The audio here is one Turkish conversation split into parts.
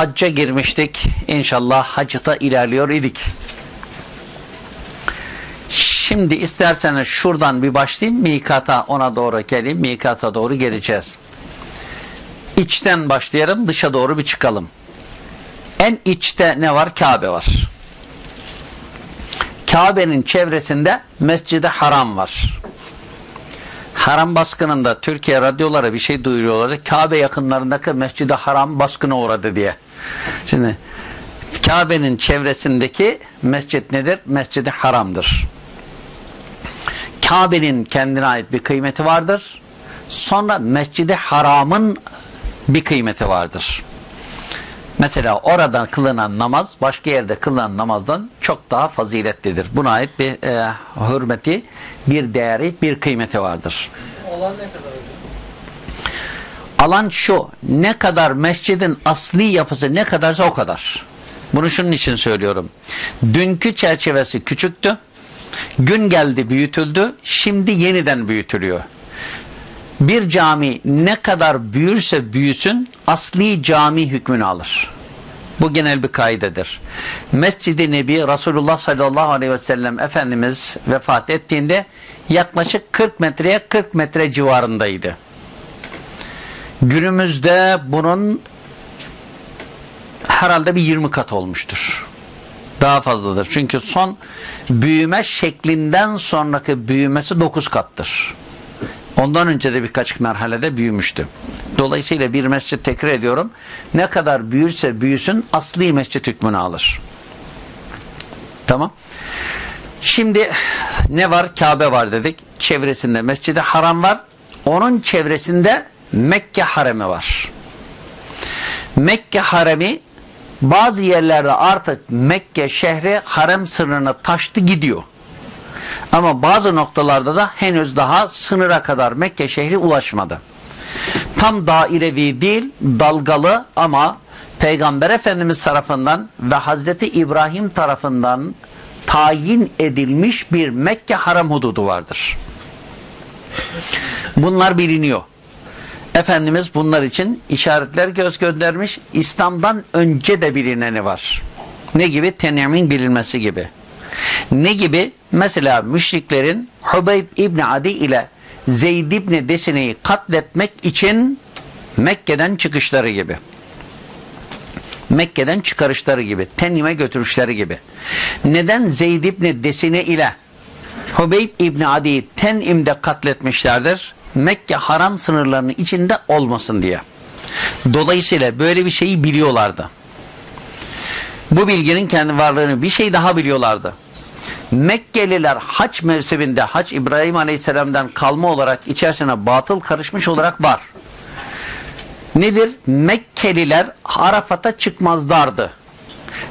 hacca girmiştik. İnşallah hacıta ilerliyor idik. Şimdi isterseniz şuradan bir başlayayım. Mikata ona doğru geleyim. Mikata doğru geleceğiz. İçten başlayalım. Dışa doğru bir çıkalım. En içte ne var? Kabe var. Kabe'nin çevresinde Mescid-i Haram var. Haram baskınında Türkiye radyolara bir şey duyuruyorlar. Kabe yakınlarındaki Mescid-i Haram baskına uğradı diye. Şimdi Kabe'nin çevresindeki mescit nedir? Mescid-i Haram'dır. Kabe'nin kendine ait bir kıymeti vardır. Sonra Mescid-i Haram'ın bir kıymeti vardır. Mesela oradan kılınan namaz başka yerde kılınan namazdan çok daha faziletlidir. Buna ait bir e, hürmeti, bir değeri, bir kıymeti vardır. Olan ne kadar? Alan şu, ne kadar mescidin asli yapısı ne kadarsa o kadar. Bunu şunun için söylüyorum. Dünkü çerçevesi küçüktü. Gün geldi büyütüldü. Şimdi yeniden büyütülüyor. Bir cami ne kadar büyürse büyüsün asli cami hükmünü alır. Bu genel bir kaidedir. Mescid-i Nebi Resulullah sallallahu aleyhi ve sellem Efendimiz vefat ettiğinde yaklaşık 40 metreye 40 metre civarındaydı. Günümüzde bunun herhalde bir 20 kat olmuştur. Daha fazladır. Çünkü son büyüme şeklinden sonraki büyümesi 9 kattır. Ondan önce de birkaç merhalede büyümüştü. Dolayısıyla bir mescit tekrar ediyorum. Ne kadar büyürse büyüsün asli mescit hükmünü alır. Tamam. Şimdi ne var? Kabe var dedik. Çevresinde Mescid-i Haram var. Onun çevresinde Mekke haremi var. Mekke haremi bazı yerlerde artık Mekke şehri harem sınırına taştı gidiyor. Ama bazı noktalarda da henüz daha sınıra kadar Mekke şehri ulaşmadı. Tam dairevi değil, dalgalı ama Peygamber Efendimiz tarafından ve Hazreti İbrahim tarafından tayin edilmiş bir Mekke haram hududu vardır. Bunlar biliniyor. Efendimiz bunlar için işaretler göz göndermiş. İslam'dan önce de bilineni var. Ne gibi? Ten'imin bilinmesi gibi. Ne gibi? Mesela müşriklerin Hubeyb İbni Adi ile Zeyd İbni Desine'yi katletmek için Mekke'den çıkışları gibi. Mekke'den çıkarışları gibi. Tenime götürüşleri gibi. Neden Zeyd İbni Desine ile Hubeyb İbni Adi'yi Tenim'de katletmişlerdir? Mekke haram sınırlarının içinde olmasın diye. Dolayısıyla böyle bir şeyi biliyorlardı. Bu bilginin kendi varlığını bir şey daha biliyorlardı. Mekkeliler haç mevsiminde haç İbrahim Aleyhisselam'dan kalma olarak içerisine batıl karışmış olarak var. Nedir? Mekkeliler Arafat'a çıkmazlardı.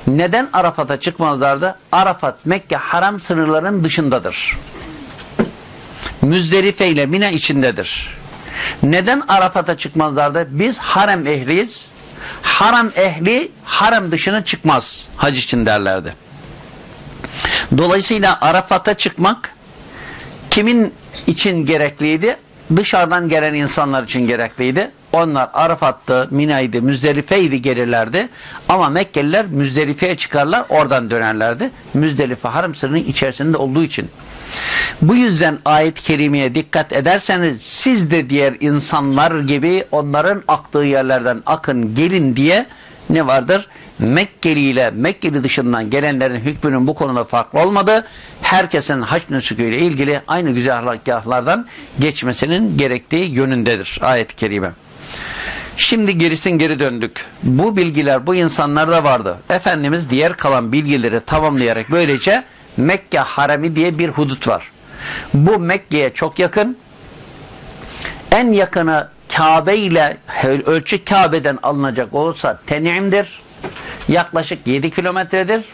Neden Arafat'a çıkmazlardı? Arafat Mekke haram sınırlarının dışındadır. Müzdelife ile Mina içindedir. Neden Arafat'a çıkmazlardı? Biz harem ehliyiz. Haram ehli harem dışına çıkmaz hac için derlerdi. Dolayısıyla Arafat'a çıkmak kimin için gerekliydi? Dışarıdan gelen insanlar için gerekliydi. Onlar Arafat'tı, Mina'ydı, Müzdelife'ydi gelirlerdi. Ama Mekkeliler Müzdelife'ye çıkarlar, oradan dönerlerdi. Müzdelife harem sınırının içerisinde olduğu için. Bu yüzden ayet-i kerimeye dikkat ederseniz siz de diğer insanlar gibi onların aktığı yerlerden akın gelin diye ne vardır? Mekkeli ile Mekkeli dışından gelenlerin hükmünün bu konuda farklı olmadı. Herkesin haç nüsüküyle ilgili aynı güzergahlardan geçmesinin gerektiği yönündedir ayet-i kerime. Şimdi gerisin geri döndük. Bu bilgiler bu insanlarda vardı. Efendimiz diğer kalan bilgileri tamamlayarak böylece Mekke haremi diye bir hudut var. Bu Mekke'ye çok yakın. En yakını Kabe ile ölçü Kabe'den alınacak olursa Ten'im'dir. Yaklaşık 7 kilometredir.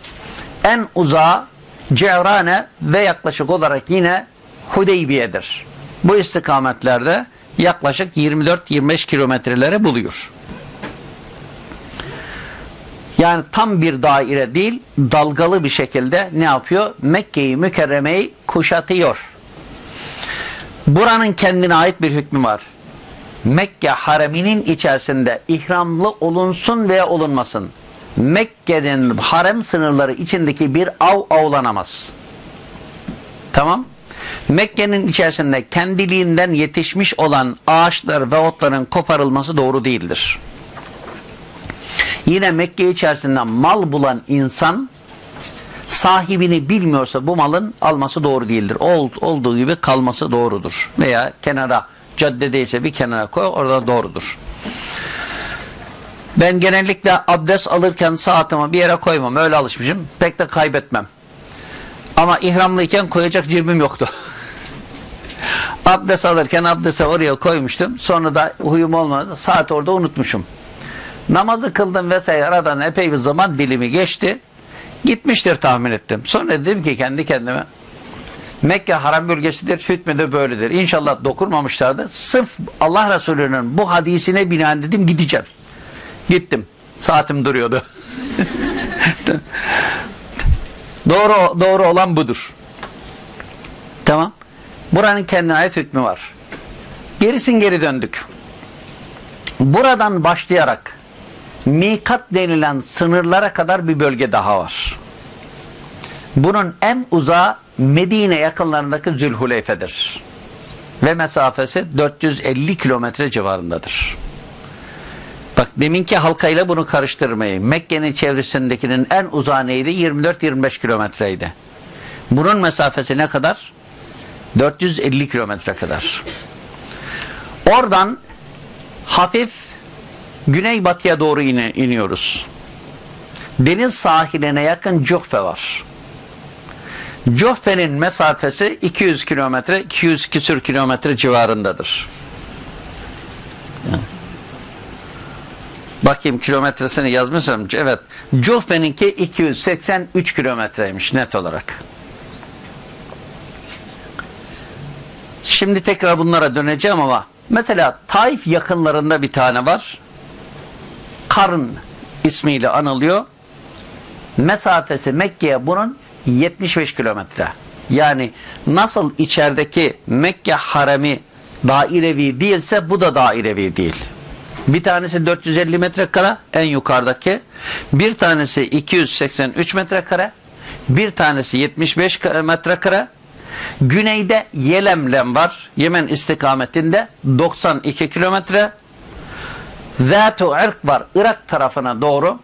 En uzağı Cevrane ve yaklaşık olarak yine Hudeybiye'dir. Bu istikametlerde yaklaşık 24-25 kilometreleri buluyor. Yani tam bir daire değil, dalgalı bir şekilde ne yapıyor? Mekke'yi mükerremeyi kuşatıyor. Buranın kendine ait bir hükmü var. Mekke hareminin içerisinde ihramlı olunsun veya olunmasın. Mekke'nin harem sınırları içindeki bir av avlanamaz. Tamam. Mekke'nin içerisinde kendiliğinden yetişmiş olan ağaçlar ve otların koparılması doğru değildir. Yine Mekke içerisinde mal bulan insan sahibini bilmiyorsa bu malın alması doğru değildir. Ol, olduğu gibi kalması doğrudur. Veya kenara caddedeyse bir kenara koy orada doğrudur. Ben genellikle abdest alırken saatimi bir yere koymam. Öyle alışmışım. Pek de kaybetmem. Ama ihramlıyken koyacak cebim yoktu. abdest alırken abdeste oraya koymuştum. Sonra da huyum olmadı. Saat orada unutmuşum. Namazı kıldım vesaire aradan epey bir zaman dilimi geçti. Gitmiştir tahmin ettim. Sonra dedim ki kendi kendime Mekke haram bölgesidir, hükmü de böyledir. İnşallah dokunmamışlardı. Sırf Allah Resulü'nün bu hadisine binaen dedim gideceğim. Gittim. Saatim duruyordu. doğru doğru olan budur. Tamam. Buranın kendine ait hükmü var. Gerisin geri döndük. Buradan başlayarak mikat denilen sınırlara kadar bir bölge daha var. Bunun en uzağı Medine yakınlarındaki Zülhuleyfe'dir. Ve mesafesi 450 kilometre civarındadır. Bak deminki halkayla bunu karıştırmayın. Mekke'nin çevresindekinin en uzağı neydi? 24-25 kilometreydi. Bunun mesafesi ne kadar? 450 kilometre kadar. Oradan hafif güneybatıya doğru iniyoruz. Deniz sahiline yakın Cuhfe var. Cuhfe'nin mesafesi 200 kilometre, 200 küsür kilometre civarındadır. Bakayım kilometresini yazmışım. Evet. Cuhfe'ninki 283 kilometreymiş net olarak. Şimdi tekrar bunlara döneceğim ama mesela Taif yakınlarında bir tane var. Karın ismiyle anılıyor. Mesafesi Mekke'ye bunun 75 kilometre. Yani nasıl içerideki Mekke haremi dairevi değilse bu da dairevi değil. Bir tanesi 450 metrekare en yukarıdaki. Bir tanesi 283 metrekare. Bir tanesi 75 metrekare. Güneyde Yelemlem var. Yemen istikametinde 92 kilometre. Zat-ı Irk var. Irak tarafına doğru.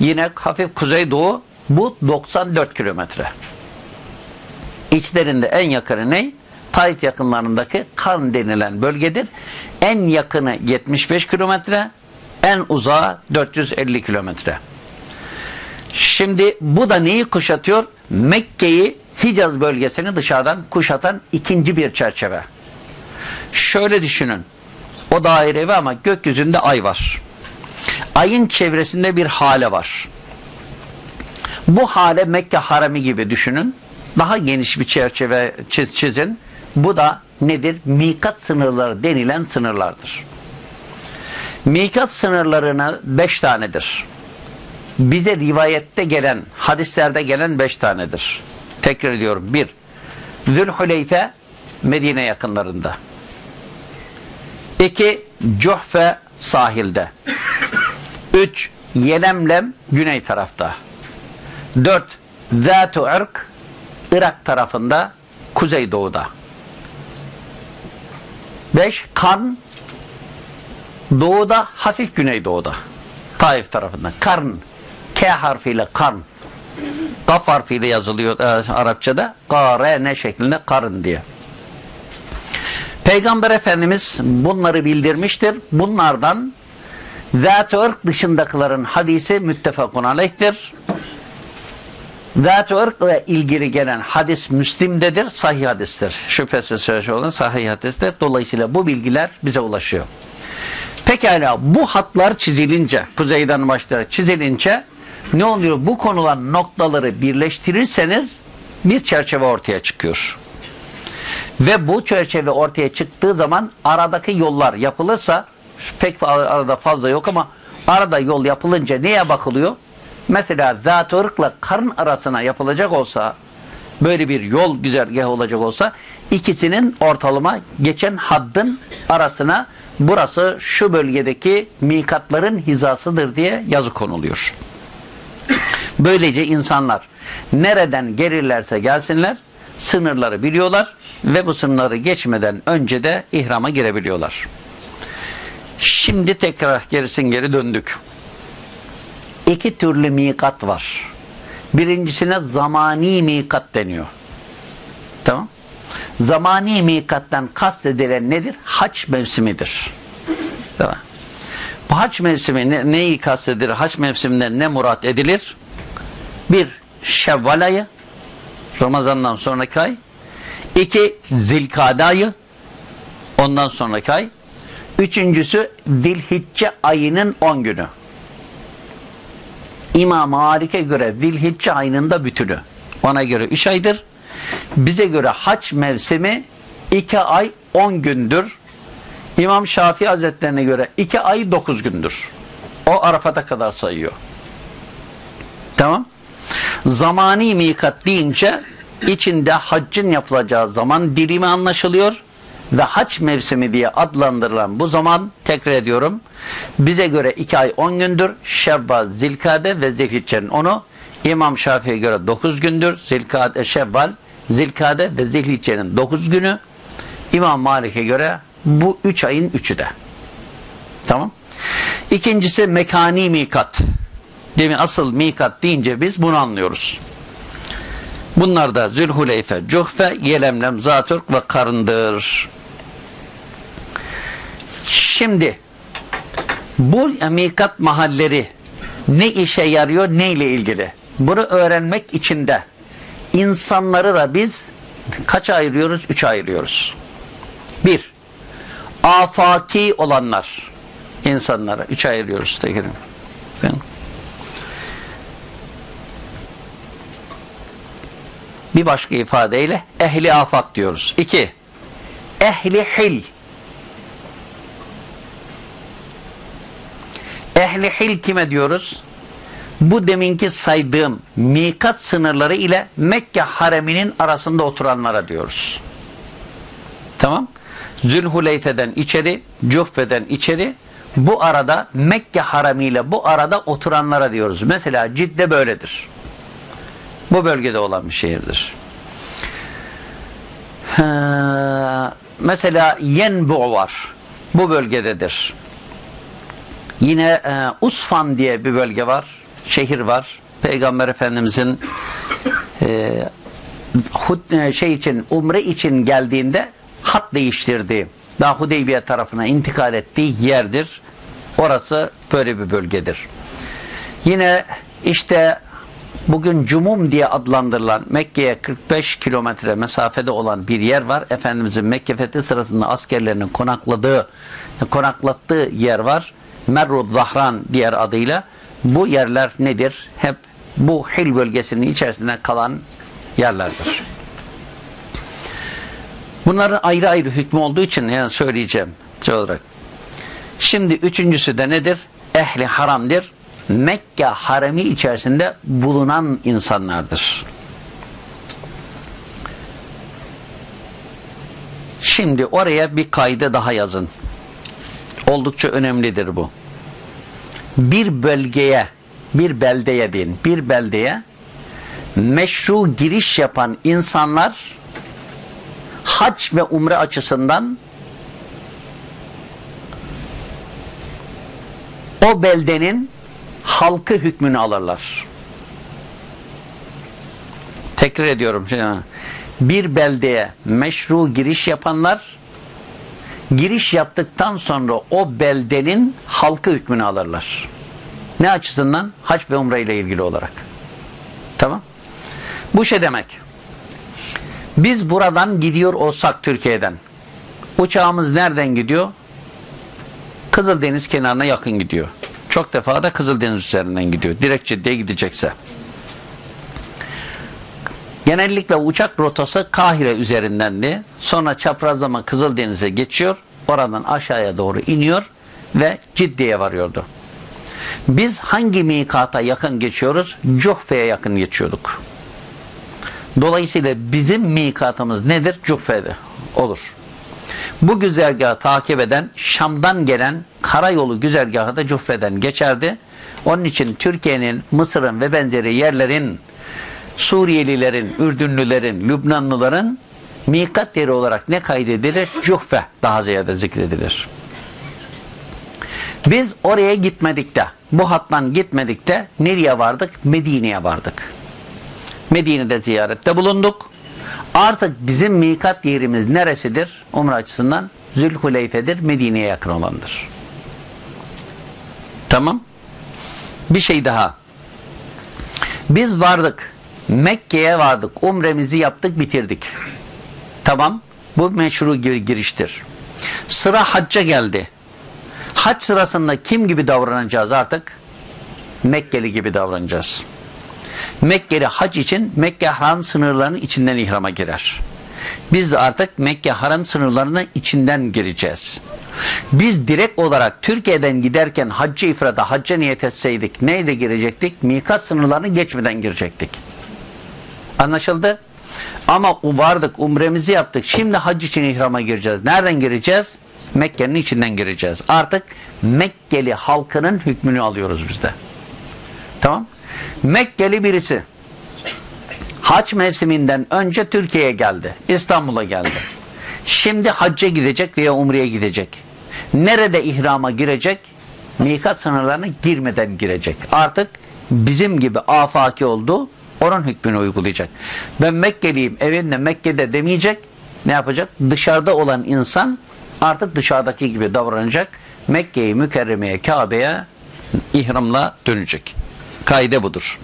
Yine hafif kuzeydoğu. Bu 94 kilometre. İçlerinde en yakını ne? Taif yakınlarındaki Karn denilen bölgedir. En yakını 75 kilometre, en uzağı 450 kilometre. Şimdi bu da neyi kuşatıyor? Mekke'yi Hicaz bölgesini dışarıdan kuşatan ikinci bir çerçeve. Şöyle düşünün. O dairevi ama gökyüzünde ay var. Ayın çevresinde bir hale var. Bu hale Mekke harami gibi düşünün. Daha geniş bir çerçeve çiz, çizin. Bu da nedir? Mikat sınırları denilen sınırlardır. Mikat sınırlarına beş tanedir. Bize rivayette gelen, hadislerde gelen beş tanedir. Tekrar ediyorum. Bir, Zülhüleyfe Medine yakınlarında. İki, Cuhfe sahilde. Üç, Yelemlem güney tarafta. Dört, Zat-ı Irk Irak tarafında, kuzeydoğuda. Beş, Karn doğuda, hafif güneydoğuda. Taif tarafında. Karn, K harfiyle karn. Kaf harfiyle yazılıyor e, Arapçada. K-R-N şeklinde karın diye. Peygamber Efendimiz bunları bildirmiştir. Bunlardan Zat-ı Irk dışındakilerin hadisi müttefakun aleyhtir. Zat-ı Irk ile ilgili gelen hadis Müslim'dedir, sahih hadistir. Şüphesiz söyleşi olan sahih hadistir. Dolayısıyla bu bilgiler bize ulaşıyor. Pekala bu hatlar çizilince, kuzeyden başlayarak çizilince ne oluyor? Bu konulan noktaları birleştirirseniz bir çerçeve ortaya çıkıyor. Ve bu çerçeve ortaya çıktığı zaman aradaki yollar yapılırsa pek arada fazla yok ama arada yol yapılınca neye bakılıyor? Mesela zat karın arasına yapılacak olsa böyle bir yol güzergahı olacak olsa ikisinin ortalama geçen haddın arasına burası şu bölgedeki mikatların hizasıdır diye yazı konuluyor. Böylece insanlar nereden gelirlerse gelsinler sınırları biliyorlar ve bu sınırları geçmeden önce de ihrama girebiliyorlar. Şimdi tekrar gerisin geri döndük. İki türlü mikat var. Birincisine zamani mikat deniyor. Tamam. Zamani mikattan kastedilen nedir? Haç mevsimidir. Tamam. Bu haç mevsimi ne, neyi kastedilir? Haç mevsiminden ne murat edilir? Bir, Şevval ayı, Ramazan'dan sonraki ay. İki, Zilkade ayı, ondan sonraki ay. Üçüncüsü, Zilhicce ayının on günü. İmam Malik'e göre Zilhicce ayının da bütünü. Ona göre üç aydır. Bize göre haç mevsimi iki ay on gündür. İmam Şafii Hazretlerine göre iki ay dokuz gündür. O Arafat'a kadar sayıyor. Tamam. Zamani mikat deyince içinde haccın yapılacağı zaman dilimi anlaşılıyor ve haç mevsimi diye adlandırılan bu zaman tekrar ediyorum bize göre iki ay on gündür Şevval, Zilkade ve Zilhicce'nin onu İmam Şafii'ye göre dokuz gündür Zilkade, Şevval, Zilkade ve Zilhicce'nin dokuz günü İmam Malik'e göre bu üç ayın üçü de. Tamam. İkincisi mekani mikat. Demin asıl mikat deyince biz bunu anlıyoruz. Bunlar da Zülhuleyfe, Cuhfe, Yelemlem, Zatürk ve Karındır. Şimdi bu mikat mahalleri ne işe yarıyor, ne ile ilgili? Bunu öğrenmek için de insanları da biz kaç ayırıyoruz? Üç ayırıyoruz. Bir, afaki olanlar insanlara üç ayırıyoruz tekrar. Bir başka ifadeyle ehli afak diyoruz. İki, ehli hil. Ehli hil kime diyoruz? Bu deminki saydığım mikat sınırları ile Mekke hareminin arasında oturanlara diyoruz. Tamam. Zülhuleyfe'den içeri, Cuhfe'den içeri bu arada Mekke haramiyle bu arada oturanlara diyoruz. Mesela Cidde böyledir. Bu bölgede olan bir şehirdir. Ee, mesela Yenbu var. Bu bölgededir. Yine e, Usfan diye bir bölge var. Şehir var. Peygamber Efendimizin e, hud, şey için umre için geldiğinde hat değiştirdiği daha Hudeybiye tarafına intikal ettiği yerdir. Orası böyle bir bölgedir. Yine işte bugün Cumum diye adlandırılan Mekke'ye 45 kilometre mesafede olan bir yer var. Efendimizin Mekke fethi sırasında askerlerinin konakladığı, konaklattığı yer var. Merrud Zahran diğer adıyla. Bu yerler nedir? Hep bu Hil bölgesinin içerisinde kalan yerlerdir. Bunların ayrı ayrı hükmü olduğu için yani söyleyeceğim şey olarak. Şimdi üçüncüsü de nedir? Ehli haramdır. Mekke haremi içerisinde bulunan insanlardır. Şimdi oraya bir kaydı daha yazın. Oldukça önemlidir bu. Bir bölgeye, bir beldeye deyin, bir beldeye meşru giriş yapan insanlar hac ve umre açısından o beldenin halkı hükmünü alırlar. Tekrar ediyorum. Bir beldeye meşru giriş yapanlar giriş yaptıktan sonra o beldenin halkı hükmünü alırlar. Ne açısından? Hac ve umre ile ilgili olarak. Tamam. Bu şey demek. Biz buradan gidiyor olsak Türkiye'den. Uçağımız nereden gidiyor? Kızıldeniz kenarına yakın gidiyor. Çok defa da Kızıldeniz üzerinden gidiyor. Direkt Cidde'ye gidecekse. Genellikle uçak rotası Kahire üzerindendi. Sonra çaprazlama Kızıldeniz'e geçiyor. Oradan aşağıya doğru iniyor ve Ciddi'ye varıyordu. Biz hangi mikata yakın geçiyoruz? Cuhfe'ye yakın geçiyorduk. Dolayısıyla bizim mikatımız nedir? Cuhfe'de olur. Bu güzergahı takip eden Şam'dan gelen karayolu güzergahı da Cuffe'den geçerdi. Onun için Türkiye'nin, Mısır'ın ve benzeri yerlerin Suriyelilerin, Ürdünlülerin, Lübnanlıların mikat yeri olarak ne kaydedilir? Cuhfe daha ziyade zikredilir. Biz oraya gitmedik de, bu hattan gitmedik de nereye vardık? Medine'ye vardık. Medine'de ziyarette bulunduk. Artık bizim mikat yerimiz neresidir? Umre açısından Zülhuleyfe'dir, Medine'ye yakın olandır. Tamam. Bir şey daha. Biz vardık. Mekke'ye vardık. Umremizi yaptık, bitirdik. Tamam. Bu meşru giriştir. Sıra hacca geldi. Hac sırasında kim gibi davranacağız artık? Mekkeli gibi davranacağız. Mekkeli hac için Mekke haram sınırlarının içinden ihrama girer. Biz de artık Mekke haram sınırlarının içinden gireceğiz. Biz direkt olarak Türkiye'den giderken haccı ifrada hacca niyet etseydik neyle girecektik? Mikat sınırlarını geçmeden girecektik. Anlaşıldı? Ama vardık, umremizi yaptık. Şimdi hac için ihrama gireceğiz. Nereden gireceğiz? Mekke'nin içinden gireceğiz. Artık Mekkeli halkının hükmünü alıyoruz biz de. Tamam? Mekkeli birisi hac mevsiminden önce Türkiye'ye geldi. İstanbul'a geldi. Şimdi hacca gidecek veya umreye gidecek. Nerede ihrama girecek? Mikat sınırlarına girmeden girecek. Artık bizim gibi afaki oldu. Onun hükmünü uygulayacak. Ben Mekkeliyim evinde Mekke'de demeyecek. Ne yapacak? Dışarıda olan insan artık dışarıdaki gibi davranacak. Mekke'yi mükerremeye Kabe'ye ihramla dönecek. Kaide budur.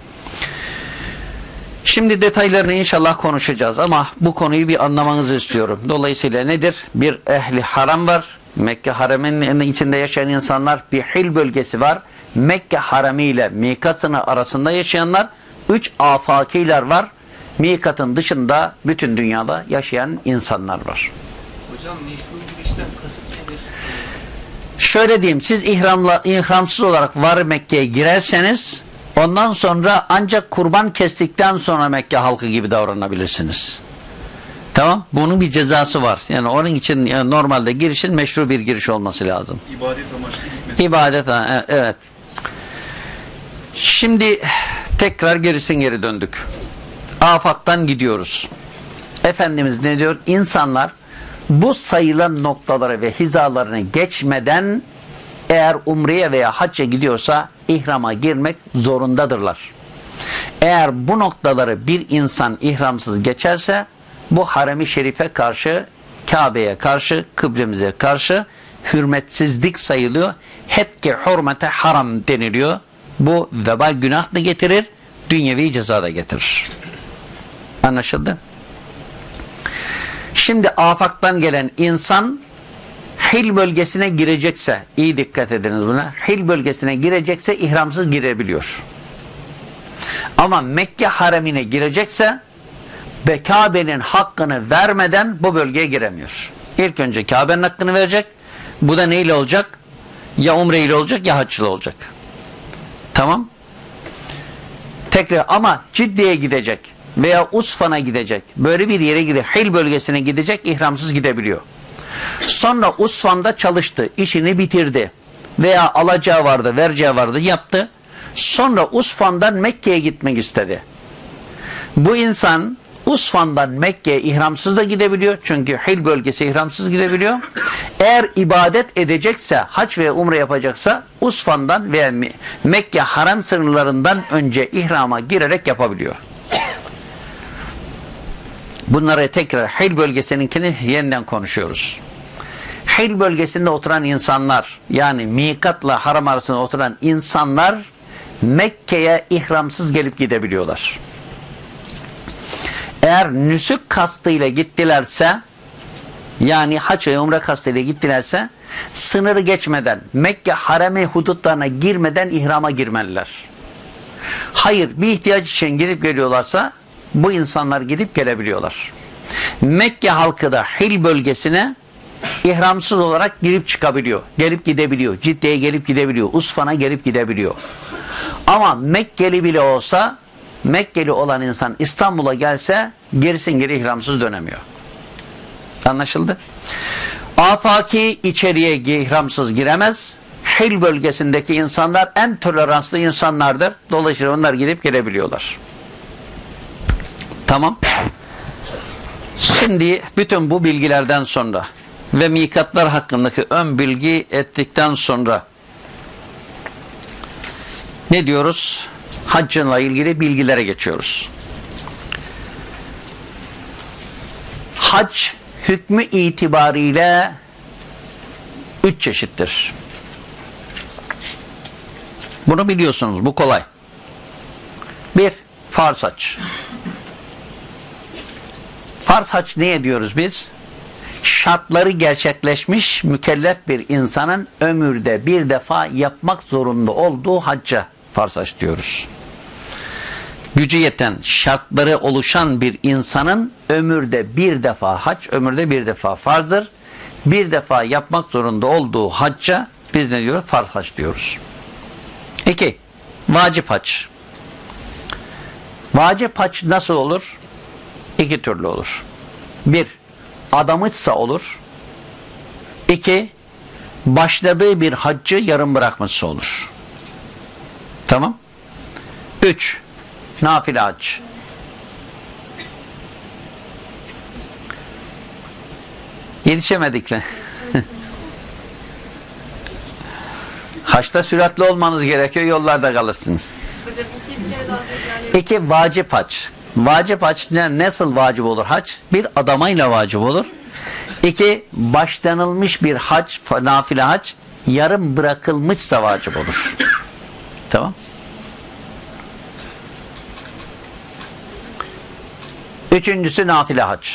Şimdi detaylarını inşallah konuşacağız ama bu konuyu bir anlamanızı istiyorum. Dolayısıyla nedir? Bir ehli haram var. Mekke haramının içinde yaşayan insanlar bir hil bölgesi var. Mekke harami ile mikatını arasında yaşayanlar üç afakiler var. Mikatın dışında bütün dünyada yaşayan insanlar var. Hocam meşru girişten kasıt nedir? Şöyle diyeyim siz ihramla, ihramsız olarak var Mekke'ye girerseniz ondan sonra ancak kurban kestikten sonra Mekke halkı gibi davranabilirsiniz. Tamam. Bunun bir cezası var. Yani onun için yani normalde girişin meşru bir giriş olması lazım. İbadet amaçlı gitmesi. İbadet e- evet. Şimdi tekrar gerisin geri döndük. Afaktan gidiyoruz. Efendimiz ne diyor? İnsanlar bu sayılan noktaları ve hizalarını geçmeden eğer umreye veya hacca gidiyorsa ihrama girmek zorundadırlar. Eğer bu noktaları bir insan ihramsız geçerse bu haremi şerife karşı, Kabe'ye karşı, kıblemize karşı hürmetsizlik sayılıyor. Hetke hurmete haram deniliyor. Bu vebal günah da getirir, dünyevi ceza da getirir. Anlaşıldı? Şimdi afaktan gelen insan Hil bölgesine girecekse, iyi dikkat ediniz buna. Hil bölgesine girecekse ihramsız girebiliyor. Ama Mekke haremine girecekse Kabe'nin hakkını vermeden bu bölgeye giremiyor. İlk önce Kabe'nin hakkını verecek. Bu da neyle olacak? Ya umre ile olacak ya hac ile olacak. Tamam. Tekrar ama Ciddi'ye gidecek veya Usfan'a gidecek. Böyle bir yere gidecek. Hil bölgesine gidecek. ihramsız gidebiliyor. Sonra Usfan'da çalıştı. işini bitirdi. Veya alacağı vardı, vereceği vardı, yaptı. Sonra Usfan'dan Mekke'ye gitmek istedi. Bu insan Usfan'dan Mekke'ye ihramsız da gidebiliyor. Çünkü Hil bölgesi ihramsız gidebiliyor. Eğer ibadet edecekse, haç ve umre yapacaksa Usfan'dan veya Mekke haram sınırlarından önce ihrama girerek yapabiliyor. Bunları tekrar Hil bölgesininkini yeniden konuşuyoruz. Hil bölgesinde oturan insanlar yani mikatla haram arasında oturan insanlar Mekke'ye ihramsız gelip gidebiliyorlar. Eğer nüsük kastıyla gittilerse yani haç ve umre kastıyla gittilerse sınırı geçmeden Mekke haremi hudutlarına girmeden ihrama girmeliler. Hayır bir ihtiyaç için gidip geliyorlarsa bu insanlar gidip gelebiliyorlar. Mekke halkı da Hil bölgesine ihramsız olarak girip çıkabiliyor. Gelip gidebiliyor. Ciddiye gelip gidebiliyor. Usfan'a gelip gidebiliyor. Ama Mekkeli bile olsa Mekkeli olan insan İstanbul'a gelse gerisin geri ihramsız dönemiyor. Anlaşıldı? Afaki içeriye ihramsız giremez. Hil bölgesindeki insanlar en toleranslı insanlardır. Dolayısıyla onlar gidip girebiliyorlar. Tamam. Şimdi bütün bu bilgilerden sonra ve mikatlar hakkındaki ön bilgi ettikten sonra ne diyoruz? Haccınla ilgili bilgilere geçiyoruz. Hac hükmü itibariyle üç çeşittir. Bunu biliyorsunuz. Bu kolay. Bir, farz hac. Farz hac ne diyoruz biz? Şartları gerçekleşmiş mükellef bir insanın ömürde bir defa yapmak zorunda olduğu hacca farz hac diyoruz. Gücü yeten, şartları oluşan bir insanın ömürde bir defa hac, ömürde bir defa farzdır. Bir defa yapmak zorunda olduğu hacca biz ne diyoruz? Farz hac diyoruz. İki, vacip hac. Vacip hac nasıl olur? İki türlü olur. Bir, adamışsa olur. İki, başladığı bir haccı yarım bırakması olur. Tamam. Üç, nafile hac. Yetişemedikle. Haçta süratli olmanız gerekiyor, yollarda kalırsınız. Hocam iki. İki vacip haç. Vacip haç ne, nasıl vacip olur haç? Bir adamayla vacip olur. İki başlanılmış bir hac, nafile hac yarım bırakılmışsa vacip olur. tamam. Üçüncüsü nafile hac.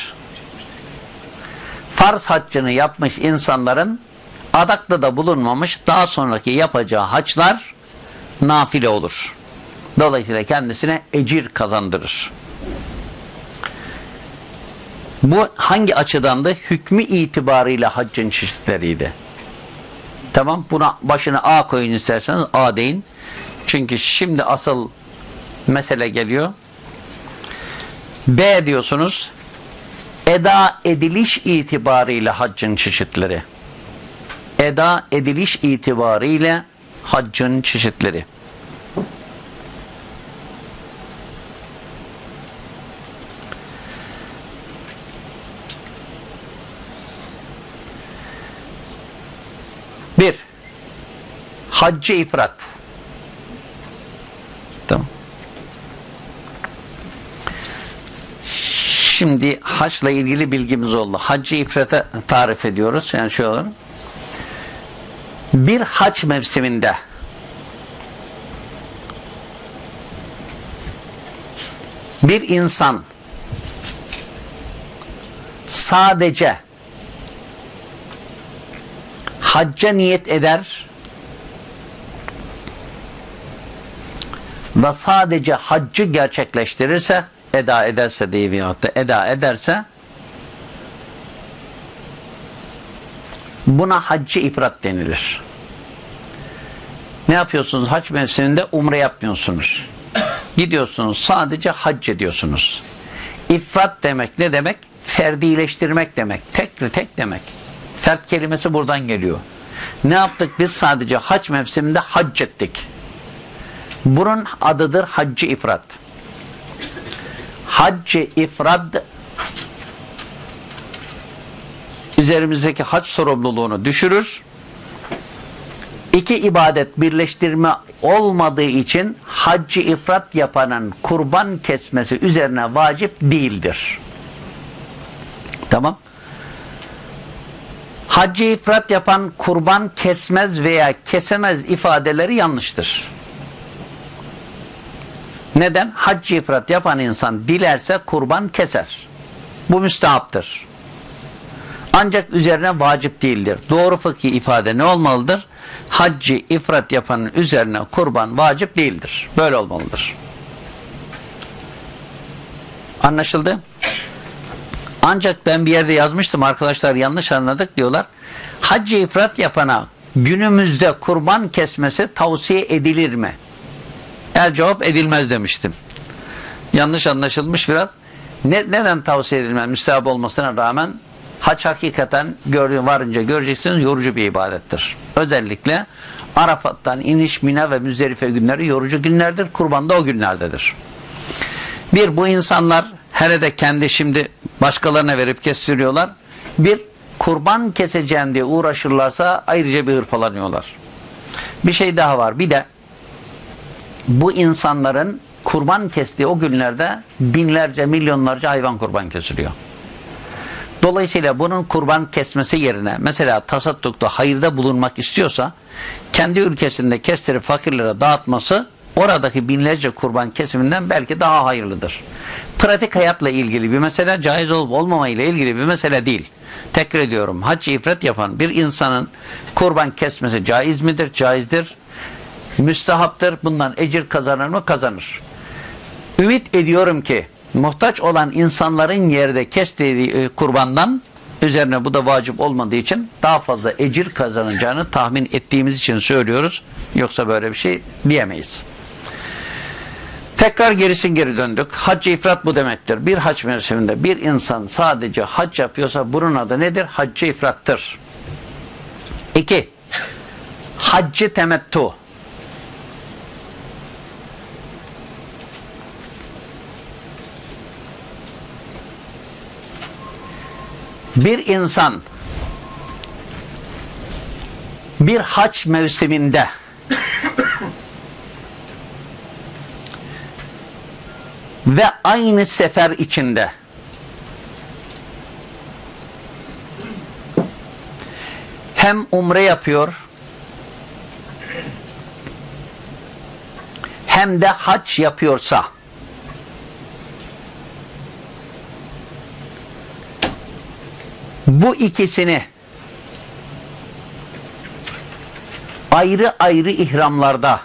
Farz haccını yapmış insanların adakta da bulunmamış daha sonraki yapacağı haçlar nafile olur. Dolayısıyla kendisine ecir kazandırır. Bu hangi açıdandı? Hükmü itibarıyla haccın çeşitleriydi. Tamam buna başına A koyun isterseniz A deyin. Çünkü şimdi asıl mesele geliyor. B diyorsunuz. Eda ediliş itibarıyla haccın çeşitleri. Eda ediliş itibariyle haccın çeşitleri. Bir, haccı ifrat. Tamam. Şimdi haçla ilgili bilgimiz oldu. Haccı ifrata tarif ediyoruz. Yani şöyle olur. Bir haç mevsiminde bir insan sadece hacca niyet eder ve sadece haccı gerçekleştirirse eda ederse diye bir hatta eda ederse buna haccı ifrat denilir. Ne yapıyorsunuz? Hac mevsiminde umre yapmıyorsunuz. Gidiyorsunuz sadece hac ediyorsunuz. İfrat demek ne demek? Ferdileştirmek demek. Tek tek demek. Fert kelimesi buradan geliyor. Ne yaptık? Biz sadece hac mevsiminde hac ettik. Bunun adıdır haccı ifrat. Haccı ifrad üzerimizdeki hac sorumluluğunu düşürür. İki ibadet birleştirme olmadığı için haccı ifrat yapanın kurban kesmesi üzerine vacip değildir. Tamam. Haccı ifrat yapan kurban kesmez veya kesemez ifadeleri yanlıştır. Neden? Haccı ifrat yapan insan dilerse kurban keser. Bu müstahaptır. Ancak üzerine vacip değildir. Doğru fıkhi ifade ne olmalıdır? Haccı ifrat yapanın üzerine kurban vacip değildir. Böyle olmalıdır. Anlaşıldı? Ancak ben bir yerde yazmıştım arkadaşlar yanlış anladık diyorlar. Haccı ifrat yapana günümüzde kurban kesmesi tavsiye edilir mi? El cevap edilmez demiştim. Yanlış anlaşılmış biraz. Ne, neden tavsiye edilmez? Müstehap olmasına rağmen Hac hakikaten gör, varınca göreceksiniz yorucu bir ibadettir. Özellikle Arafat'tan iniş Mina ve Müzdelife günleri yorucu günlerdir. Kurban da o günlerdedir. Bir bu insanlar hele de kendi şimdi başkalarına verip kestiriyorlar. Bir kurban keseceğim diye uğraşırlarsa ayrıca bir hırpalanıyorlar. Bir şey daha var. Bir de bu insanların kurban kestiği o günlerde binlerce, milyonlarca hayvan kurban kesiliyor. Dolayısıyla bunun kurban kesmesi yerine mesela tasaddukta hayırda bulunmak istiyorsa kendi ülkesinde kestirip fakirlere dağıtması oradaki binlerce kurban kesiminden belki daha hayırlıdır. Pratik hayatla ilgili bir mesele, caiz olup olmamayla ilgili bir mesele değil. Tekrar ediyorum, hac ifret yapan bir insanın kurban kesmesi caiz midir? Caizdir. Müstehaptır. Bundan ecir kazanır mı? Kazanır. Ümit ediyorum ki muhtaç olan insanların yerde kestiği e, kurbandan üzerine bu da vacip olmadığı için daha fazla ecir kazanacağını tahmin ettiğimiz için söylüyoruz. Yoksa böyle bir şey diyemeyiz. Tekrar gerisin geri döndük. Hac ifrat bu demektir. Bir hac mevsiminde bir insan sadece hac yapıyorsa bunun adı nedir? Haccı ifrattır. İki, haccı temettu. Bir insan bir hac mevsiminde ve aynı sefer içinde. Hem umre yapıyor hem de hac yapıyorsa. Bu ikisini ayrı ayrı ihramlarda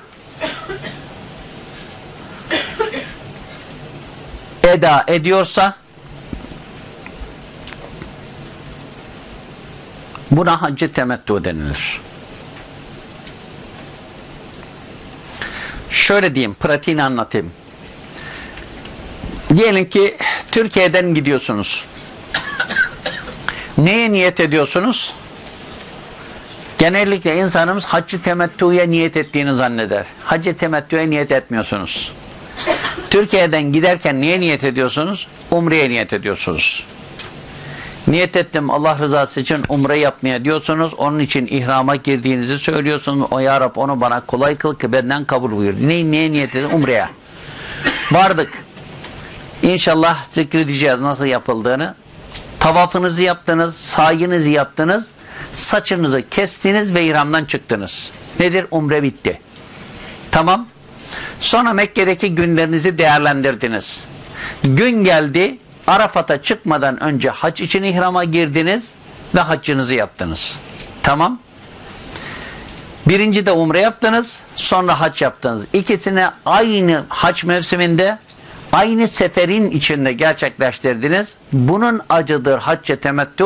eda ediyorsa buna haccı temettü denilir. Şöyle diyeyim, pratiğini anlatayım. Diyelim ki Türkiye'den gidiyorsunuz. Neye niyet ediyorsunuz? Genellikle insanımız haccı temettüye niyet ettiğini zanneder. Haccı temettüye niyet etmiyorsunuz. Türkiye'den giderken niye niyet ediyorsunuz? Umre'ye niyet ediyorsunuz. Niyet ettim Allah rızası için umre yapmaya diyorsunuz. Onun için ihrama girdiğinizi söylüyorsunuz. O ya Rab onu bana kolay kıl ki benden kabul buyur. Ne, neye niyet edin? Umre'ye. Vardık. İnşallah zikredeceğiz nasıl yapıldığını. Tavafınızı yaptınız, sayınızı yaptınız, saçınızı kestiniz ve ihramdan çıktınız. Nedir? Umre bitti. Tamam. Sonra Mekke'deki günlerinizi değerlendirdiniz. Gün geldi, Arafat'a çıkmadan önce hac için ihrama girdiniz ve haccınızı yaptınız. Tamam. Birinci de umre yaptınız, sonra hac yaptınız. İkisini aynı hac mevsiminde, aynı seferin içinde gerçekleştirdiniz. Bunun acıdır hacce temettü.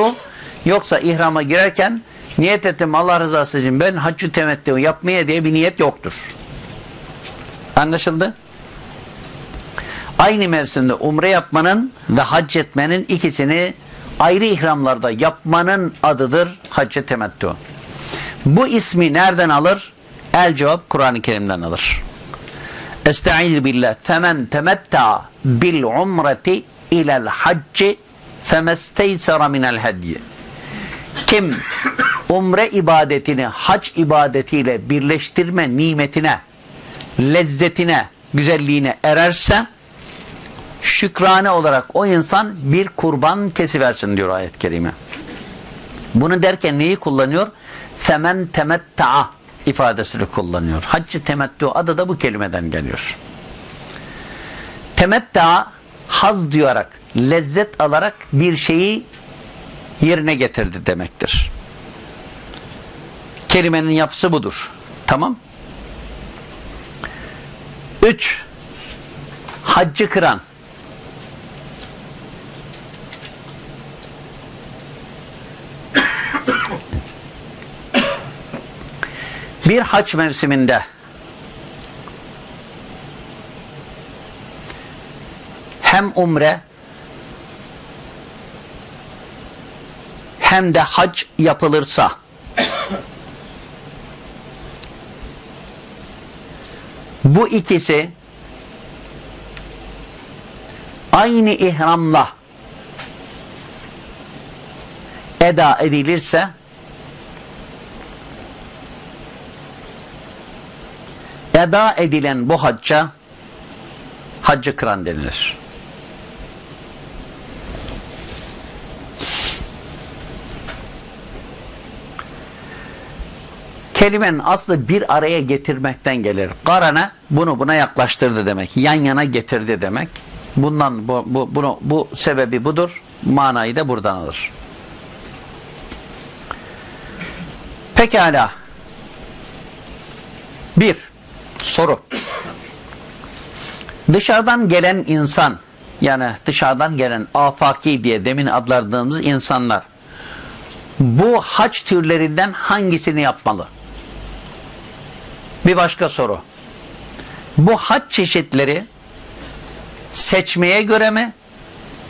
Yoksa ihrama girerken niyet ettim Allah rızası için ben haccı temettü yapmaya diye bir niyet yoktur. Anlaşıldı? Aynı mevsimde umre yapmanın ve hac etmenin ikisini ayrı ihramlarda yapmanın adıdır haccı temettü. Bu ismi nereden alır? El cevap Kur'an-ı Kerim'den alır. Estaizu billah. Femen temetta bil umreti ilel hacci femesteysera minel hediye. Kim umre ibadetini hac ibadetiyle birleştirme nimetine lezzetine, güzelliğine ererse şükrane olarak o insan bir kurban kesiversin diyor ayet-i kerime. Bunu derken neyi kullanıyor? Femen temetta'a ifadesini kullanıyor. Haccı temettü adı da bu kelimeden geliyor. Temetta'a haz duyarak, lezzet alarak bir şeyi yerine getirdi demektir. Kelimenin yapısı budur. Tamam. Üç, haccı kıran. Bir hac mevsiminde hem umre hem de hac yapılırsa bu ikisi aynı ihramla eda edilirse eda edilen bu hacca haccı kıran denilir. Kelimenin aslı bir araya getirmekten gelir. Karana bunu buna yaklaştırdı demek. Yan yana getirdi demek. Bundan bu, bu, bunu, bu sebebi budur. Manayı da buradan alır. Pekala. Bir soru. Dışarıdan gelen insan yani dışarıdan gelen afaki diye demin adlandırdığımız insanlar bu haç türlerinden hangisini yapmalı? Bir başka soru. Bu haç çeşitleri seçmeye göre mi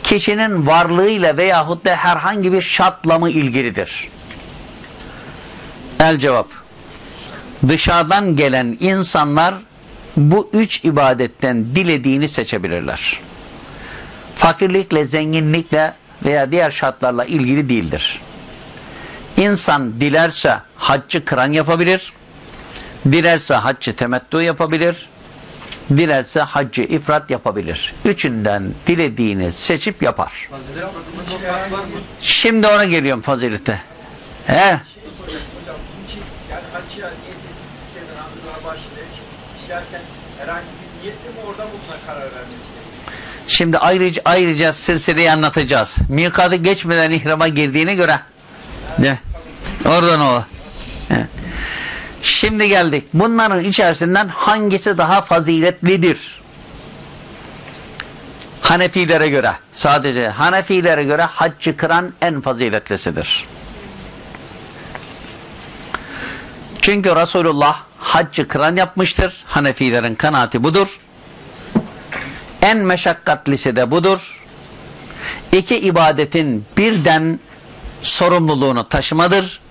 kişinin varlığıyla veyahut da herhangi bir şartla mı ilgilidir? El cevap. Dışarıdan gelen insanlar bu üç ibadetten dilediğini seçebilirler. Fakirlikle, zenginlikle veya diğer şartlarla ilgili değildir. İnsan dilerse haccı kıran yapabilir, dilerse haccı temettü yapabilir, dilerse haccı ifrat yapabilir. Üçünden dilediğini seçip yapar. Şimdi ona geliyorum fazilete. He? Şimdi ayrıca, ayrıca silsileyi anlatacağız. Mikatı geçmeden ihrama girdiğine göre. De. Oradan o. Evet. Şimdi geldik. Bunların içerisinden hangisi daha faziletlidir? Hanefilere göre. Sadece Hanefilere göre haccı kıran en faziletlisidir. Çünkü Resulullah haccı kıran yapmıştır. Hanefilerin kanaati budur. En meşakkatlisi de budur. İki ibadetin birden sorumluluğunu taşımadır.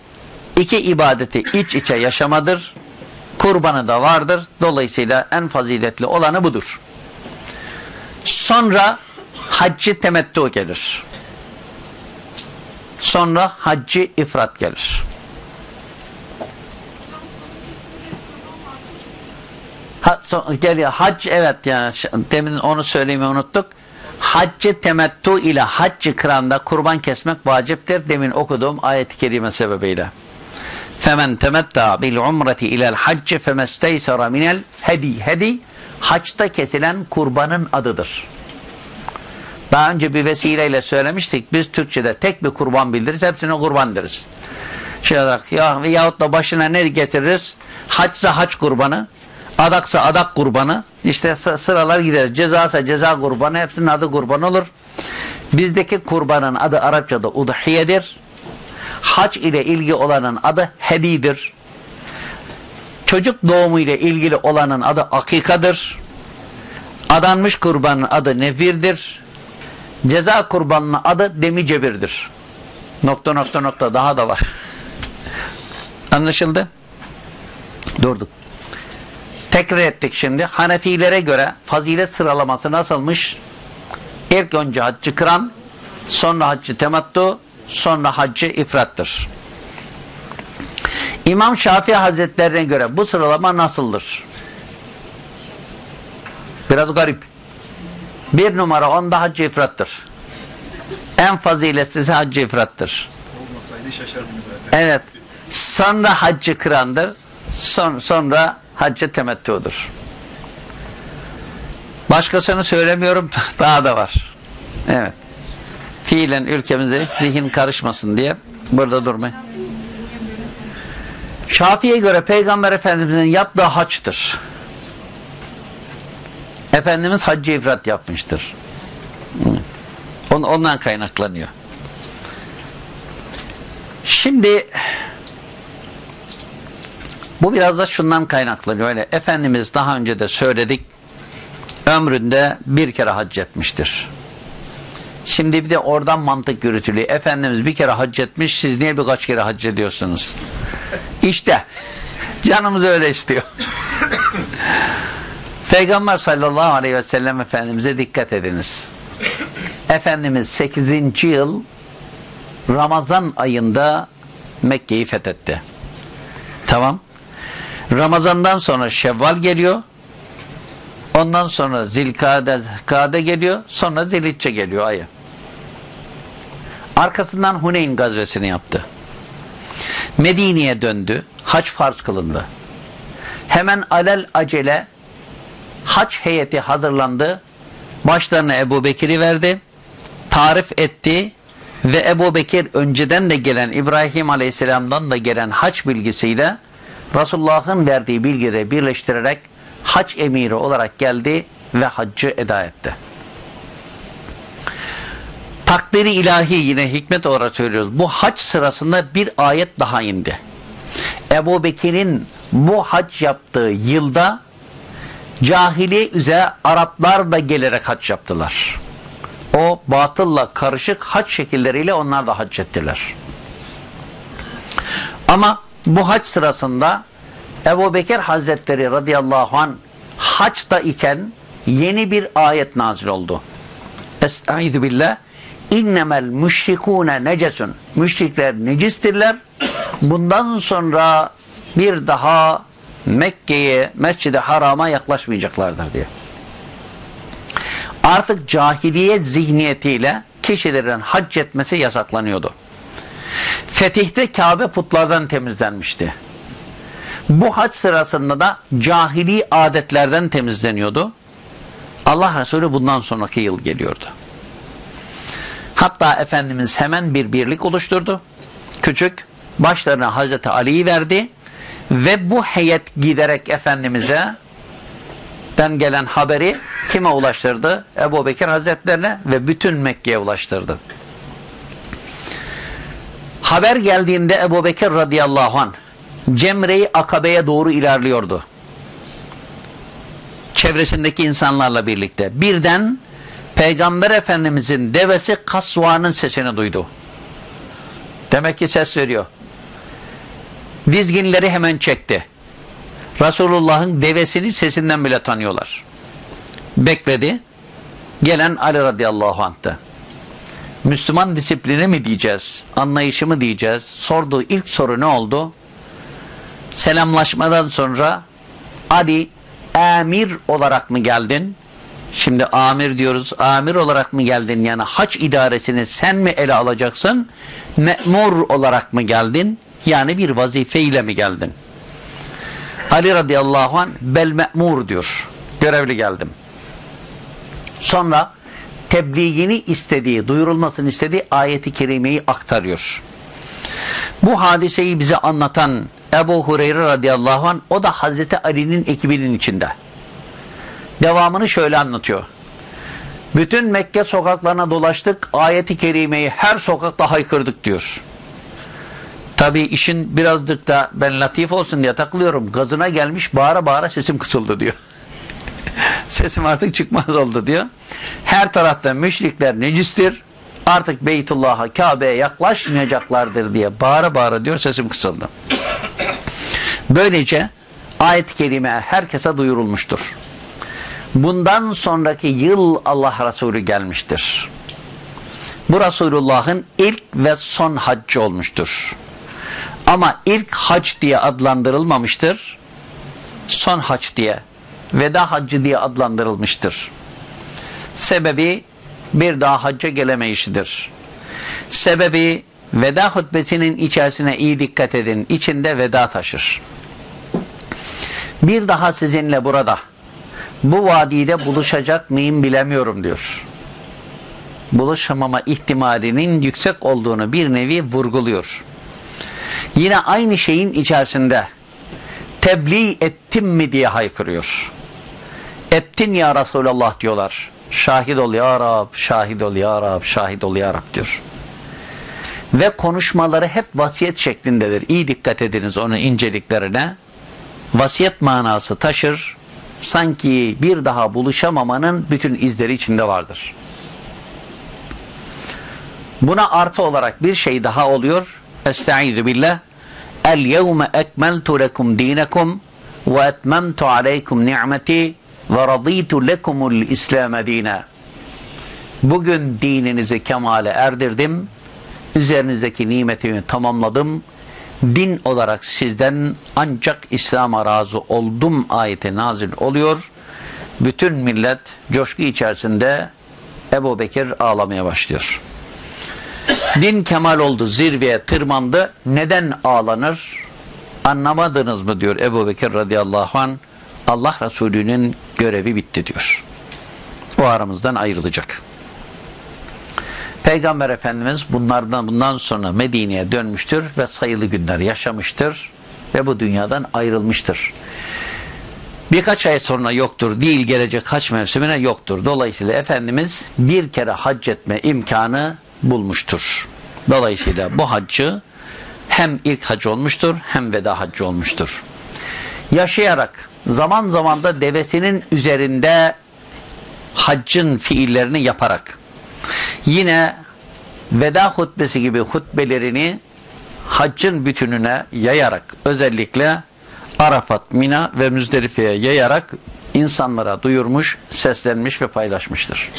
İki ibadeti iç içe yaşamadır. Kurbanı da vardır. Dolayısıyla en faziletli olanı budur. Sonra haccı temettü gelir. Sonra haccı ifrat gelir. Ha, so, geliyor. Hac evet yani demin onu söylemeyi unuttuk. Haccı temettü ile haccı kıranda kurban kesmek vaciptir. Demin okuduğum ayet-i kerime sebebiyle. Femen temetta bil umreti ilel hacci femesteysera minel hedi. Hedi haçta kesilen kurbanın adıdır. Daha önce bir vesileyle söylemiştik. Biz Türkçe'de tek bir kurban bildiririz. Hepsine kurban deriz. Şey olarak ya, yahut da başına ne getiririz? Haçsa haç kurbanı, adaksa adak kurbanı. İşte sı- sıralar gider. Cezasa ceza kurbanı. Hepsinin adı kurban olur. Bizdeki kurbanın adı Arapçada udhiyedir. Haç ile ilgi olanın adı hedidir. Çocuk doğumu ile ilgili olanın adı akikadır. Adanmış kurbanın adı nevirdir. Ceza kurbanının adı demicebirdir. Nokta nokta nokta daha da var. Anlaşıldı? Durduk. Tekrar ettik şimdi. Hanefilere göre fazilet sıralaması nasılmış? İlk önce haccı kıran, sonra haccı temattu, sonra haccı ifrattır. İmam Şafii Hazretlerine göre bu sıralama nasıldır? Biraz garip. Bir numara onda haccı ifrattır. En faziletlisi haccı ifrattır. Olmasaydı şaşardınız zaten. Evet. Sonra haccı kırandır. Son, sonra haccı temettüdür. Başkasını söylemiyorum. Daha da var. Evet. Fiilen ülkemize zihin karışmasın diye burada durmayın. Şafii'ye göre Peygamber Efendimiz'in yaptığı haçtır. Efendimiz haccı ifrat yapmıştır. Ondan kaynaklanıyor. Şimdi bu biraz da şundan kaynaklanıyor. Öyle Efendimiz daha önce de söyledik. Ömründe bir kere hac etmiştir. Şimdi bir de oradan mantık yürütülüyor. Efendimiz bir kere hac etmiş, siz niye birkaç kere hac ediyorsunuz? İşte canımız öyle istiyor. Peygamber sallallahu aleyhi ve sellem Efendimiz'e dikkat ediniz. Efendimiz 8. yıl Ramazan ayında Mekke'yi fethetti. Tamam. Ramazandan sonra Şevval geliyor. Ondan sonra Zilkade Kade geliyor. Sonra Zilhicce geliyor ayı. Arkasından Huneyn gazvesini yaptı. Medine'ye döndü. Haç farz kılındı. Hemen alel acele haç heyeti hazırlandı. Başlarına Ebu Bekir'i verdi. Tarif etti. Ve Ebu Bekir önceden de gelen İbrahim Aleyhisselam'dan da gelen haç bilgisiyle Resulullah'ın verdiği bilgileri birleştirerek hac emiri olarak geldi ve haccı eda etti. Takdiri ilahi yine hikmet olarak söylüyoruz. Bu hac sırasında bir ayet daha indi. Ebu Bekir'in bu hac yaptığı yılda cahili üzere Araplar da gelerek hac yaptılar. O batılla karışık hac şekilleriyle onlar da hac ettiler. Ama bu hac sırasında Ebu Bekir Hazretleri radıyallahu an haçta iken yeni bir ayet nazil oldu. Estaizu billah innemel müşrikûne necesun müşrikler necistirler bundan sonra bir daha Mekke'ye Mescid-i Haram'a yaklaşmayacaklardır diye. Artık cahiliye zihniyetiyle kişilerin hac etmesi yasaklanıyordu. Fetihte Kabe putlardan temizlenmişti. Bu hac sırasında da cahili adetlerden temizleniyordu. Allah Resulü bundan sonraki yıl geliyordu. Hatta Efendimiz hemen bir birlik oluşturdu. Küçük başlarına Hazreti Ali'yi verdi ve bu heyet giderek Efendimiz'e den gelen haberi kime ulaştırdı? Ebu Bekir Hazretlerine ve bütün Mekke'ye ulaştırdı. Haber geldiğinde Ebu Bekir radıyallahu anh Cemre-i Akabe'ye doğru ilerliyordu. Çevresindeki insanlarla birlikte. Birden Peygamber Efendimizin devesi Kasva'nın sesini duydu. Demek ki ses veriyor. Dizginleri hemen çekti. Resulullah'ın devesini sesinden bile tanıyorlar. Bekledi. Gelen Ali radıyallahu anh'tı. Müslüman disiplini mi diyeceğiz? Anlayışı mı diyeceğiz? Sorduğu ilk soru ne oldu? Selamlaşmadan sonra Ali emir olarak mı geldin? Şimdi amir diyoruz. Amir olarak mı geldin? Yani haç idaresini sen mi ele alacaksın? Me'mur olarak mı geldin? Yani bir vazifeyle mi geldin? Ali radıyallahu anh bel me'mur diyor. Görevli geldim. Sonra tebliğini istediği, duyurulmasını istediği ayeti kerimeyi aktarıyor. Bu hadiseyi bize anlatan Ebu Hureyre radıyallahu anh o da Hazreti Ali'nin ekibinin içinde. Devamını şöyle anlatıyor. Bütün Mekke sokaklarına dolaştık, ayeti kerimeyi her sokakta haykırdık diyor. Tabi işin birazcık da ben latif olsun diye takılıyorum. Gazına gelmiş bağıra bağıra sesim kısıldı diyor. Sesim artık çıkmaz oldu diyor. Her tarafta müşrikler necistir. Artık Beytullah'a, Kabe'ye yaklaşmayacaklardır diye bağıra bağıra diyor sesim kısıldı. Böylece ayet-i kerime herkese duyurulmuştur. Bundan sonraki yıl Allah Resulü gelmiştir. Bu Resulullah'ın ilk ve son haccı olmuştur. Ama ilk hac diye adlandırılmamıştır. Son hac diye, veda haccı diye adlandırılmıştır. Sebebi bir daha hacca gelemeyişidir. Sebebi veda hutbesinin içerisine iyi dikkat edin. İçinde veda taşır. Bir daha sizinle burada bu vadide buluşacak mıyım bilemiyorum diyor. Buluşamama ihtimalinin yüksek olduğunu bir nevi vurguluyor. Yine aynı şeyin içerisinde tebliğ ettim mi diye haykırıyor. Ettin ya Resulallah diyorlar. Şahit ol ya Rab, şahit ol ya Rab, şahit ol ya Rab diyor. Ve konuşmaları hep vasiyet şeklindedir. İyi dikkat ediniz onun inceliklerine. Vasiyet manası taşır. Sanki bir daha buluşamamanın bütün izleri içinde vardır. Buna artı olarak bir şey daha oluyor. Estaizu billah. El yevme ekmeltu lekum dinekum ve etmemtu aleykum ni'meti ve raditu lekumul İslam dine. Bugün dininizi kemale erdirdim. Üzerinizdeki nimetimi tamamladım. Din olarak sizden ancak İslam'a razı oldum ayeti nazil oluyor. Bütün millet coşku içerisinde Ebu Bekir ağlamaya başlıyor. Din kemal oldu, zirveye tırmandı. Neden ağlanır? Anlamadınız mı diyor Ebu Bekir radıyallahu an. Allah Resulü'nün görevi bitti diyor. O aramızdan ayrılacak. Peygamber Efendimiz bunlardan bundan sonra Medine'ye dönmüştür ve sayılı günler yaşamıştır ve bu dünyadan ayrılmıştır. Birkaç ay sonra yoktur, değil gelecek haç mevsimine yoktur. Dolayısıyla Efendimiz bir kere hac etme imkanı bulmuştur. Dolayısıyla bu haccı hem ilk hac olmuştur hem veda haccı olmuştur. Yaşayarak zaman zaman da devesinin üzerinde haccın fiillerini yaparak yine veda hutbesi gibi hutbelerini haccın bütününe yayarak özellikle Arafat, Mina ve Müzdelife'ye yayarak insanlara duyurmuş, seslenmiş ve paylaşmıştır.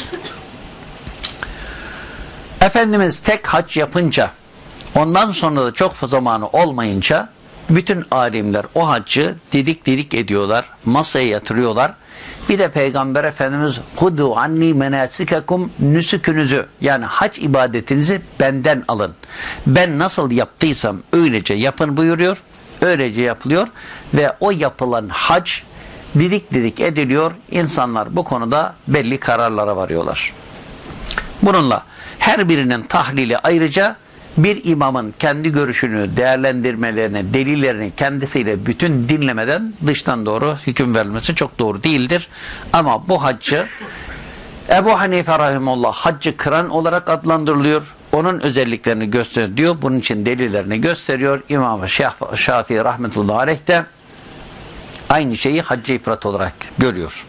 Efendimiz tek hac yapınca ondan sonra da çok zamanı olmayınca bütün alimler o haccı didik didik ediyorlar, masaya yatırıyorlar. Bir de Peygamber Efendimiz hudu anni menasikakum nüsükünüzü yani hac ibadetinizi benden alın. Ben nasıl yaptıysam öylece yapın buyuruyor. Öylece yapılıyor ve o yapılan hac didik didik ediliyor. İnsanlar bu konuda belli kararlara varıyorlar. Bununla her birinin tahlili ayrıca bir imamın kendi görüşünü, değerlendirmelerini, delillerini kendisiyle bütün dinlemeden dıştan doğru hüküm verilmesi çok doğru değildir. Ama bu haccı Ebu Hanife Rahimullah haccı kıran olarak adlandırılıyor. Onun özelliklerini gösteriyor. Bunun için delillerini gösteriyor. İmam Şafii Rahmetullah Aleyh de aynı şeyi haccı ifrat olarak görüyor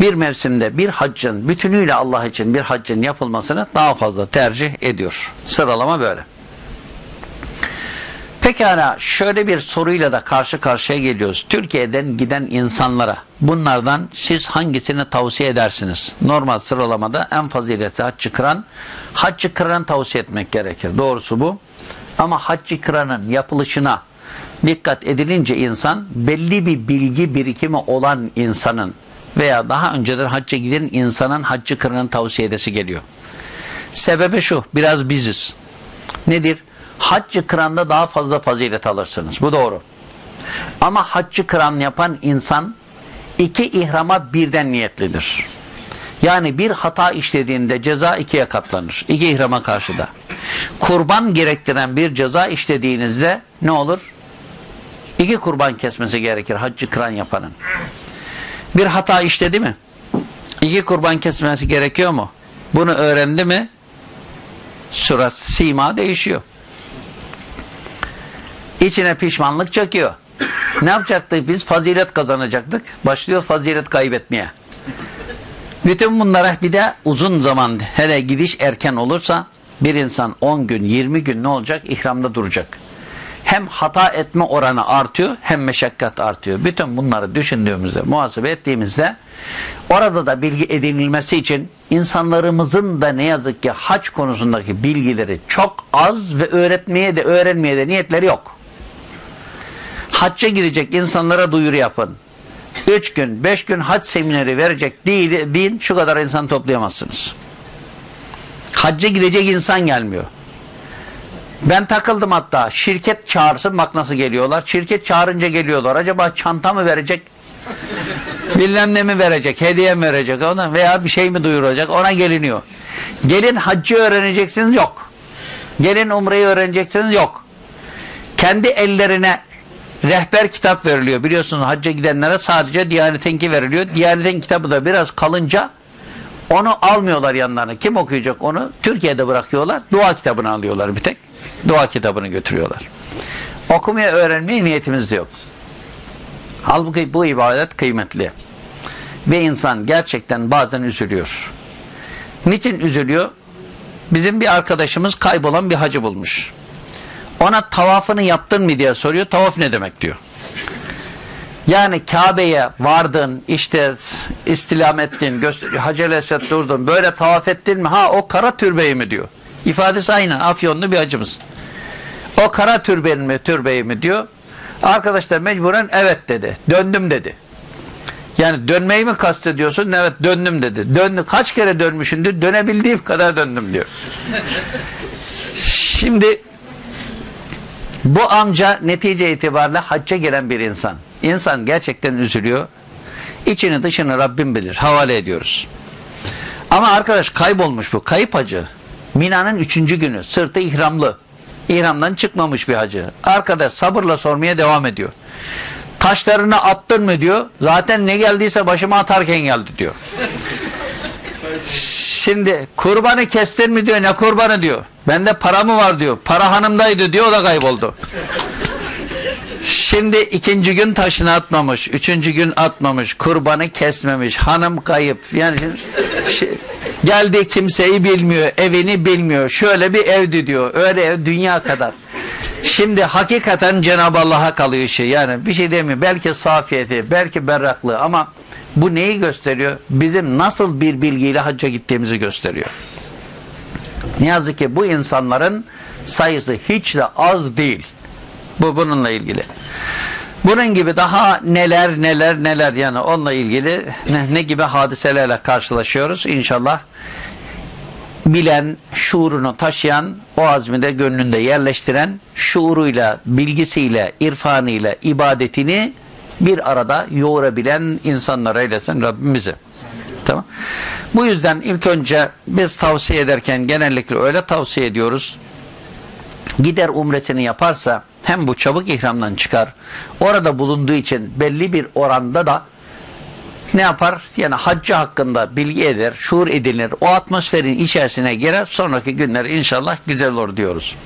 bir mevsimde bir haccın bütünüyle Allah için bir haccın yapılmasını daha fazla tercih ediyor. Sıralama böyle. Pekala şöyle bir soruyla da karşı karşıya geliyoruz. Türkiye'den giden insanlara bunlardan siz hangisini tavsiye edersiniz? Normal sıralamada en faziletli haccı kıran, haccı kıran tavsiye etmek gerekir. Doğrusu bu. Ama haccı kıranın yapılışına dikkat edilince insan belli bir bilgi birikimi olan insanın veya daha önceden hacca giden insanın haccı kıranın tavsiye edesi geliyor. Sebebi şu, biraz biziz. Nedir? Haccı kıranda daha fazla fazilet alırsınız. Bu doğru. Ama haccı kıran yapan insan iki ihrama birden niyetlidir. Yani bir hata işlediğinde ceza ikiye katlanır. İki ihrama karşıda. Kurban gerektiren bir ceza işlediğinizde ne olur? İki kurban kesmesi gerekir haccı kıran yapanın bir hata işledi mi? İki kurban kesmesi gerekiyor mu? Bunu öğrendi mi? Surat, sima değişiyor. İçine pişmanlık çekiyor. Ne yapacaktık biz? Fazilet kazanacaktık. Başlıyor fazilet kaybetmeye. Bütün bunlara bir de uzun zaman hele gidiş erken olursa bir insan 10 gün 20 gün ne olacak? İhramda duracak hem hata etme oranı artıyor hem meşakkat artıyor. Bütün bunları düşündüğümüzde, muhasebe ettiğimizde orada da bilgi edinilmesi için insanlarımızın da ne yazık ki haç konusundaki bilgileri çok az ve öğretmeye de öğrenmeye de niyetleri yok. Hacca gidecek insanlara duyuru yapın. Üç gün, beş gün hac semineri verecek değil, din şu kadar insan toplayamazsınız. Hacca gidecek insan gelmiyor. Ben takıldım hatta. Şirket çağırsın bak nasıl geliyorlar. Şirket çağırınca geliyorlar. Acaba çanta mı verecek? Bilmem ne mi verecek? Hediye mi verecek? Ona veya bir şey mi duyuracak? Ona geliniyor. Gelin haccı öğreneceksiniz yok. Gelin umreyi öğreneceksiniz yok. Kendi ellerine rehber kitap veriliyor. Biliyorsunuz hacca gidenlere sadece Diyanet'inki veriliyor. Diyanet'in kitabı da biraz kalınca onu almıyorlar yanlarına. Kim okuyacak onu? Türkiye'de bırakıyorlar. Dua kitabını alıyorlar bir tek. Dua kitabını götürüyorlar. Okumaya öğrenmeye niyetimiz de yok. Halbuki bu ibadet kıymetli. Ve insan gerçekten bazen üzülüyor. Niçin üzülüyor? bizim bir arkadaşımız kaybolan bir hacı bulmuş. Ona tavafını yaptın mı diye soruyor. Tavaf ne demek diyor. Yani Kabe'ye vardın, işte istilam ettin, Hacer Esed durdun, böyle tavaf ettin mi? Ha o kara türbeyi mi diyor. İfadesi aynen Afyonlu bir hacımız. O kara türbeyi mi, türbeyi mi diyor. Arkadaş da mecburen evet dedi. Döndüm dedi. Yani dönmeyi mi kastediyorsun? Evet döndüm dedi. Döndü. Kaç kere dönmüşündür? Dönebildiğim kadar döndüm diyor. Şimdi bu amca netice itibariyle hacca gelen bir insan. İnsan gerçekten üzülüyor. İçini dışını Rabbim bilir. Havale ediyoruz. Ama arkadaş kaybolmuş bu. Kayıp hacı. Mina'nın üçüncü günü. Sırtı ihramlı. İhramdan çıkmamış bir hacı. Arkadaş sabırla sormaya devam ediyor. Taşlarını attın mı diyor. Zaten ne geldiyse başıma atarken geldi diyor. Şimdi kurbanı kestin mi diyor. Ne kurbanı diyor. Bende para mı var diyor. Para hanımdaydı diyor. O da kayboldu. Şimdi ikinci gün taşını atmamış. Üçüncü gün atmamış. Kurbanı kesmemiş. Hanım kayıp. Yani şi- geldi kimseyi bilmiyor. Evini bilmiyor. Şöyle bir evdi diyor. Öyle ev dünya kadar. Şimdi hakikaten Cenab-ı Allah'a kalıyor işi. Yani bir şey demiyor. Belki safiyeti, belki berraklığı ama bu neyi gösteriyor? Bizim nasıl bir bilgiyle hacca gittiğimizi gösteriyor. Ne yazık ki bu insanların sayısı hiç de az değil. Bu bununla ilgili. Bunun gibi daha neler neler neler yani onunla ilgili ne, ne gibi hadiselerle karşılaşıyoruz inşallah bilen, şuurunu taşıyan, o azmi de gönlünde yerleştiren, şuuruyla, bilgisiyle, irfanıyla, ibadetini bir arada yoğurabilen insanlar eylesin Rabbimizi. Tamam. Bu yüzden ilk önce biz tavsiye ederken genellikle öyle tavsiye ediyoruz. Gider umresini yaparsa hem bu çabuk ihramdan çıkar. Orada bulunduğu için belli bir oranda da ne yapar? Yani haccı hakkında bilgi eder, şuur edilir. O atmosferin içerisine girer. Sonraki günler inşallah güzel olur diyoruz.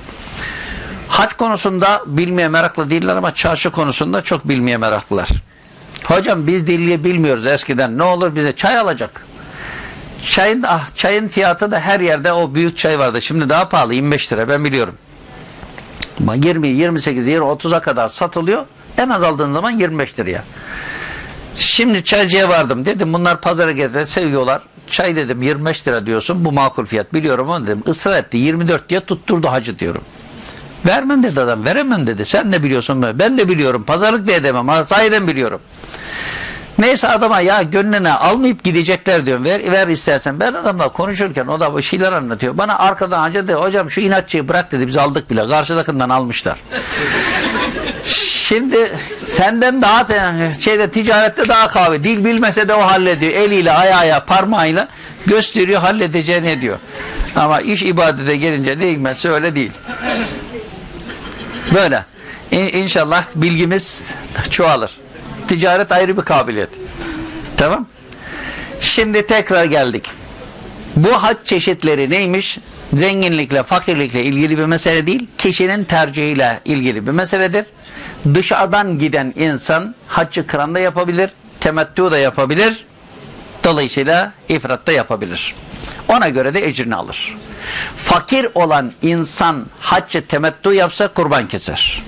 Hac konusunda bilmeye meraklı değiller ama çarşı konusunda çok bilmeye meraklılar. Hocam biz dilliği bilmiyoruz eskiden. Ne olur bize çay alacak. Çayın, ah, çayın fiyatı da her yerde o büyük çay vardı. Şimdi daha pahalı 25 lira ben biliyorum. Ama 20, 28, 20, 30'a kadar satılıyor. En az aldığın zaman 25 liraya. Şimdi çaycıya vardım. Dedim bunlar pazara getirip seviyorlar. Çay dedim 25 lira diyorsun. Bu makul fiyat biliyorum ama dedim. ısrar etti. 24 diye tutturdu hacı diyorum. Vermem dedi adam. Veremem dedi. Sen de biliyorsun. Ben, ben de biliyorum. Pazarlık da edemem. Sahiden biliyorum. Neyse adama ya gönlüne almayıp gidecekler diyorum. Ver, ver istersen. Ben adamla konuşurken o da bir şeyler anlatıyor. Bana arkadan hacı dedi. Hocam şu inatçıyı bırak dedi. Biz aldık bile. Karşıdakinden almışlar. Şimdi senden daha şeyde ticarette daha kahve. Dil bilmese de o hallediyor. Eliyle, ayağıyla, parmağıyla gösteriyor, halledeceğini diyor. Ama iş ibadete gelince ne hikmetse öyle değil. Böyle. İn- İnşallah bilgimiz çoğalır. Ticaret ayrı bir kabiliyet. Tamam. Şimdi tekrar geldik. Bu hac çeşitleri neymiş? Zenginlikle, fakirlikle ilgili bir mesele değil, kişinin tercihiyle ilgili bir meseledir. Dışarıdan giden insan haccı kıran da yapabilir, temettü da yapabilir. Dolayısıyla ifrat da yapabilir. Ona göre de ecrini alır. Fakir olan insan haccı temettü yapsa kurban keser.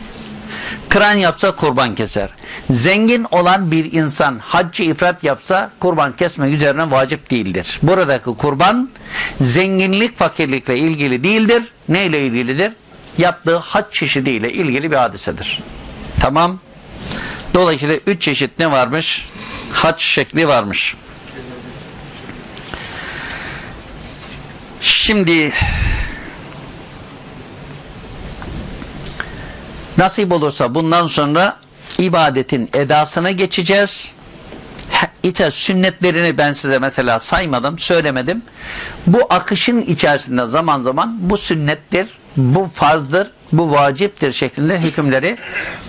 Kıran yapsa kurban keser. Zengin olan bir insan haccı ifrat yapsa kurban kesmek üzerine vacip değildir. Buradaki kurban zenginlik fakirlikle ilgili değildir. Neyle ilgilidir? Yaptığı hac çeşidiyle ilgili bir hadisedir. Tamam. Dolayısıyla üç çeşit ne varmış? Hac şekli varmış. Şimdi Nasip olursa bundan sonra ibadetin edasına geçeceğiz. İte sünnetlerini ben size mesela saymadım, söylemedim. Bu akışın içerisinde zaman zaman bu sünnettir, bu farzdır, bu vaciptir şeklinde hükümleri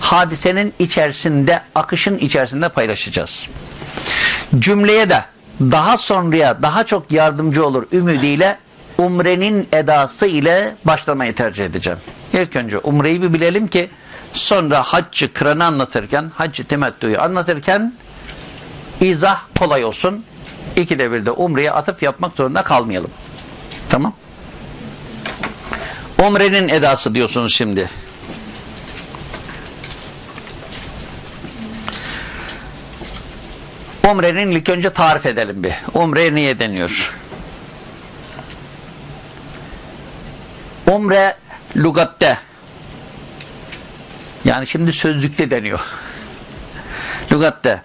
hadisenin içerisinde, akışın içerisinde paylaşacağız. Cümleye de daha sonraya daha çok yardımcı olur ümidiyle umrenin edası ile başlamayı tercih edeceğim. İlk önce umreyi bir bilelim ki sonra haccı kıranı anlatırken, haccı temettüyü anlatırken izah kolay olsun. İkide bir de umreye atıf yapmak zorunda kalmayalım. Tamam. Umrenin edası diyorsunuz şimdi. Umrenin ilk önce tarif edelim bir. Umre niye deniyor? Umre lugatte yani şimdi sözlükte deniyor. lugatte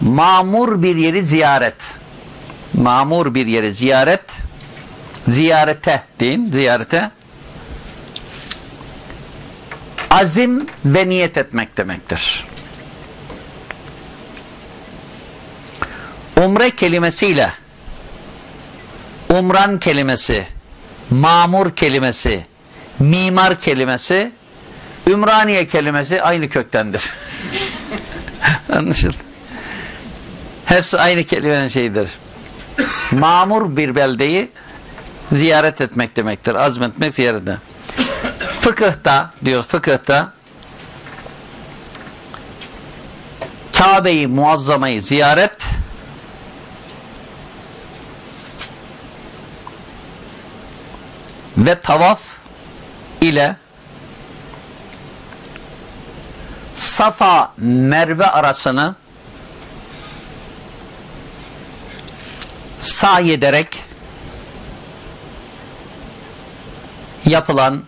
mamur bir yeri ziyaret. Mamur bir yeri ziyaret ziyarete deyin ziyarete azim ve niyet etmek demektir. Umre kelimesiyle umran kelimesi, mamur kelimesi, mimar kelimesi, ümraniye kelimesi aynı köktendir. Anlaşıldı. Hepsi aynı kelimenin şeyidir. Mamur bir beldeyi ziyaret etmek demektir. Azmetmek ziyarete. Fıkıhta diyor fıkıhta Kabe'yi muazzamayı ziyaret ve tavaf ile Safa Merve arasını sahi ederek yapılan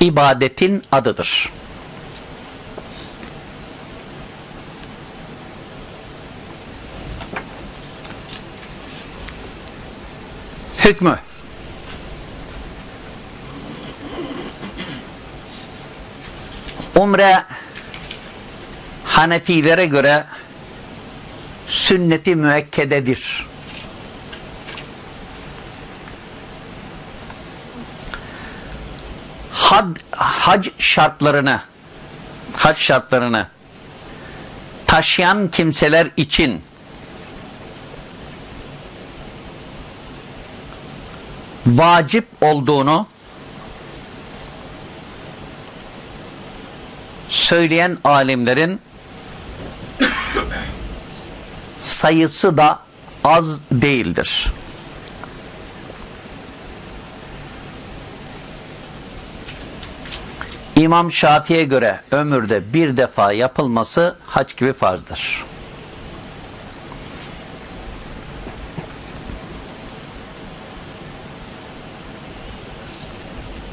ibadetin adıdır. Hükmü Umre Hanefilere göre sünneti müekkededir. Had, hac şartlarını hac şartlarını taşıyan kimseler için vacip olduğunu söyleyen alimlerin sayısı da az değildir. İmam Şafii'ye göre ömürde bir defa yapılması hac gibi farzdır.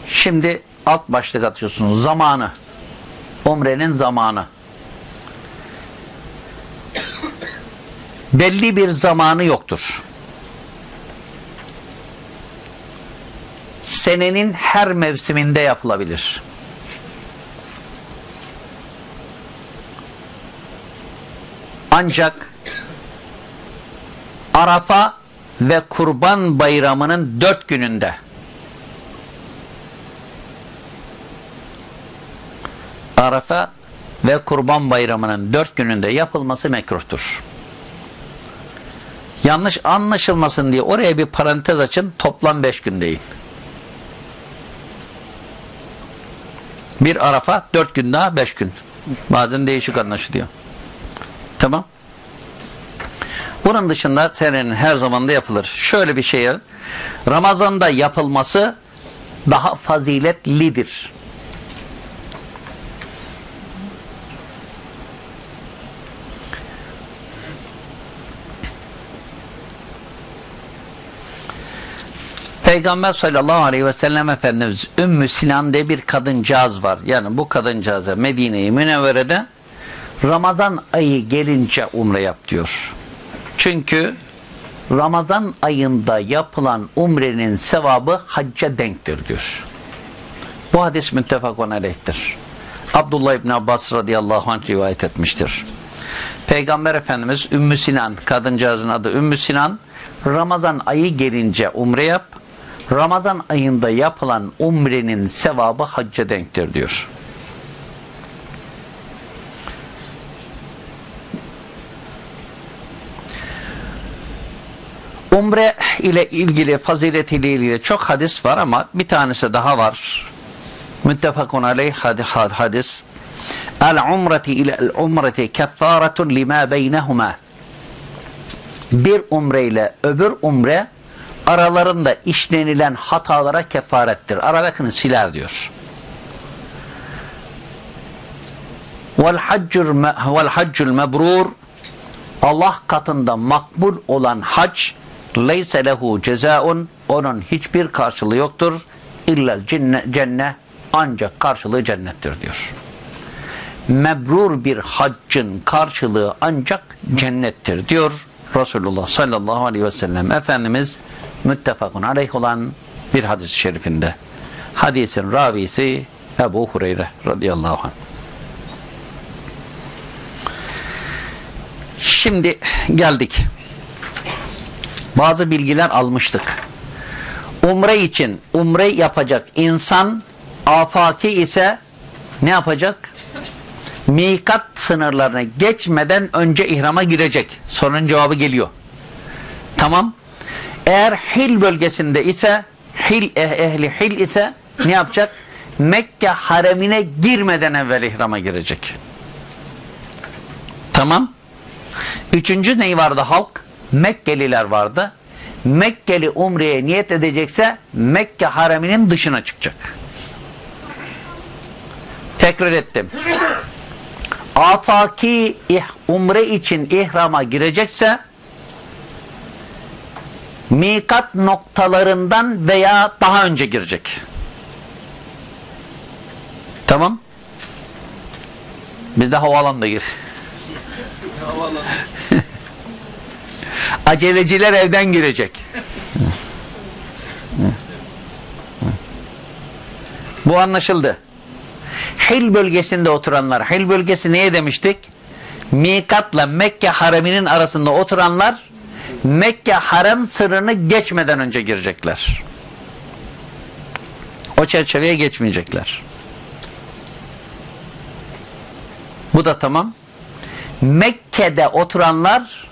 Şimdi alt başlık atıyorsunuz. Zamanı. Umrenin zamanı. Belli bir zamanı yoktur. Senenin her mevsiminde yapılabilir. Ancak Arafa ve Kurban Bayramı'nın dört gününde Arafa ve Kurban Bayramı'nın dört gününde yapılması mekruhtur. Yanlış anlaşılmasın diye oraya bir parantez açın toplam beş gün değil. Bir Arafa dört gün daha beş gün. Bazen değişik anlaşılıyor. Tamam. Bunun dışında senenin her zaman da yapılır. Şöyle bir şey Ramazan'da yapılması daha faziletlidir. Peygamber sallallahu aleyhi ve sellem Efendimiz Ümmü Sinan diye bir kadıncağız var. Yani bu kadıncağıza Medine-i Münevvere'de Ramazan ayı gelince umre yap diyor. Çünkü Ramazan ayında yapılan umrenin sevabı hacca denktir diyor. Bu hadis müttefakun aleyhtir. Abdullah İbni Abbas radıyallahu anh rivayet etmiştir. Peygamber Efendimiz Ümmü Sinan, kadıncağızın adı Ümmü Sinan, Ramazan ayı gelince umre yap, Ramazan ayında yapılan umrenin sevabı hacca denktir diyor. Umre ile ilgili, faziletiyle ilgili çok hadis var ama bir tanesi daha var. Müttefakun aleyh hadis. El umreti ile el umreti keffaretun lima beynehuma. Bir umre ile öbür umre aralarında işlenilen hatalara kefarettir. Aralarını siler diyor. Vel haccul mebrur Allah katında makbul olan hac leyse lehu cezaun onun hiçbir karşılığı yoktur. İlla cennet, cennet ancak karşılığı cennettir diyor. Mebrur bir haccın karşılığı ancak cennettir diyor Resulullah sallallahu aleyhi ve sellem. Efendimiz müttefakun aleyh olan bir hadis-i şerifinde. Hadisin ravisi Ebu Hureyre radıyallahu anh. Şimdi geldik. Bazı bilgiler almıştık. Umre için umre yapacak insan afaki ise ne yapacak? Mikat sınırlarına geçmeden önce ihrama girecek. Sorunun cevabı geliyor. Tamam. Eğer Hil bölgesinde ise Hil eh- ehli Hil ise ne yapacak? Mekke haremine girmeden evvel ihrama girecek. Tamam. Üçüncü neyi vardı halk? Mekkeliler vardı. Mekkeli umreye niyet edecekse Mekke hareminin dışına çıkacak. Tekrar ettim. Afaki ih- umre için ihrama girecekse mikat noktalarından veya daha önce girecek. Tamam. Biz de havaalanında gir. Aceleciler evden girecek. Bu anlaşıldı. Hil bölgesinde oturanlar, Hil bölgesi neye demiştik? Mikatla Mekke hareminin arasında oturanlar Mekke harem sırrını geçmeden önce girecekler. O çerçeveye geçmeyecekler. Bu da tamam. Mekke'de oturanlar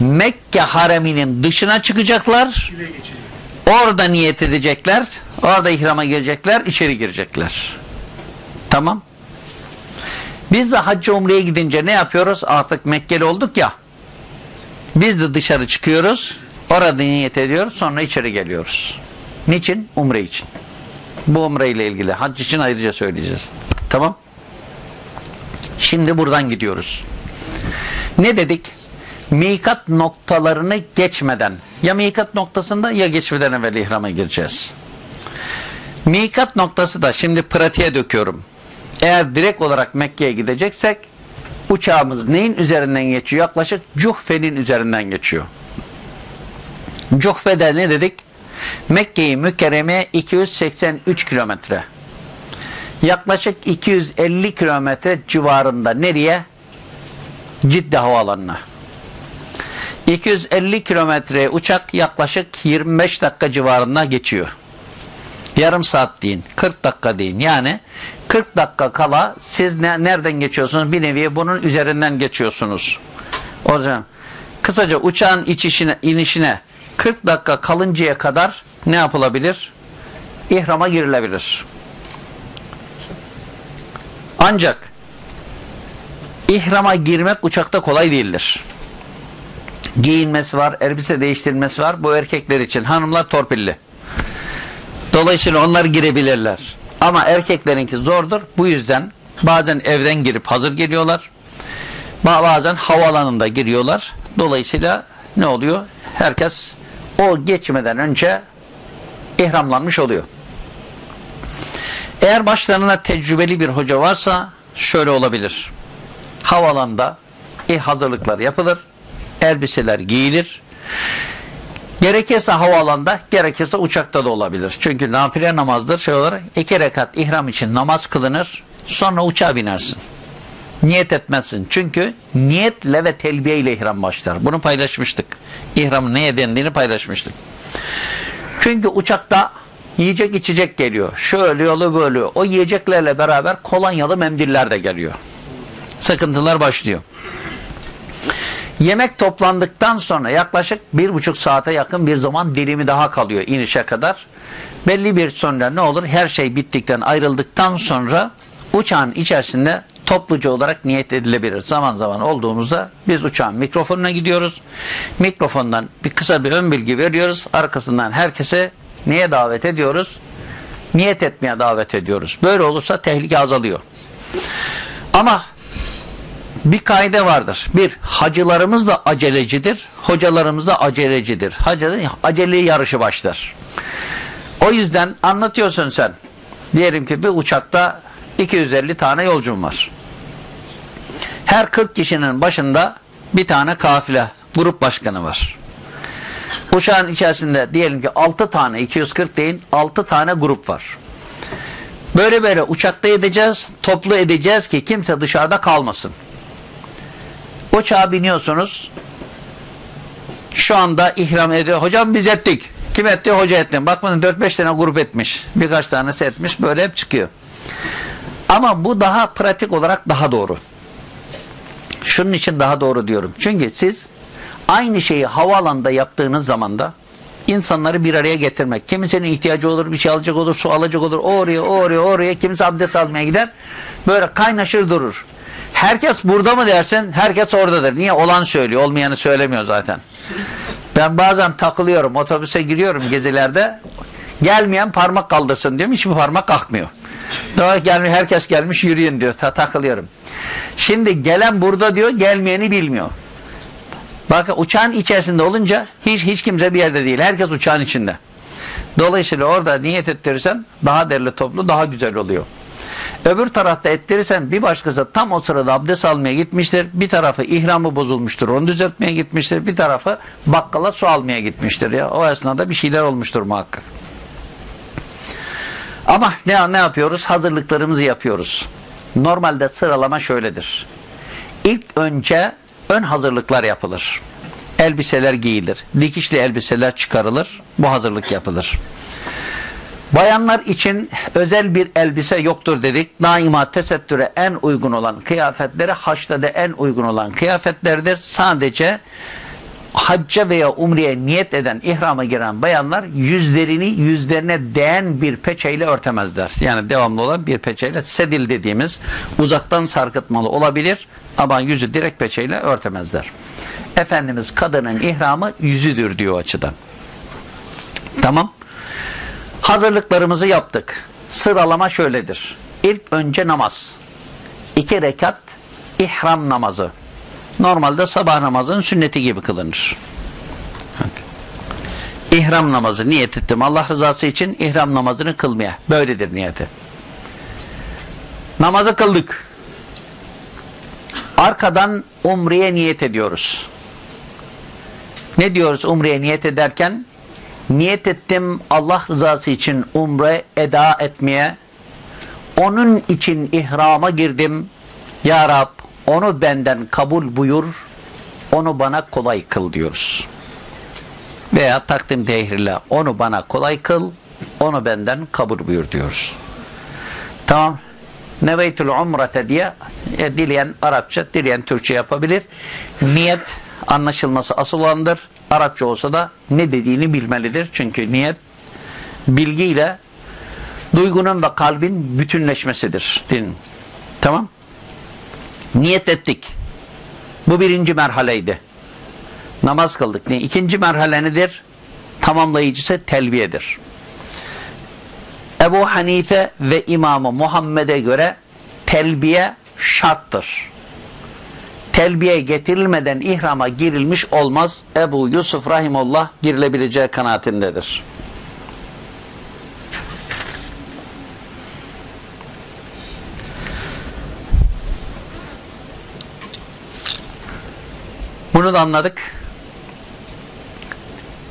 Mekke hareminin dışına çıkacaklar. Orada niyet edecekler. Orada ihrama girecekler. içeri girecekler. Tamam. Biz de hacca umreye gidince ne yapıyoruz? Artık Mekkeli olduk ya. Biz de dışarı çıkıyoruz. Orada niyet ediyoruz. Sonra içeri geliyoruz. Niçin? Umre için. Bu umre ile ilgili. Hac için ayrıca söyleyeceğiz. Tamam. Şimdi buradan gidiyoruz. Ne dedik? Mikat noktalarını geçmeden ya mikat noktasında ya geçmeden evvel ihrama gireceğiz. Mikat noktası da şimdi pratiğe döküyorum. Eğer direkt olarak Mekke'ye gideceksek uçağımız neyin üzerinden geçiyor? Yaklaşık Cuhfe'nin üzerinden geçiyor. Cuhfe'de ne dedik? Mekke'yi mükerreme 283 kilometre. Yaklaşık 250 kilometre civarında nereye? Cidde havaalanına. 250 kilometre uçak yaklaşık 25 dakika civarında geçiyor. Yarım saat deyin, 40 dakika deyin. Yani 40 dakika kala siz ne, nereden geçiyorsunuz? Bir nevi bunun üzerinden geçiyorsunuz. O zaman kısaca uçağın içişine, inişine 40 dakika kalıncaya kadar ne yapılabilir? İhrama girilebilir. Ancak ihrama girmek uçakta kolay değildir. Giyinmesi var, elbise değiştirmesi var. Bu erkekler için. Hanımlar torpilli. Dolayısıyla onlar girebilirler. Ama erkeklerinki zordur. Bu yüzden bazen evden girip hazır geliyorlar. Ba- Bazen havaalanında giriyorlar. Dolayısıyla ne oluyor? Herkes o geçmeden önce ihramlanmış oluyor. Eğer başlarına tecrübeli bir hoca varsa şöyle olabilir. Havalanda e hazırlıklar yapılır. Elbiseler giyilir. Gerekirse havaalanında, gerekirse uçakta da olabilir. Çünkü nafile namazdır şey olarak iki rekat ihram için namaz kılınır. Sonra uçağa binersin. Niyet etmezsin. Çünkü niyetle ve telbiye ile ihram başlar. Bunu paylaşmıştık. İhramın neye dendiğini paylaşmıştık. Çünkü uçakta yiyecek içecek geliyor. Şöyle yolu böyle. O yiyeceklerle beraber kolonyalı mendiller de geliyor. Sıkıntılar başlıyor. Yemek toplandıktan sonra yaklaşık bir buçuk saate yakın bir zaman dilimi daha kalıyor inişe kadar. Belli bir sonra ne olur? Her şey bittikten ayrıldıktan sonra uçağın içerisinde topluca olarak niyet edilebilir. Zaman zaman olduğumuzda biz uçağın mikrofonuna gidiyoruz. Mikrofondan bir kısa bir ön bilgi veriyoruz. Arkasından herkese neye davet ediyoruz? Niyet etmeye davet ediyoruz. Böyle olursa tehlike azalıyor. Ama bir kaide vardır. Bir, hacılarımız da acelecidir, hocalarımız da acelecidir. Hacı, acele yarışı başlar. O yüzden anlatıyorsun sen. Diyelim ki bir uçakta 250 tane yolcum var. Her 40 kişinin başında bir tane kafile, grup başkanı var. Uçağın içerisinde diyelim ki 6 tane, 240 deyin, 6 tane grup var. Böyle böyle uçakta edeceğiz, toplu edeceğiz ki kimse dışarıda kalmasın. Uçağa biniyorsunuz. Şu anda ihram ediyor. Hocam biz ettik. Kim etti? Hoca etti. Bakmanın 4-5 tane grup etmiş. Birkaç tanesi etmiş. Böyle hep çıkıyor. Ama bu daha pratik olarak daha doğru. Şunun için daha doğru diyorum. Çünkü siz aynı şeyi havaalanında yaptığınız zaman da insanları bir araya getirmek. Kimisinin ihtiyacı olur, bir şey alacak olur, su alacak olur. O oraya, o oraya, o oraya. Kimisi abdest almaya gider. Böyle kaynaşır durur. Herkes burada mı dersin? Herkes oradadır. Niye? Olan söylüyor. Olmayanı söylemiyor zaten. Ben bazen takılıyorum. Otobüse giriyorum gezilerde. Gelmeyen parmak kaldırsın diyorum. Hiçbir parmak kalkmıyor. Daha gelmiş, herkes gelmiş yürüyün diyor. Ta takılıyorum. Şimdi gelen burada diyor, gelmeyeni bilmiyor. Bakın uçağın içerisinde olunca hiç hiç kimse bir yerde değil. Herkes uçağın içinde. Dolayısıyla orada niyet ettirirsen daha derli toplu, daha güzel oluyor. Öbür tarafta ettirirsen bir başkası tam o sırada abdest almaya gitmiştir. Bir tarafı ihramı bozulmuştur. Onu düzeltmeye gitmiştir. Bir tarafı bakkala su almaya gitmiştir. ya O esnada bir şeyler olmuştur muhakkak. Ama ne, ne yapıyoruz? Hazırlıklarımızı yapıyoruz. Normalde sıralama şöyledir. İlk önce ön hazırlıklar yapılır. Elbiseler giyilir. Dikişli elbiseler çıkarılır. Bu hazırlık yapılır. Bayanlar için özel bir elbise yoktur dedik. Daima tesettüre en uygun olan kıyafetleri haçta en uygun olan kıyafetlerdir. Sadece hacca veya umreye niyet eden, ihrama giren bayanlar yüzlerini yüzlerine değen bir peçeyle örtemezler. Yani devamlı olan bir peçeyle sedil dediğimiz uzaktan sarkıtmalı olabilir ama yüzü direkt peçeyle örtemezler. Efendimiz kadının ihramı yüzüdür diyor açıdan. Tamam. Hazırlıklarımızı yaptık. Sıralama şöyledir. İlk önce namaz. İki rekat ihram namazı. Normalde sabah namazının sünneti gibi kılınır. İhram namazı niyet ettim. Allah rızası için ihram namazını kılmaya. Böyledir niyeti. Namazı kıldık. Arkadan umreye niyet ediyoruz. Ne diyoruz umreye niyet ederken? Niyet ettim Allah rızası için umre eda etmeye. Onun için ihrama girdim. Ya Rab onu benden kabul buyur. Onu bana kolay kıl diyoruz. Veya takdim tehirle onu bana kolay kıl. Onu benden kabul buyur diyoruz. Tamam. Neveytül umrete diye e, dileyen Arapça, dileyen Türkçe yapabilir. Niyet anlaşılması asıl olandır. Arapça olsa da ne dediğini bilmelidir. Çünkü niyet bilgiyle duygunun ve kalbin bütünleşmesidir. Din. Tamam. Niyet ettik. Bu birinci merhaleydi. Namaz kıldık. İkinci merhale nedir? Tamamlayıcısı telbiyedir. Ebu Hanife ve İmamı Muhammed'e göre telbiye şarttır. Telbiye getirilmeden ihrama girilmiş olmaz. Ebu Yusuf Rahimullah girilebileceği kanaatindedir. Bunu da anladık.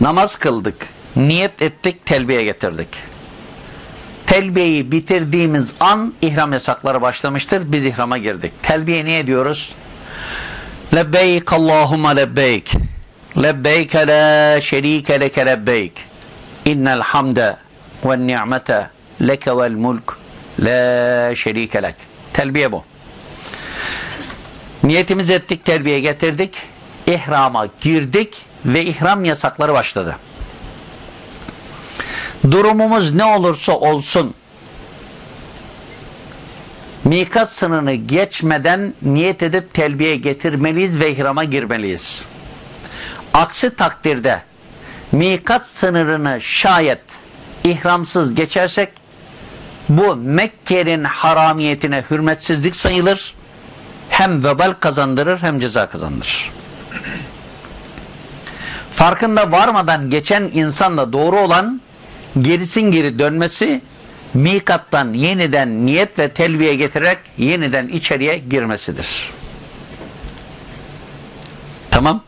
Namaz kıldık. Niyet ettik, telbiye getirdik. Telbiyeyi bitirdiğimiz an ihram yasakları başlamıştır. Biz ihrama girdik. Telbiye niye diyoruz? Lebbeyk Allahumma lebbeyk. Lebbeyk la şerike leke lebbeyk. İnnel hamde ve ni'mete leke vel mulk la şerike lek. Telbiye bu. Niyetimizi ettik, terbiye getirdik. İhrama girdik ve ihram yasakları başladı. Durumumuz ne olursa olsun mikat sınırını geçmeden niyet edip telbiye getirmeliyiz ve ihrama girmeliyiz. Aksi takdirde mikat sınırını şayet ihramsız geçersek bu Mekke'nin haramiyetine hürmetsizlik sayılır. Hem vebal kazandırır hem ceza kazandırır. Farkında varmadan geçen insanla doğru olan gerisin geri dönmesi mikattan yeniden niyet ve telviye getirerek yeniden içeriye girmesidir. Tamam.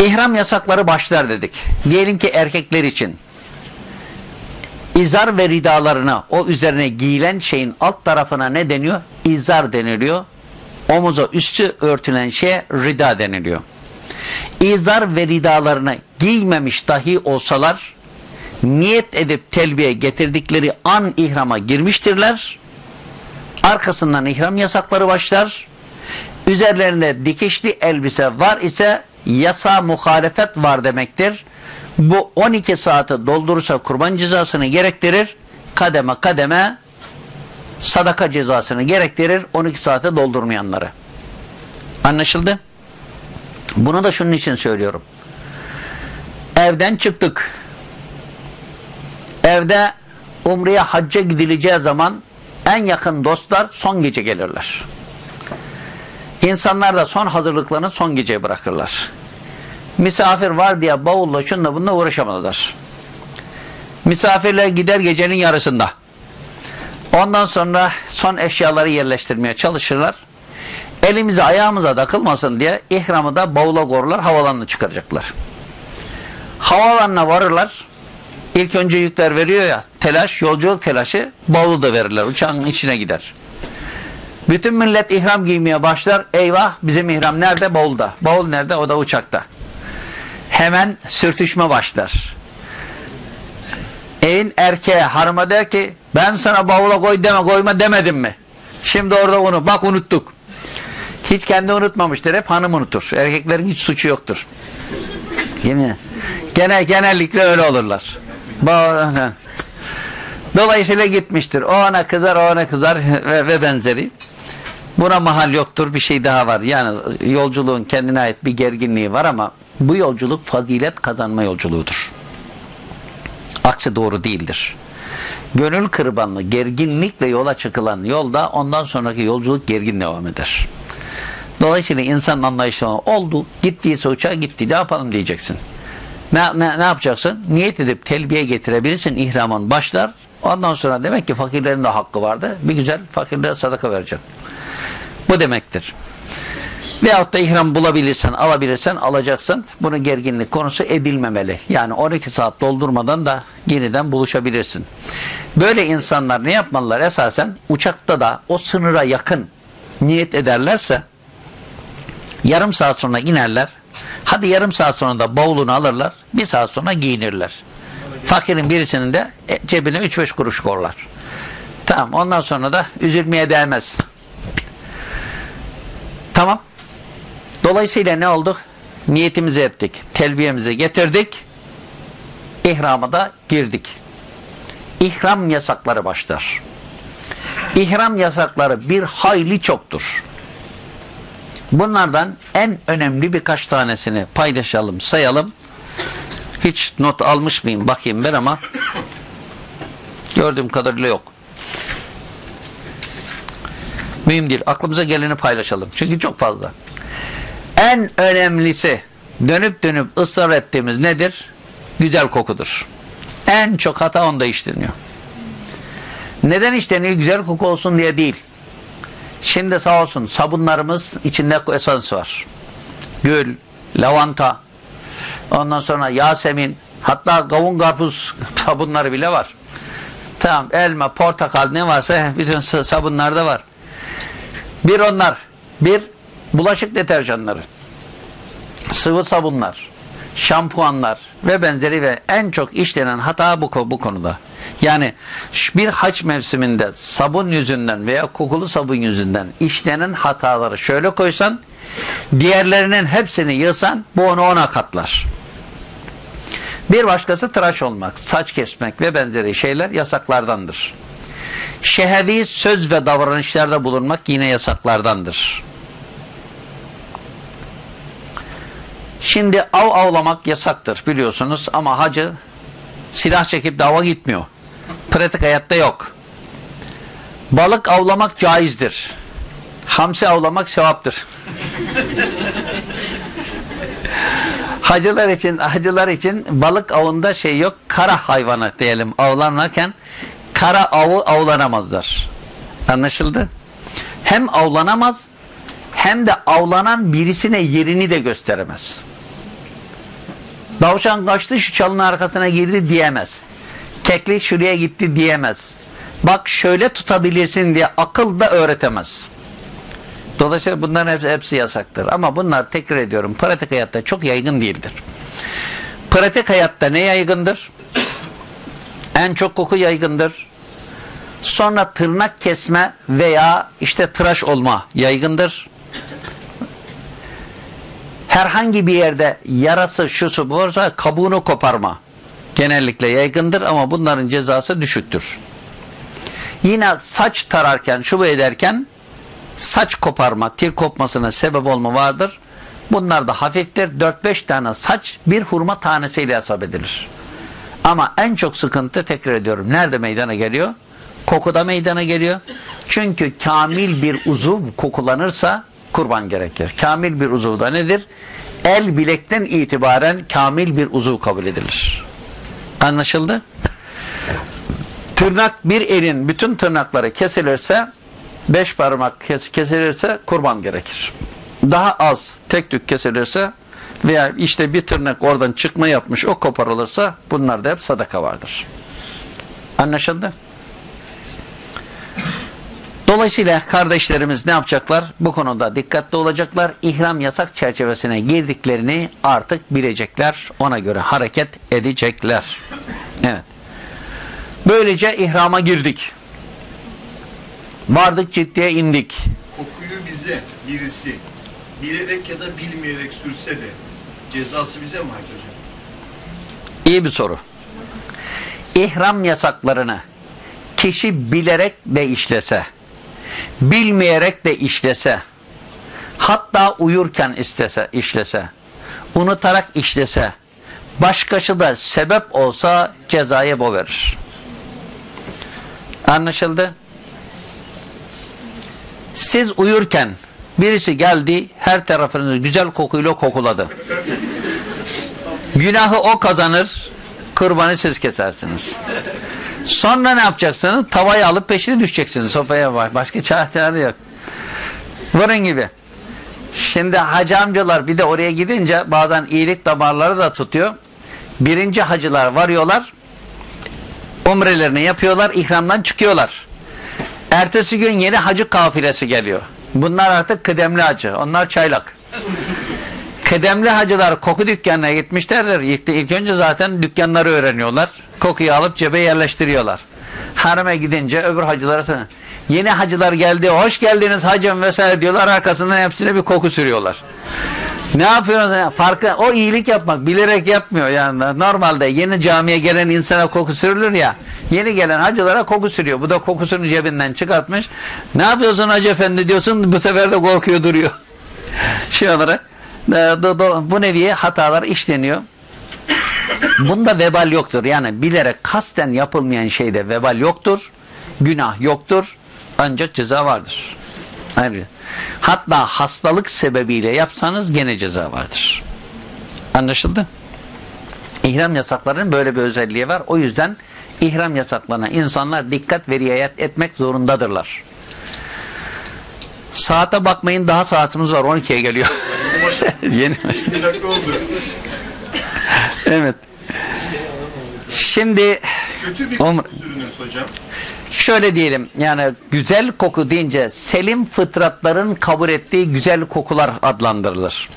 İhram yasakları başlar dedik. Diyelim ki erkekler için izar ve ridalarına o üzerine giyilen şeyin alt tarafına ne deniyor? İzar deniliyor. Omuza üstü örtülen şeye rida deniliyor. İzar ve ridalarını giymemiş dahi olsalar niyet edip telbiye getirdikleri an ihrama girmiştirler. Arkasından ihram yasakları başlar. Üzerlerinde dikişli elbise var ise yasa muhalefet var demektir. Bu 12 saati doldurursa kurban cezasını gerektirir. Kademe kademe sadaka cezasını gerektirir 12 saate doldurmayanları. Anlaşıldı? Bunu da şunun için söylüyorum. Evden çıktık. Evde umreye hacca gidileceği zaman en yakın dostlar son gece gelirler. İnsanlar da son hazırlıklarını son geceye bırakırlar. Misafir var diye bavulla şunla bununla uğraşamadılar. Misafirler gider gecenin yarısında. Ondan sonra son eşyaları yerleştirmeye çalışırlar. Elimize ayağımıza takılmasın diye ihramı da bavula korlar havalanını çıkaracaklar. Havalanına varırlar. İlk önce yükler veriyor ya telaş, yolculuk telaşı bavulu da verirler. Uçağın içine gider. Bütün millet ihram giymeye başlar. Eyvah bizim ihram nerede? Bavulda. Bavul nerede? O da uçakta. Hemen sürtüşme başlar. Evin erkeğe hanıma der ki ben sana bavula koy deme koyma demedim mi? Şimdi orada onu bak unuttuk. Hiç kendi unutmamıştır. Hep hanım unutur. Erkeklerin hiç suçu yoktur. Yemin Gene, genellikle öyle olurlar. Dolayısıyla gitmiştir. O ona kızar, o ona kızar ve, ve benzeri. Buna mahal yoktur. Bir şey daha var. Yani yolculuğun kendine ait bir gerginliği var ama bu yolculuk fazilet kazanma yolculuğudur. Aksi doğru değildir. Gönül kırbanlı, gerginlikle yola çıkılan yolda ondan sonraki yolculuk gergin devam eder. Dolayısıyla insanın anlayışı oldu, gittiyse uçağa gitti, ne yapalım diyeceksin. Ne, ne, ne yapacaksın? Niyet edip telbiye getirebilirsin, ihramın başlar. Ondan sonra demek ki fakirlerin de hakkı vardı. Bir güzel fakirlere sadaka vereceksin. Bu demektir. Veyahut da ihram bulabilirsen, alabilirsen alacaksın. Bunu gerginlik konusu edilmemeli. Yani 12 saat doldurmadan da yeniden buluşabilirsin. Böyle insanlar ne yapmalılar? Esasen uçakta da o sınıra yakın niyet ederlerse yarım saat sonra inerler. Hadi yarım saat sonra da bavulunu alırlar. Bir saat sonra giyinirler. Fakirin birisinin de e, cebine 3-5 kuruş korlar. Tamam ondan sonra da üzülmeye değmez. Tamam. Dolayısıyla ne oldu? Niyetimizi ettik. Telbiyemizi getirdik. İhrama da girdik. İhram yasakları başlar. İhram yasakları bir hayli çoktur. Bunlardan en önemli birkaç tanesini paylaşalım, sayalım. Hiç not almış mıyım bakayım ben ama gördüğüm kadarıyla yok. Mühim değil. Aklımıza geleni paylaşalım. Çünkü çok fazla. En önemlisi dönüp dönüp ısrar ettiğimiz nedir? Güzel kokudur. En çok hata onda işleniyor. Neden işleniyor? Güzel koku olsun diye değil. Şimdi sağ olsun sabunlarımız içinde esans var. Gül, lavanta, ondan sonra yasemin, hatta kavun karpuz sabunları bile var. Tamam elma, portakal ne varsa bütün sabunlarda var. Bir onlar, bir bulaşık deterjanları, sıvı sabunlar, şampuanlar ve benzeri ve en çok işlenen hata bu, bu konuda. Yani bir haç mevsiminde sabun yüzünden veya kokulu sabun yüzünden işlenen hataları şöyle koysan diğerlerinin hepsini yığsan bu onu ona katlar. Bir başkası tıraş olmak, saç kesmek ve benzeri şeyler yasaklardandır. Şehevi söz ve davranışlarda bulunmak yine yasaklardandır. Şimdi av avlamak yasaktır biliyorsunuz ama hacı silah çekip dava gitmiyor. Pratik hayatta yok. Balık avlamak caizdir. Hamsi avlamak sevaptır. Hacılar için hacılar için balık avında şey yok. Kara hayvanı diyelim avlanırken kara avı avlanamazlar. Anlaşıldı? Hem avlanamaz hem de avlanan birisine yerini de gösteremez. Davşan kaçtı şu çalının arkasına girdi diyemez. Kekli şuraya gitti diyemez. Bak şöyle tutabilirsin diye akıl da öğretemez. Dolayısıyla bunların hepsi, hepsi yasaktır. Ama bunlar tekrar ediyorum pratik hayatta çok yaygın değildir. Pratik hayatta ne yaygındır? En çok koku yaygındır. Sonra tırnak kesme veya işte tıraş olma yaygındır. Herhangi bir yerde yarası şusu varsa kabuğunu koparma genellikle yaygındır ama bunların cezası düşüktür. Yine saç tararken, şubu ederken saç koparma, tir kopmasına sebep olma vardır. Bunlar da hafiftir. 4-5 tane saç bir hurma tanesiyle hesap edilir. Ama en çok sıkıntı tekrar ediyorum. Nerede meydana geliyor? Kokuda meydana geliyor. Çünkü kamil bir uzuv kokulanırsa kurban gerekir. Kamil bir uzuv da nedir? El bilekten itibaren kamil bir uzuv kabul edilir. Anlaşıldı? Tırnak bir elin bütün tırnakları kesilirse beş parmak kes, kesilirse kurban gerekir. Daha az tek tük kesilirse veya işte bir tırnak oradan çıkma yapmış o koparılırsa bunlarda hep sadaka vardır. Anlaşıldı? Dolayısıyla kardeşlerimiz ne yapacaklar? Bu konuda dikkatli olacaklar. İhram yasak çerçevesine girdiklerini artık bilecekler. Ona göre hareket edecekler. Evet. Böylece ihrama girdik. Vardık ciddiye indik. Kokuyu bize birisi bilerek ya da bilmeyerek sürse de cezası bize mi ait hocam? İyi bir soru. İhram yasaklarını kişi bilerek de işlese, bilmeyerek de işlese, hatta uyurken istese, işlese, unutarak işlese, başkası da sebep olsa cezayı bu verir. Anlaşıldı? Siz uyurken birisi geldi, her tarafınızı güzel kokuyla kokuladı. Günahı o kazanır, kurbanı siz kesersiniz. Sonra ne yapacaksınız? Tavayı alıp peşine düşeceksiniz. Sopaya bak. Başka çare yok. Bunun gibi. Şimdi hacı amcalar bir de oraya gidince bazen iyilik damarları da tutuyor. Birinci hacılar varıyorlar. Umrelerini yapıyorlar. ihramdan çıkıyorlar. Ertesi gün yeni hacı kafilesi geliyor. Bunlar artık kıdemli hacı. Onlar çaylak. Kıdemli hacılar koku dükkanına gitmişlerdir. İlk önce zaten dükkanları öğreniyorlar. Kokuyu alıp cebe yerleştiriyorlar. Hareme gidince öbür hacılara yeni hacılar geldi, hoş geldiniz hacım vesaire diyorlar. Arkasından hepsine bir koku sürüyorlar. Ne yapıyorsunuz? Parka, o iyilik yapmak bilerek yapmıyor yani. Normalde yeni camiye gelen insana koku sürülür ya. Yeni gelen hacılara koku sürüyor. Bu da kokusunu cebinden çıkartmış. Ne yapıyorsun hacı efendi diyorsun. Bu sefer de korkuyor duruyor. şey olarak bu nevi hatalar işleniyor. Bunda vebal yoktur. Yani bilerek kasten yapılmayan şeyde vebal yoktur. Günah yoktur. Ancak ceza vardır. Ayrıca. Hatta hastalık sebebiyle yapsanız gene ceza vardır. Anlaşıldı? İhram yasaklarının böyle bir özelliği var. O yüzden ihram yasaklarına insanlar dikkat ve riayet etmek zorundadırlar. Saate bakmayın daha saatimiz var 12'ye geliyor. Yeni başladı. Evet. Şimdi Kötü bir koku sürünürüz hocam. şöyle diyelim yani güzel koku deyince selim fıtratların kabul ettiği güzel kokular adlandırılır.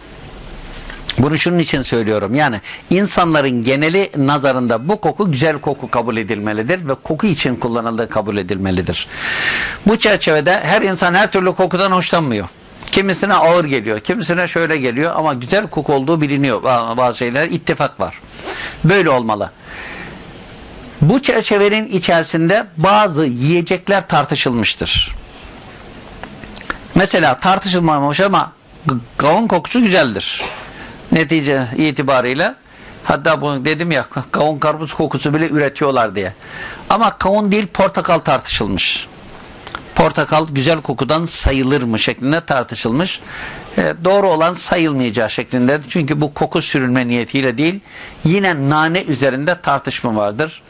Bunu şunun için söylüyorum. Yani insanların geneli nazarında bu koku güzel koku kabul edilmelidir ve koku için kullanıldığı kabul edilmelidir. Bu çerçevede her insan her türlü kokudan hoşlanmıyor. Kimisine ağır geliyor, kimisine şöyle geliyor ama güzel koku olduğu biliniyor. Bazı şeyler ittifak var. Böyle olmalı. Bu çerçevenin içerisinde bazı yiyecekler tartışılmıştır. Mesela tartışılmamış ama kavun kokusu güzeldir. Netice itibariyle hatta bunu dedim ya kavun karpuz kokusu bile üretiyorlar diye. Ama kavun değil portakal tartışılmış. Portakal güzel kokudan sayılır mı şeklinde tartışılmış. E, doğru olan sayılmayacağı şeklinde. Çünkü bu koku sürülme niyetiyle değil. Yine nane üzerinde tartışma vardır.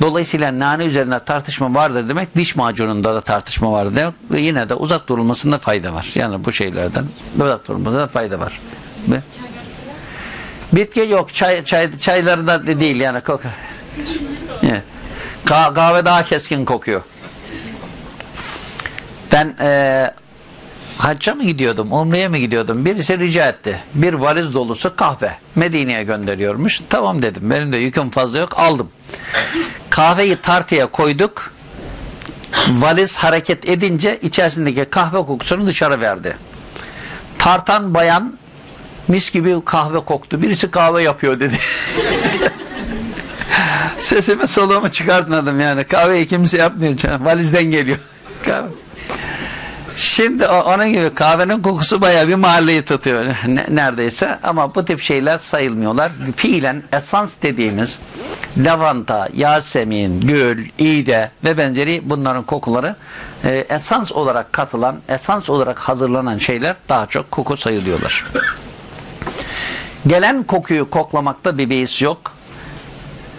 Dolayısıyla nane üzerinde tartışma vardır demek diş macununda da tartışma vardır demek. Yine de uzak durulmasında fayda var. Yani bu şeylerden uzak durulmasında fayda var. Ve- Bitki yok. Çay, çay, çaylarında da değil yani koku. Evet. Ka- kahve daha keskin kokuyor. Ben e, hacca mı gidiyordum, umreye mi gidiyordum? Birisi rica etti. Bir valiz dolusu kahve. Medine'ye gönderiyormuş. Tamam dedim. Benim de yüküm fazla yok. Aldım. Kahveyi tartıya koyduk. Valiz hareket edince içerisindeki kahve kokusunu dışarı verdi. Tartan bayan mis gibi kahve koktu. Birisi kahve yapıyor dedi. Sesimi soluğumu çıkartmadım yani. Kahveyi kimse yapmıyor. Valizden geliyor. Kahve. Şimdi onun gibi kahvenin kokusu bayağı bir mahalleyi tutuyor ne- neredeyse ama bu tip şeyler sayılmıyorlar. Fiilen esans dediğimiz lavanta, yasemin, gül, iğde ve benzeri bunların kokuları e, esans olarak katılan, esans olarak hazırlanan şeyler daha çok koku sayılıyorlar. Gelen kokuyu koklamakta bir beis yok.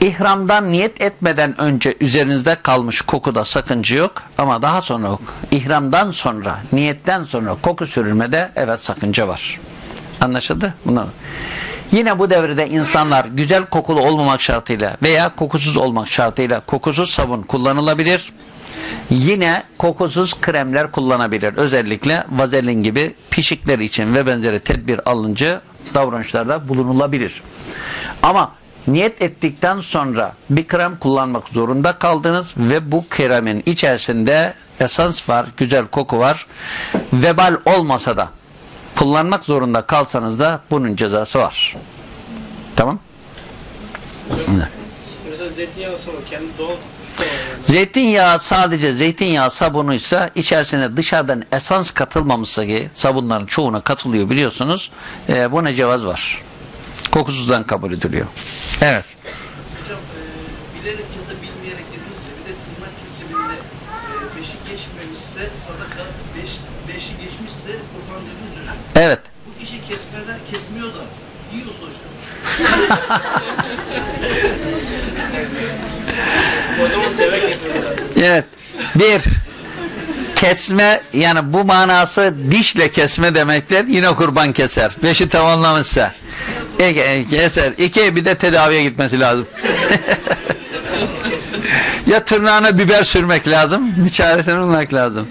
İhramdan niyet etmeden önce üzerinizde kalmış kokuda sakınca yok ama daha sonra ihramdan sonra niyetten sonra koku sürülmede evet sakınca var. Anlaşıldı? Bunlar. Yine bu devrede insanlar güzel kokulu olmamak şartıyla veya kokusuz olmak şartıyla kokusuz sabun kullanılabilir. Yine kokusuz kremler kullanabilir. Özellikle vazelin gibi pişikler için ve benzeri tedbir alınca davranışlarda bulunulabilir. Ama niyet ettikten sonra bir krem kullanmak zorunda kaldınız ve bu kremin içerisinde esans var, güzel koku var. Vebal olmasa da kullanmak zorunda kalsanız da bunun cezası var. Tamam? Mesela zeytinyağı kendi doğal. Zeytinyağı sadece zeytinyağı sabunuysa içerisine dışarıdan esans katılmamışsa ki sabunların çoğuna katılıyor biliyorsunuz. E, buna cevaz var. Kokusuzdan kabul ediliyor. Evet. Hocam e, bilerek ya da bilmeyerek ya bir de tırnak kesiminde e, beşi geçmemişse sadaka beş, beşi geçmişse kurban dediniz hocam. Evet. Bu kişi kesmeden kesmiyor da yiyorsa hocam. O zaman deve getiriyorlar. Evet. Bir kesme yani bu manası dişle kesme demektir. Yine kurban keser. Beşi tamamlamışsa. İki, keser. İki bir de tedaviye gitmesi lazım. ya tırnağına biber sürmek lazım. Bir çaresini bulmak lazım.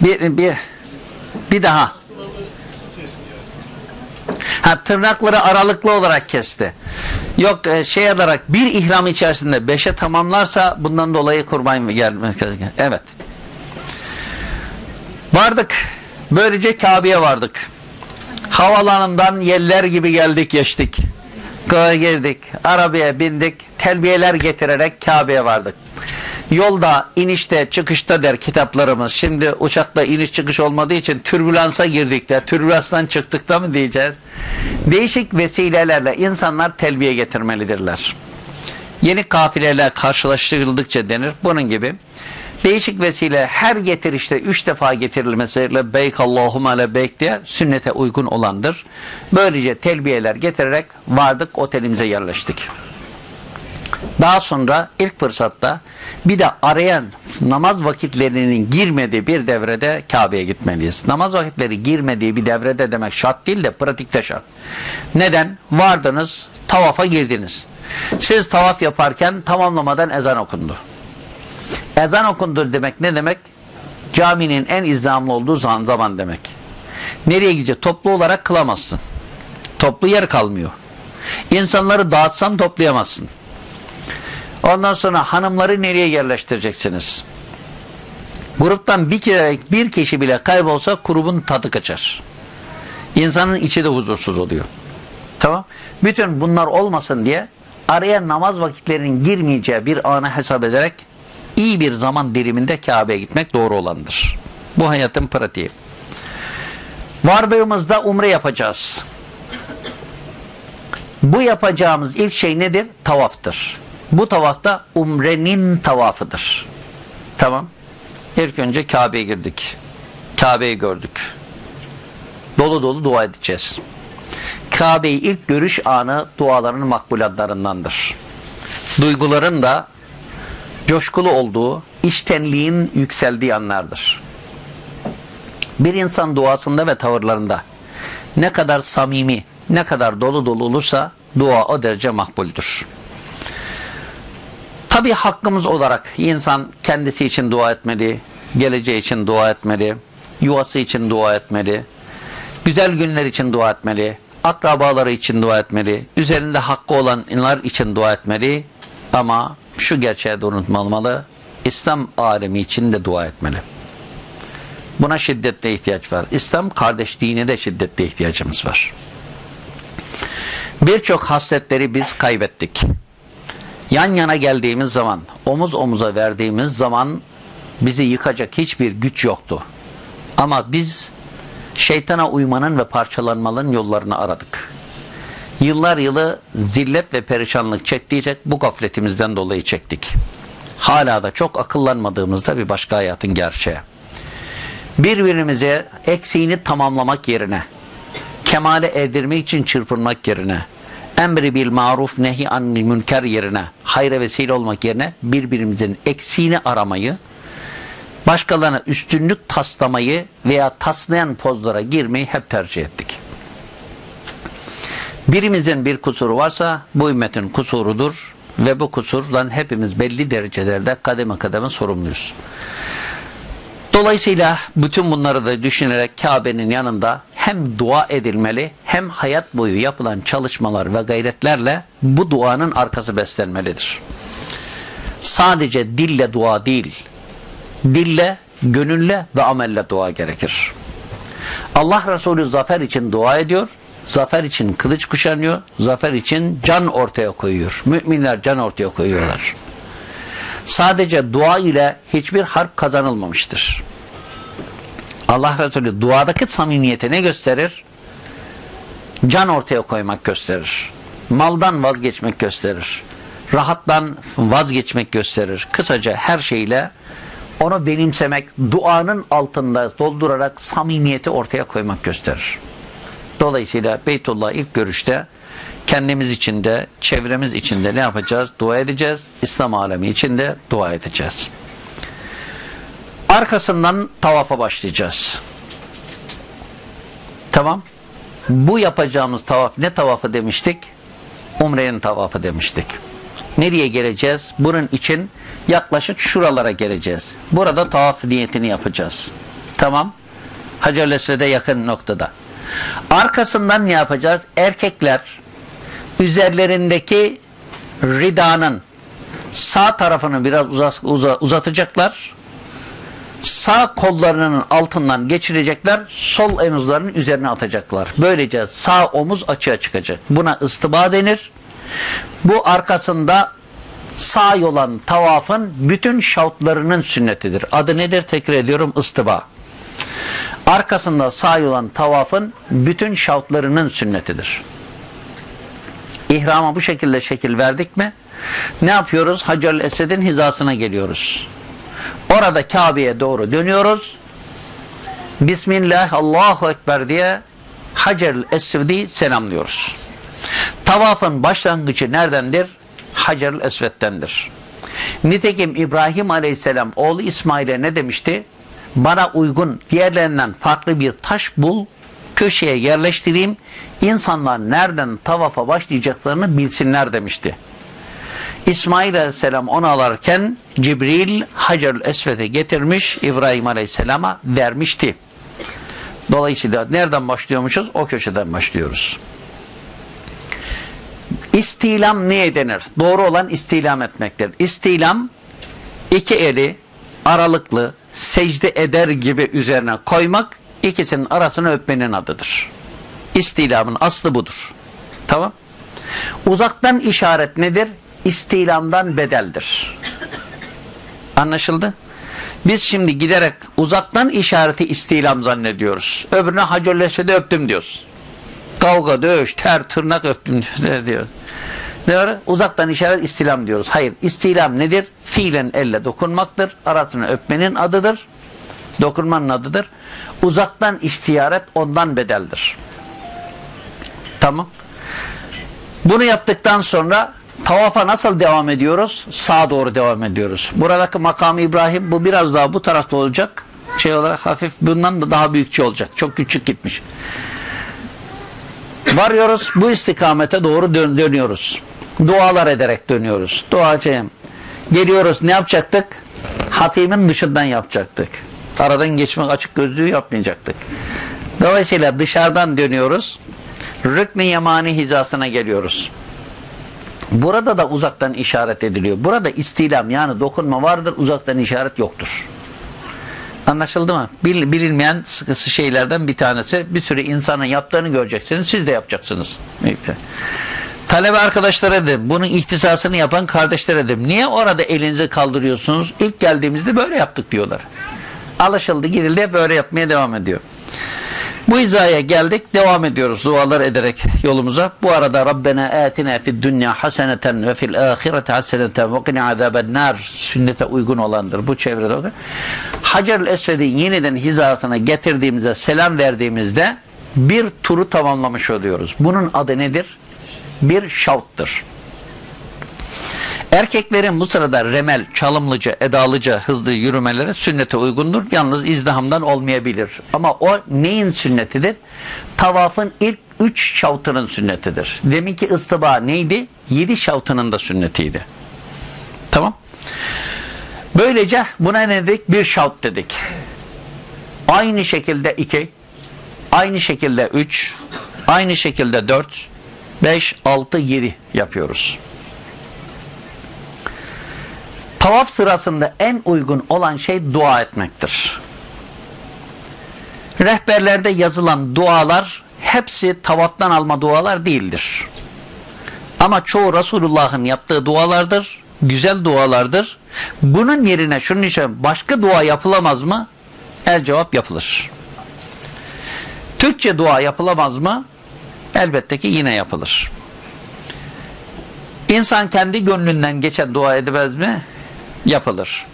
Bir, bir, bir daha. Ha tırnakları aralıklı olarak kesti. Yok e, şey olarak bir ihram içerisinde beşe tamamlarsa bundan dolayı kurban gelmez. Evet. Vardık. Böylece Kabe'ye vardık. Havalanından yeller gibi geldik geçtik. Girdik. Arabaya bindik. Telbiyeler getirerek Kabe'ye vardık. Yolda, inişte, çıkışta der kitaplarımız. Şimdi uçakta iniş çıkış olmadığı için türbülansa girdik de, türbülanstan çıktık da mı diyeceğiz? Değişik vesilelerle insanlar telbiye getirmelidirler. Yeni kafileler karşılaştırıldıkça denir. Bunun gibi değişik vesile her getirişte üç defa getirilmesi lebeyk Allahümme lebeyk diye sünnete uygun olandır. Böylece telbiyeler getirerek vardık otelimize yerleştik. Daha sonra ilk fırsatta bir de arayan namaz vakitlerinin girmediği bir devrede Kabe'ye gitmeliyiz. Namaz vakitleri girmediği bir devrede demek şart değil de pratikte şart. Neden? Vardınız, tavafa girdiniz. Siz tavaf yaparken tamamlamadan ezan okundu. Ezan okundu demek ne demek? Caminin en izdamlı olduğu zaman, demek. Nereye gidecek? Toplu olarak kılamazsın. Toplu yer kalmıyor. İnsanları dağıtsan toplayamazsın. Ondan sonra hanımları nereye yerleştireceksiniz? Gruptan bir, kere, bir kişi bile kaybolsa grubun tadı kaçar. İnsanın içi de huzursuz oluyor. Tamam. Bütün bunlar olmasın diye araya namaz vakitlerinin girmeyeceği bir anı hesap ederek iyi bir zaman diliminde Kabe'ye gitmek doğru olandır. Bu hayatın pratiği. Vardığımızda umre yapacağız. Bu yapacağımız ilk şey nedir? Tavaftır. Bu tavafta umrenin tavafıdır. Tamam. İlk önce Kabe'ye girdik. Kabe'yi gördük. Dolu dolu dua edeceğiz. Kabe'yi ilk görüş anı duaların makbulatlarındandır. Duyguların da coşkulu olduğu, içtenliğin yükseldiği anlardır. Bir insan duasında ve tavırlarında ne kadar samimi, ne kadar dolu dolu olursa dua o derece makbuldür. Tabi hakkımız olarak insan kendisi için dua etmeli, geleceği için dua etmeli, yuvası için dua etmeli, güzel günler için dua etmeli, akrabaları için dua etmeli, üzerinde hakkı olanlar için dua etmeli ama şu gerçeği de unutmamalı, İslam alemi için de dua etmeli. Buna şiddetle ihtiyaç var. İslam kardeşliğine de şiddetle ihtiyacımız var. Birçok hasletleri biz kaybettik. Yan yana geldiğimiz zaman, omuz omuza verdiğimiz zaman bizi yıkacak hiçbir güç yoktu. Ama biz şeytana uymanın ve parçalanmanın yollarını aradık. Yıllar yılı zillet ve perişanlık çektiysek bu gafletimizden dolayı çektik. Hala da çok akıllanmadığımızda bir başka hayatın gerçeği. Birbirimize eksiğini tamamlamak yerine, kemale erdirmek için çırpınmak yerine, emri bil maruf nehi anil münker yerine, hayra vesile olmak yerine birbirimizin eksiğini aramayı, başkalarına üstünlük taslamayı veya taslayan pozlara girmeyi hep tercih ettik. Birimizin bir kusuru varsa bu ümmetin kusurudur ve bu kusurdan hepimiz belli derecelerde kademe kademe sorumluyuz. Dolayısıyla bütün bunları da düşünerek Kabe'nin yanında hem dua edilmeli hem hayat boyu yapılan çalışmalar ve gayretlerle bu duanın arkası beslenmelidir. Sadece dille dua değil, dille, gönülle ve amelle dua gerekir. Allah Resulü zafer için dua ediyor, zafer için kılıç kuşanıyor, zafer için can ortaya koyuyor. Müminler can ortaya koyuyorlar. Sadece dua ile hiçbir harp kazanılmamıştır. Allah Resulü duadaki samimiyeti ne gösterir? Can ortaya koymak gösterir. Maldan vazgeçmek gösterir. Rahattan vazgeçmek gösterir. Kısaca her şeyle onu benimsemek, duanın altında doldurarak samimiyeti ortaya koymak gösterir. Dolayısıyla Beytullah ilk görüşte kendimiz için de, çevremiz için de ne yapacağız? Dua edeceğiz. İslam alemi için de dua edeceğiz. Arkasından tavafa başlayacağız. Tamam. Bu yapacağımız tavaf ne tavafı demiştik? Umre'nin tavafı demiştik. Nereye geleceğiz? Bunun için yaklaşık şuralara geleceğiz. Burada tavaf niyetini yapacağız. Tamam. Hacer-i Esved'e yakın noktada. Arkasından ne yapacağız? Erkekler üzerlerindeki ridanın sağ tarafını biraz uzat, uza, uzatacaklar. Sağ kollarının altından geçirecekler. Sol omuzlarının üzerine atacaklar. Böylece sağ omuz açığa çıkacak. Buna ıstıba denir. Bu arkasında sağ olan tavafın bütün şautlarının sünnetidir. Adı nedir? Tekrar ediyorum ıstıba. Arkasında sağ olan tavafın bütün şautlarının sünnetidir. İhrama bu şekilde şekil verdik mi? Ne yapıyoruz? Hacer-ül Esed'in hizasına geliyoruz. Orada Kabe'ye doğru dönüyoruz. Bismillah, Allahu Ekber diye Hacer-ül Esved'i selamlıyoruz. Tavafın başlangıcı neredendir? Hacer-ül Esved'dendir. Nitekim İbrahim Aleyhisselam oğlu İsmail'e ne demişti? Bana uygun diğerlerinden farklı bir taş bul, köşeye yerleştireyim, insanlar nereden tavafa başlayacaklarını bilsinler demişti. İsmail Aleyhisselam onu alırken Cibril Hacer-ül Esved'e getirmiş İbrahim Aleyhisselam'a vermişti. Dolayısıyla nereden başlıyormuşuz? O köşeden başlıyoruz. İstilam neye denir? Doğru olan istilam etmektir. İstilam iki eli aralıklı secde eder gibi üzerine koymak ikisinin arasını öpmenin adıdır. İstilamın aslı budur. Tamam. Uzaktan işaret nedir? İstilamdan bedeldir. Anlaşıldı? Biz şimdi giderek uzaktan işareti istilam zannediyoruz. Öbürüne Esved'i öptüm diyoruz. Kavga, dövüş, ter, tırnak öptüm diyoruz. Diyor, uzaktan işaret istilam diyoruz. Hayır, istilam nedir? Fiilen elle dokunmaktır. Arasını öpmenin adıdır. Dokunmanın adıdır. Uzaktan iştiyaret ondan bedeldir. Tamam. Bunu yaptıktan sonra tavafa nasıl devam ediyoruz? Sağa doğru devam ediyoruz. Buradaki makam İbrahim bu biraz daha bu tarafta olacak. Şey olarak hafif bundan da daha büyükçe olacak. Çok küçük gitmiş. Varıyoruz bu istikamete doğru dön dönüyoruz. Dualar ederek dönüyoruz. Duacıyım. Geliyoruz ne yapacaktık? Hatimin dışından yapacaktık. Aradan geçmek açık gözlüğü yapmayacaktık. Dolayısıyla dışarıdan dönüyoruz. Rükn-i yemani hizasına geliyoruz. Burada da uzaktan işaret ediliyor. Burada istilam yani dokunma vardır, uzaktan işaret yoktur. Anlaşıldı mı? Bil, bilinmeyen sıkısı şeylerden bir tanesi. Bir sürü insanın yaptığını göreceksiniz. Siz de yapacaksınız. Talebe arkadaşlara dedim. Bunun ihtisasını yapan kardeşlere dedim. Niye orada elinizi kaldırıyorsunuz? İlk geldiğimizde böyle yaptık diyorlar. Alışıldı, girildi. Böyle yapmaya devam ediyor. Bu hizaya geldik. Devam ediyoruz dualar ederek yolumuza. Bu arada Rabbena atina fid dünya haseneten ve fil ahireti haseneten ve qina azaben nar sünnete uygun olandır. Bu çevrede. Hacer-ül Esved'i yeniden hizasına getirdiğimizde, selam verdiğimizde bir turu tamamlamış oluyoruz. Bunun adı nedir? Bir şavttır. Erkeklerin bu sırada remel, çalımlıca, edalıca, hızlı yürümeleri sünnete uygundur. Yalnız izdihamdan olmayabilir. Ama o neyin sünnetidir? Tavafın ilk üç şavtının sünnetidir. Deminki ıstıba neydi? Yedi şavtının da sünnetiydi. Tamam. Böylece buna ne dedik? Bir şavt dedik. Aynı şekilde iki, aynı şekilde üç, aynı şekilde dört, beş, altı, yedi yapıyoruz. Tavaf sırasında en uygun olan şey dua etmektir. Rehberlerde yazılan dualar hepsi tavaftan alma dualar değildir. Ama çoğu Resulullah'ın yaptığı dualardır. Güzel dualardır. Bunun yerine şunun için başka dua yapılamaz mı? El cevap yapılır. Türkçe dua yapılamaz mı? Elbette ki yine yapılır. İnsan kendi gönlünden geçen dua edemez mi? Yapılır.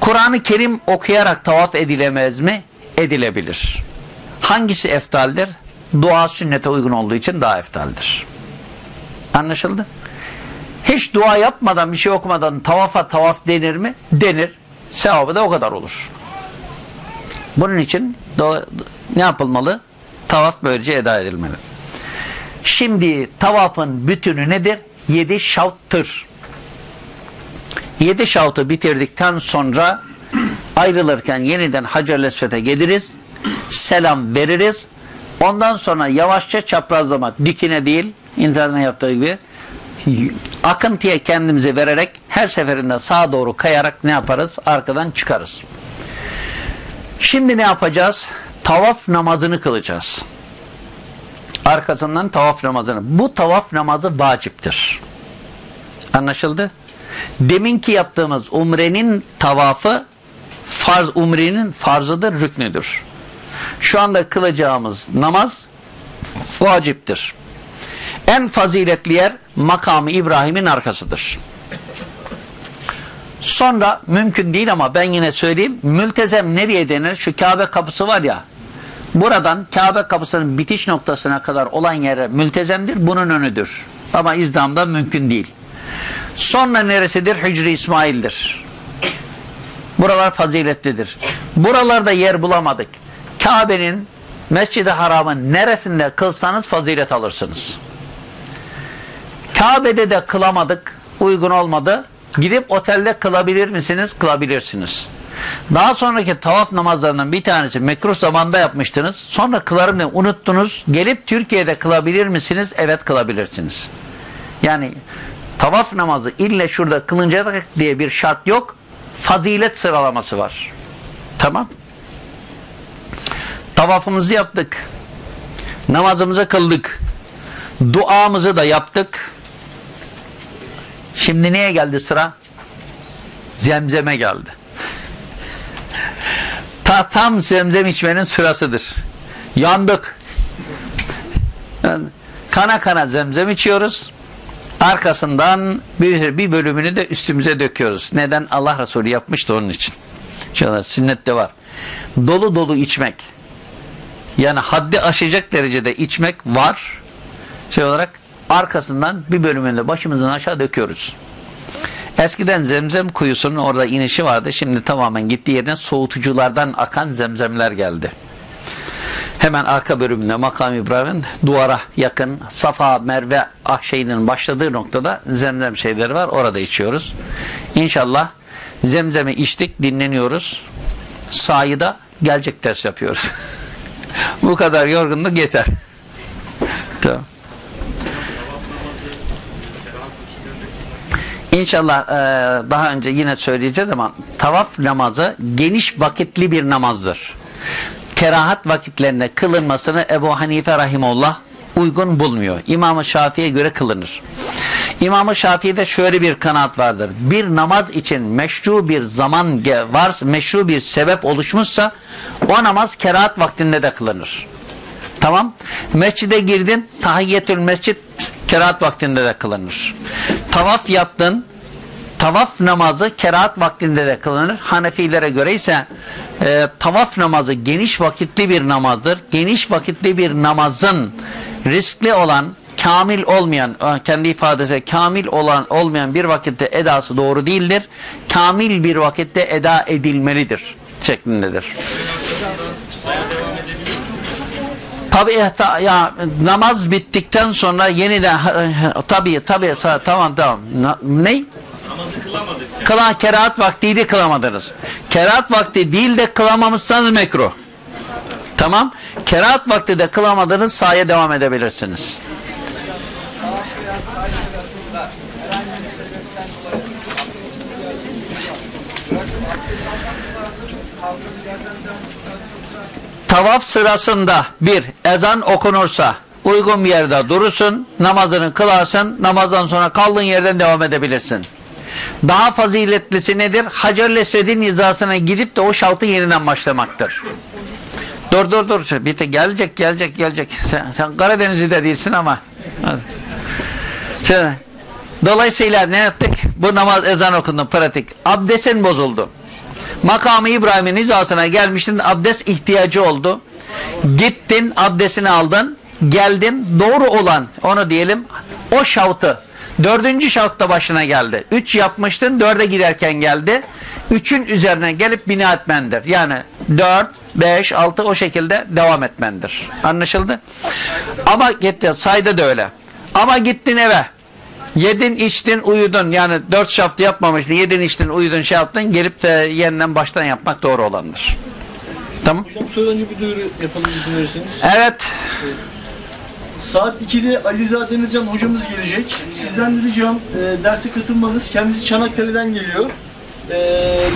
Kur'an-ı Kerim okuyarak tavaf edilemez mi? Edilebilir. Hangisi eftaldir? Dua sünnete uygun olduğu için daha eftaldir. Anlaşıldı? Hiç dua yapmadan bir şey okumadan tavafa tavaf denir mi? Denir. Sevabı da o kadar olur. Bunun için ne yapılmalı? Tavaf böylece eda edilmeli. Şimdi tavafın bütünü nedir? Yedi şavttır. Yedi şavtı bitirdikten sonra ayrılırken yeniden Hacer-i geliriz. Selam veririz. Ondan sonra yavaşça çaprazlama, dikine değil, insanın yaptığı gibi akıntıya kendimizi vererek her seferinde sağa doğru kayarak ne yaparız? Arkadan çıkarız. Şimdi ne yapacağız? Tavaf namazını kılacağız. Arkasından tavaf namazını. Bu tavaf namazı vaciptir. Anlaşıldı? Deminki yaptığımız umrenin tavafı farz umrenin farzıdır, rüknüdür. Şu anda kılacağımız namaz vaciptir. En faziletli yer makamı İbrahim'in arkasıdır. Sonra mümkün değil ama ben yine söyleyeyim. Mültezem nereye denir? Şu Kabe kapısı var ya. Buradan Kabe kapısının bitiş noktasına kadar olan yere mültezemdir. Bunun önüdür. Ama izdamda mümkün değil. Sonra neresidir? Hicri İsmail'dir. Buralar faziletlidir. Buralarda yer bulamadık. Kabe'nin Mescid-i Haram'ın neresinde kılsanız fazilet alırsınız. Kabe'de de kılamadık. Uygun olmadı. Gidip otelde kılabilir misiniz? Kılabilirsiniz. Daha sonraki tavaf namazlarından bir tanesi mekruh zamanda yapmıştınız. Sonra kılarım diye unuttunuz. Gelip Türkiye'de kılabilir misiniz? Evet kılabilirsiniz. Yani tavaf namazı ille şurada kılınacak diye bir şart yok. Fazilet sıralaması var. Tamam. Tavafımızı yaptık. Namazımızı kıldık. Duamızı da yaptık. Şimdi neye geldi sıra? Zemzeme geldi. Ta, tam zemzem içmenin sırasıdır. Yandık. Yani kana kana zemzem içiyoruz. Arkasından bir, bir bölümünü de üstümüze döküyoruz. Neden? Allah Resulü yapmıştı onun için. İnşallah sünnette var. Dolu dolu içmek. Yani haddi aşacak derecede içmek var. Şey olarak arkasından bir bölümünü de başımızdan aşağı döküyoruz. Eskiden zemzem kuyusunun orada inişi vardı. Şimdi tamamen gittiği yerine soğutuculardan akan zemzemler geldi. Hemen arka bölümünde makam İbrahim'in duvara yakın Safa, Merve, Akşehir'in başladığı noktada zemzem şeyleri var. Orada içiyoruz. İnşallah zemzemi içtik, dinleniyoruz. Sahida gelecek ders yapıyoruz. Bu kadar yorgunluk yeter. tamam. İnşallah e, daha önce yine söyleyeceğiz ama tavaf namazı geniş vakitli bir namazdır. Kerahat vakitlerinde kılınmasını Ebu Hanife Rahimullah uygun bulmuyor. İmam-ı Şafii'ye göre kılınır. İmam-ı Şafii'de şöyle bir kanaat vardır. Bir namaz için meşru bir zaman varsa, meşru bir sebep oluşmuşsa o namaz kerahat vaktinde de kılınır. Tamam. Mescide girdin, tahiyyetül mescid kerahat vaktinde de kılınır. Tavaf yaptın, tavaf namazı kerahat vaktinde de kılınır. Hanefilere göre ise e, tavaf namazı geniş vakitli bir namazdır. Geniş vakitli bir namazın riskli olan, kamil olmayan, kendi ifadesi kamil olan olmayan bir vakitte edası doğru değildir. Kamil bir vakitte eda edilmelidir şeklindedir. Tabi ya namaz bittikten sonra yeniden tabi tabi tamam tamam ne? Namazı kılamadık. Kılan kerahat vaktiydi kılamadınız. Kerahat vakti değil de kılamamışsanız mekruh. Tamam. Kerahat vakti de kılamadınız sahaya devam edebilirsiniz. Tavaf sırasında bir ezan okunursa uygun bir yerde durursun, namazını kılarsın, namazdan sonra kaldığın yerden devam edebilirsin. Daha faziletlisi nedir? Hacer-ül Esved'in hizasına gidip de o şaltı yeniden başlamaktır. Dur dur dur. Bir de gelecek gelecek gelecek. Sen, sen Karadenizli de değilsin ama. Şimdi, dolayısıyla ne yaptık? Bu namaz ezan okundu pratik. Abdestin bozuldu. Makamı İbrahim'in hizasına gelmiştin. Abdest ihtiyacı oldu. Gittin abdestini aldın. Geldin. Doğru olan onu diyelim o şavtı Dördüncü şartta başına geldi. Üç yapmıştın, dörde giderken geldi. Üçün üzerine gelip bina etmendir. Yani dört, beş, altı o şekilde devam etmendir. Anlaşıldı? Ama gitti, sayda da öyle. Ama gittin eve. Yedin, içtin, uyudun. Yani dört şaftı yapmamıştın. Yedin, içtin, uyudun, şey yaptın. Gelip de yeniden baştan yapmak doğru olandır. Tamam. Hocam önce bir duyuru yapalım izin verirseniz. Evet. Saat 2'de Aliza Demircan hocamız gelecek. Sizden de ricam e, derse katılmanız. Kendisi Çanakkale'den geliyor. E,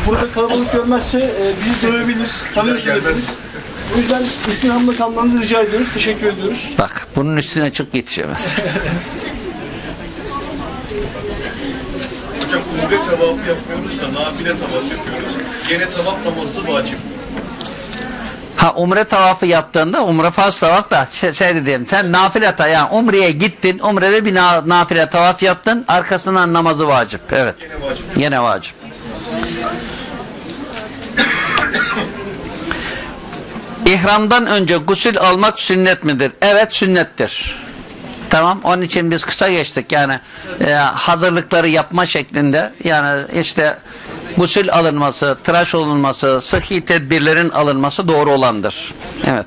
burada kalabalık görmezse e, bizi dövebilir. Tanıyorsunuz hepiniz. O yüzden istirhamla kalmanızı rica ediyoruz. Teşekkür ediyoruz. Bak bunun üstüne çok yetişemez. Hocam umre tavafı yapmıyoruz da nafile tavaf yapıyoruz. Gene tavaf namazı vacip. Ha umre tavafı yaptığında umre farz tavaf da şey, şey dedim sen nafile tavaf yani umreye gittin umrede bir na, nafile tavaf yaptın arkasından namazı vacip evet Gene vacip. yine vacip İhramdan önce gusül almak sünnet midir? Evet sünnettir. Tamam onun için biz kısa geçtik yani e, hazırlıkları yapma şeklinde yani işte gusül alınması, tıraş olunması, sıhhi tedbirlerin alınması doğru olandır. Evet.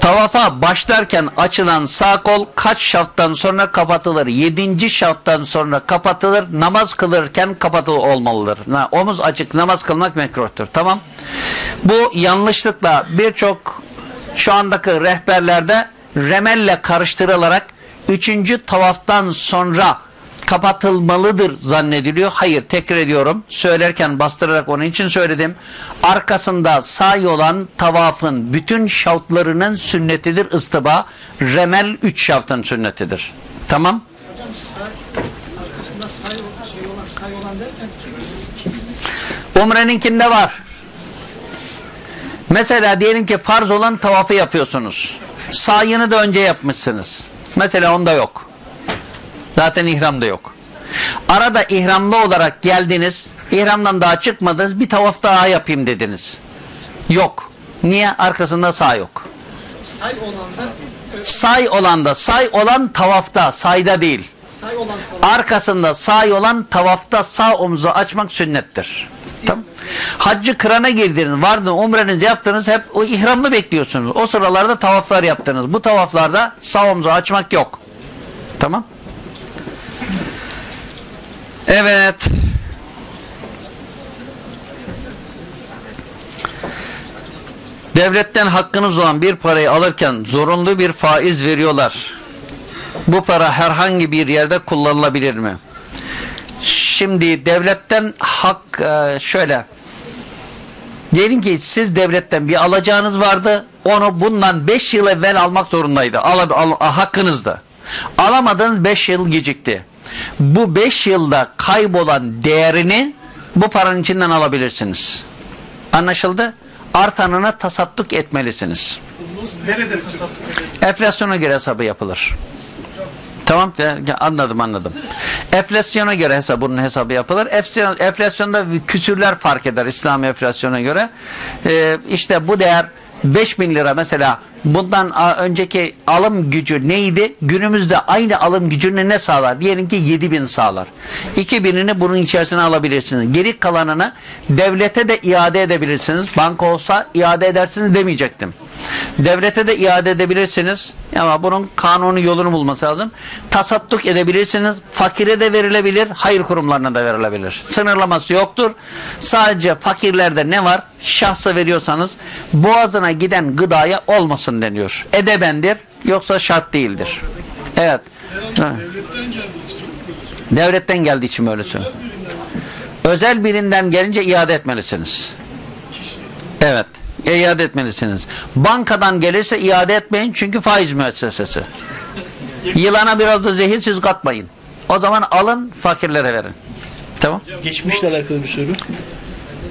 Tavafa başlarken açılan sağ kol kaç şafttan sonra kapatılır? Yedinci şafttan sonra kapatılır. Namaz kılırken kapatıl olmalıdır. Ha, omuz açık namaz kılmak mekruhtur. Tamam. Bu yanlışlıkla birçok şu andaki rehberlerde remelle karıştırılarak üçüncü tavaftan sonra kapatılmalıdır zannediliyor. Hayır tekrar ediyorum. Söylerken bastırarak onun için söyledim. Arkasında sahi olan tavafın bütün şavtlarının sünnetidir ıstıba. Remel üç şaftın sünnetidir. Tamam. Say, say derken Umre'ninkinde var. Mesela diyelim ki farz olan tavafı yapıyorsunuz. Sayını da önce yapmışsınız. Mesela onda yok. Zaten ihramda yok. Arada ihramlı olarak geldiniz. ihramdan daha çıkmadınız. Bir tavaf daha yapayım dediniz. Yok. Niye? Arkasında sağ yok. say olan da Say olan da say olan tavafta sayda değil. say olan Arkasında sağ olan tavafta sağ omuzu açmak sünnettir. Tamam. Haccı kırana girdiniz, vardınız, umrenizi yaptınız, hep o ihramlı bekliyorsunuz. O sıralarda tavaflar yaptınız. Bu tavaflarda sağ omuzu açmak yok. Tamam. Evet. Devletten hakkınız olan bir parayı alırken zorunlu bir faiz veriyorlar. Bu para herhangi bir yerde kullanılabilir mi? Şimdi devletten hak e, şöyle. Diyelim ki siz devletten bir alacağınız vardı. Onu bundan 5 yıl evvel almak zorundaydı. Al, al, hakkınızdı. Alamadınız 5 yıl gecikti. Bu 5 yılda kaybolan değerini bu paranın içinden alabilirsiniz. Anlaşıldı? Artanına tasadduk etmelisiniz. nerede tasarruf Enflasyona göre hesabı yapılır. Tamam anladım anladım. Enflasyona göre hesabı bunun hesabı yapılır. Enflasyon, enflasyonda küsürler fark eder İslam enflasyona göre. Ee, işte bu değer 5000 lira mesela bundan önceki alım gücü neydi? Günümüzde aynı alım gücünü ne sağlar? Diyelim ki 7000 sağlar. 2000'ini bunun içerisine alabilirsiniz. Geri kalanını devlete de iade edebilirsiniz. Banka olsa iade edersiniz demeyecektim. Devlete de iade edebilirsiniz. Ama bunun kanunu yolunu bulması lazım. Tasadduk edebilirsiniz. Fakire de verilebilir. Hayır kurumlarına da verilebilir. Sınırlaması yoktur. Sadece fakirlerde ne var? Şahsa veriyorsanız boğazına giden gıdaya olmasın deniyor. Edebendir. Yoksa şart değildir. Evet. Devletten geldiği için böyle söylüyorum. Özel birinden gelince iade etmelisiniz. Evet. İade etmelisiniz. Bankadan gelirse iade etmeyin çünkü faiz müessesesi. Yılana biraz da zehir siz katmayın. O zaman alın fakirlere verin. Tamam. Geçmişle alakalı bir soru.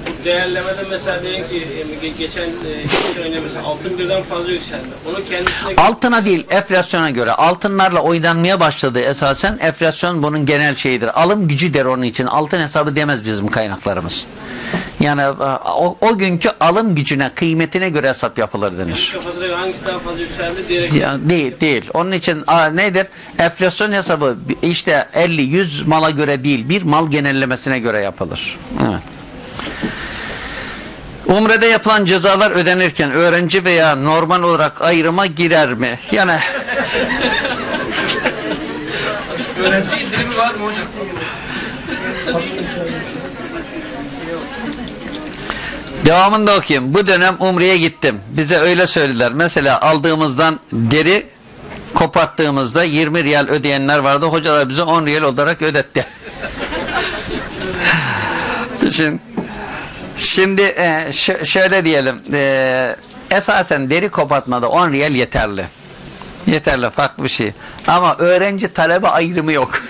Bu değerlemede mesela diyelim ki e, ge- geçen e, önce mesela altın birden fazla yükseldi. Onu kendisine Altına değil enflasyona göre. Altınlarla oynanmaya başladı esasen. Enflasyon bunun genel şeyidir. Alım gücü der onun için. Altın hesabı demez bizim kaynaklarımız. Yani e, o, o günkü alım gücüne, kıymetine göre hesap yapılır denir. göre hangisi daha fazla yükseldi diyerek Ya, değil, değil. Onun için a, nedir? Enflasyon hesabı işte 50-100 mala göre değil, bir mal genellemesine göre yapılır. Evet. Umre'de yapılan cezalar ödenirken öğrenci veya normal olarak ayrıma girer mi? Yani Öğrenci indirimi var mı hocam? devamında okuyayım. Bu dönem Umre'ye gittim. Bize öyle söylediler. Mesela aldığımızdan deri koparttığımızda 20 riyal ödeyenler vardı. Hocalar bize 10 riyal olarak ödetti. Düşün. Şimdi e, şöyle diyelim. E, esasen deri kopartmada 10 riyal yeterli. Yeterli farklı bir şey. Ama öğrenci talebe ayrımı yok.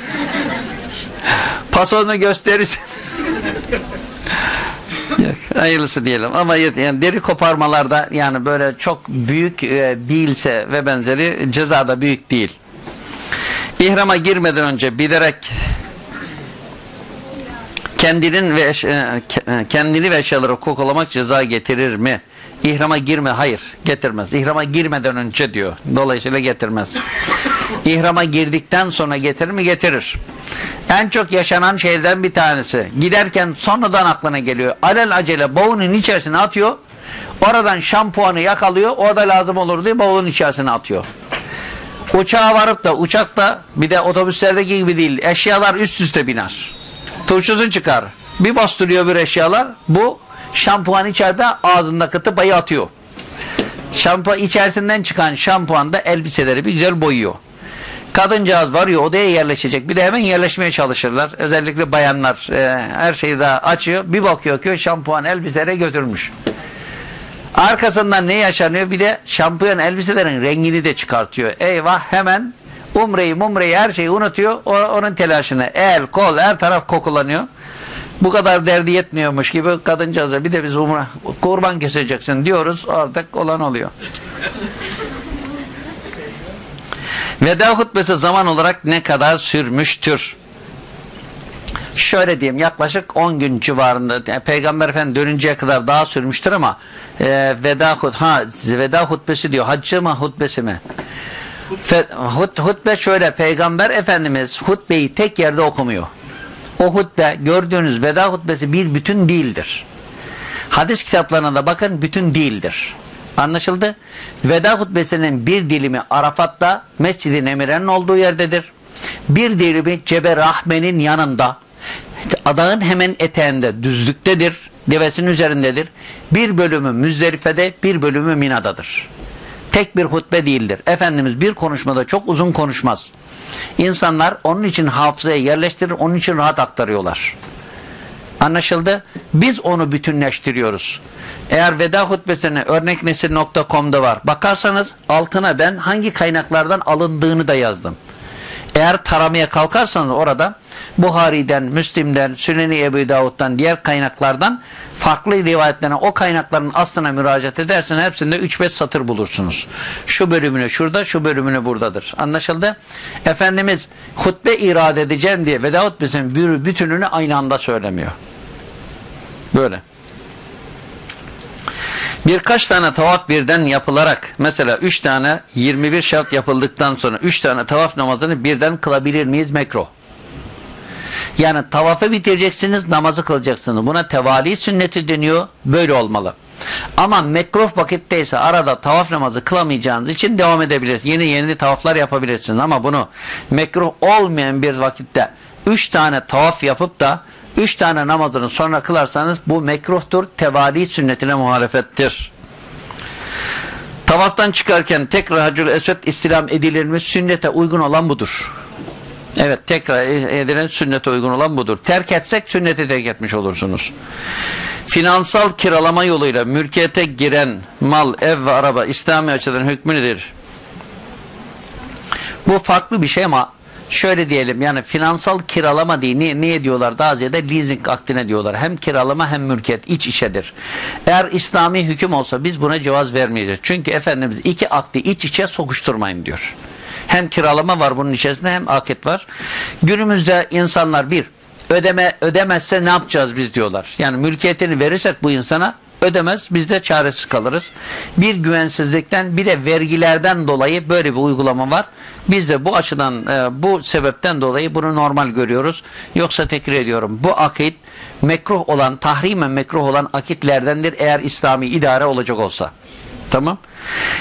Pasonu gösterirsin. Yok, hayırlısı diyelim ama yani deri koparmalarda yani böyle çok büyük e, değilse ve benzeri ceza da büyük değil. İhrama girmeden önce bilerek kendinin ve e, e, kendini ve eşyaları kokolamak ceza getirir mi? İhrama girme hayır getirmez. İhrama girmeden önce diyor. Dolayısıyla getirmez. İhrama girdikten sonra getirir mi? Getirir. En çok yaşanan şeylerden bir tanesi. Giderken sonradan aklına geliyor. Alel acele bavulun içerisine atıyor. Oradan şampuanı yakalıyor. O da lazım olur diye bavulun içerisine atıyor. Uçağa varıp da uçakta bir de otobüslerdeki gibi değil. Eşyalar üst üste biner. Turşusu çıkar. Bir bastırıyor bir eşyalar. Bu şampuan içeride ağzındaki tıpayı atıyor. Şampuan içerisinden çıkan şampuan da elbiseleri bir güzel boyuyor. Kadıncağız varıyor odaya yerleşecek. Bir de hemen yerleşmeye çalışırlar. Özellikle bayanlar e, her şeyi daha açıyor. Bir bakıyor ki şampuan elbiselere götürmüş. Arkasından ne yaşanıyor? Bir de şampuan elbiselerin rengini de çıkartıyor. Eyvah hemen umreyi mumreyi her şeyi unutuyor. Onun telaşını. El, kol, her taraf kokulanıyor. Bu kadar derdi yetmiyormuş gibi kadıncağıza bir de biz umre kurban keseceksin diyoruz. Artık olan oluyor. Veda hutbesi zaman olarak ne kadar sürmüştür? Şöyle diyeyim yaklaşık 10 gün civarında yani Peygamber Efendi dönünceye kadar daha sürmüştür ama e, veda hut ha veda hutbesi diyor. Haccı mı hutbesi mi? Hutbe şöyle Peygamber Efendimiz hutbeyi tek yerde okumuyor. O hutbe gördüğünüz veda hutbesi bir bütün değildir. Hadis kitaplarına da bakın bütün değildir. Anlaşıldı? Veda hutbesinin bir dilimi Arafat'ta Mescid-i Nemire'nin olduğu yerdedir. Bir dilimi Cebe Rahme'nin yanında adağın hemen eteğinde düzlüktedir. Devesinin üzerindedir. Bir bölümü Müzdelife'de bir bölümü Mina'dadır. Tek bir hutbe değildir. Efendimiz bir konuşmada çok uzun konuşmaz. İnsanlar onun için hafızaya yerleştirir, onun için rahat aktarıyorlar. Anlaşıldı? Biz onu bütünleştiriyoruz. Eğer veda hutbesini örneknesil.com'da var. Bakarsanız altına ben hangi kaynaklardan alındığını da yazdım. Eğer taramaya kalkarsanız orada Buhari'den, Müslim'den, Süneni Ebu Davud'dan, diğer kaynaklardan farklı rivayetlerine o kaynakların aslına müracaat ederseniz hepsinde 3-5 satır bulursunuz. Şu bölümünü şurada, şu bölümünü buradadır. Anlaşıldı? Efendimiz hutbe irade edeceğim diye veda hutbesinin bütününü aynı anda söylemiyor. Böyle. Birkaç tane tavaf birden yapılarak mesela 3 tane 21 şart yapıldıktan sonra 3 tane tavaf namazını birden kılabilir miyiz? Mekruh. Yani tavafı bitireceksiniz, namazı kılacaksınız. Buna tevali sünneti deniyor. Böyle olmalı. Ama mekruh vakitteyse arada tavaf namazı kılamayacağınız için devam edebilirsiniz. Yeni yeni tavaflar yapabilirsiniz. Ama bunu mekruh olmayan bir vakitte 3 tane tavaf yapıp da Üç tane namazını sonra kılarsanız bu mekruhtur, tevali sünnetine muhalefettir. Tavaftan çıkarken tekrar Hacül Esved istilam edilir mi? Sünnete uygun olan budur. Evet tekrar edilen sünnete uygun olan budur. Terk etsek sünneti terk etmiş olursunuz. Finansal kiralama yoluyla mülkiyete giren mal, ev ve araba İslami açıdan hükmü nedir? Bu farklı bir şey ama şöyle diyelim yani finansal kiralama diye niye, niye diyorlar daha ziyade leasing akdine diyorlar. Hem kiralama hem mülkiyet iç içedir. Eğer İslami hüküm olsa biz buna cevaz vermeyeceğiz. Çünkü Efendimiz iki akdi iç içe sokuşturmayın diyor. Hem kiralama var bunun içerisinde hem akit var. Günümüzde insanlar bir ödeme ödemezse ne yapacağız biz diyorlar. Yani mülkiyetini verirsek bu insana ödemez biz de çaresiz kalırız. Bir güvensizlikten bir de vergilerden dolayı böyle bir uygulama var. Biz de bu açıdan e, bu sebepten dolayı bunu normal görüyoruz. Yoksa tekrar ediyorum bu akit mekruh olan tahrimen mekruh olan akitlerdendir eğer İslami idare olacak olsa. Tamam.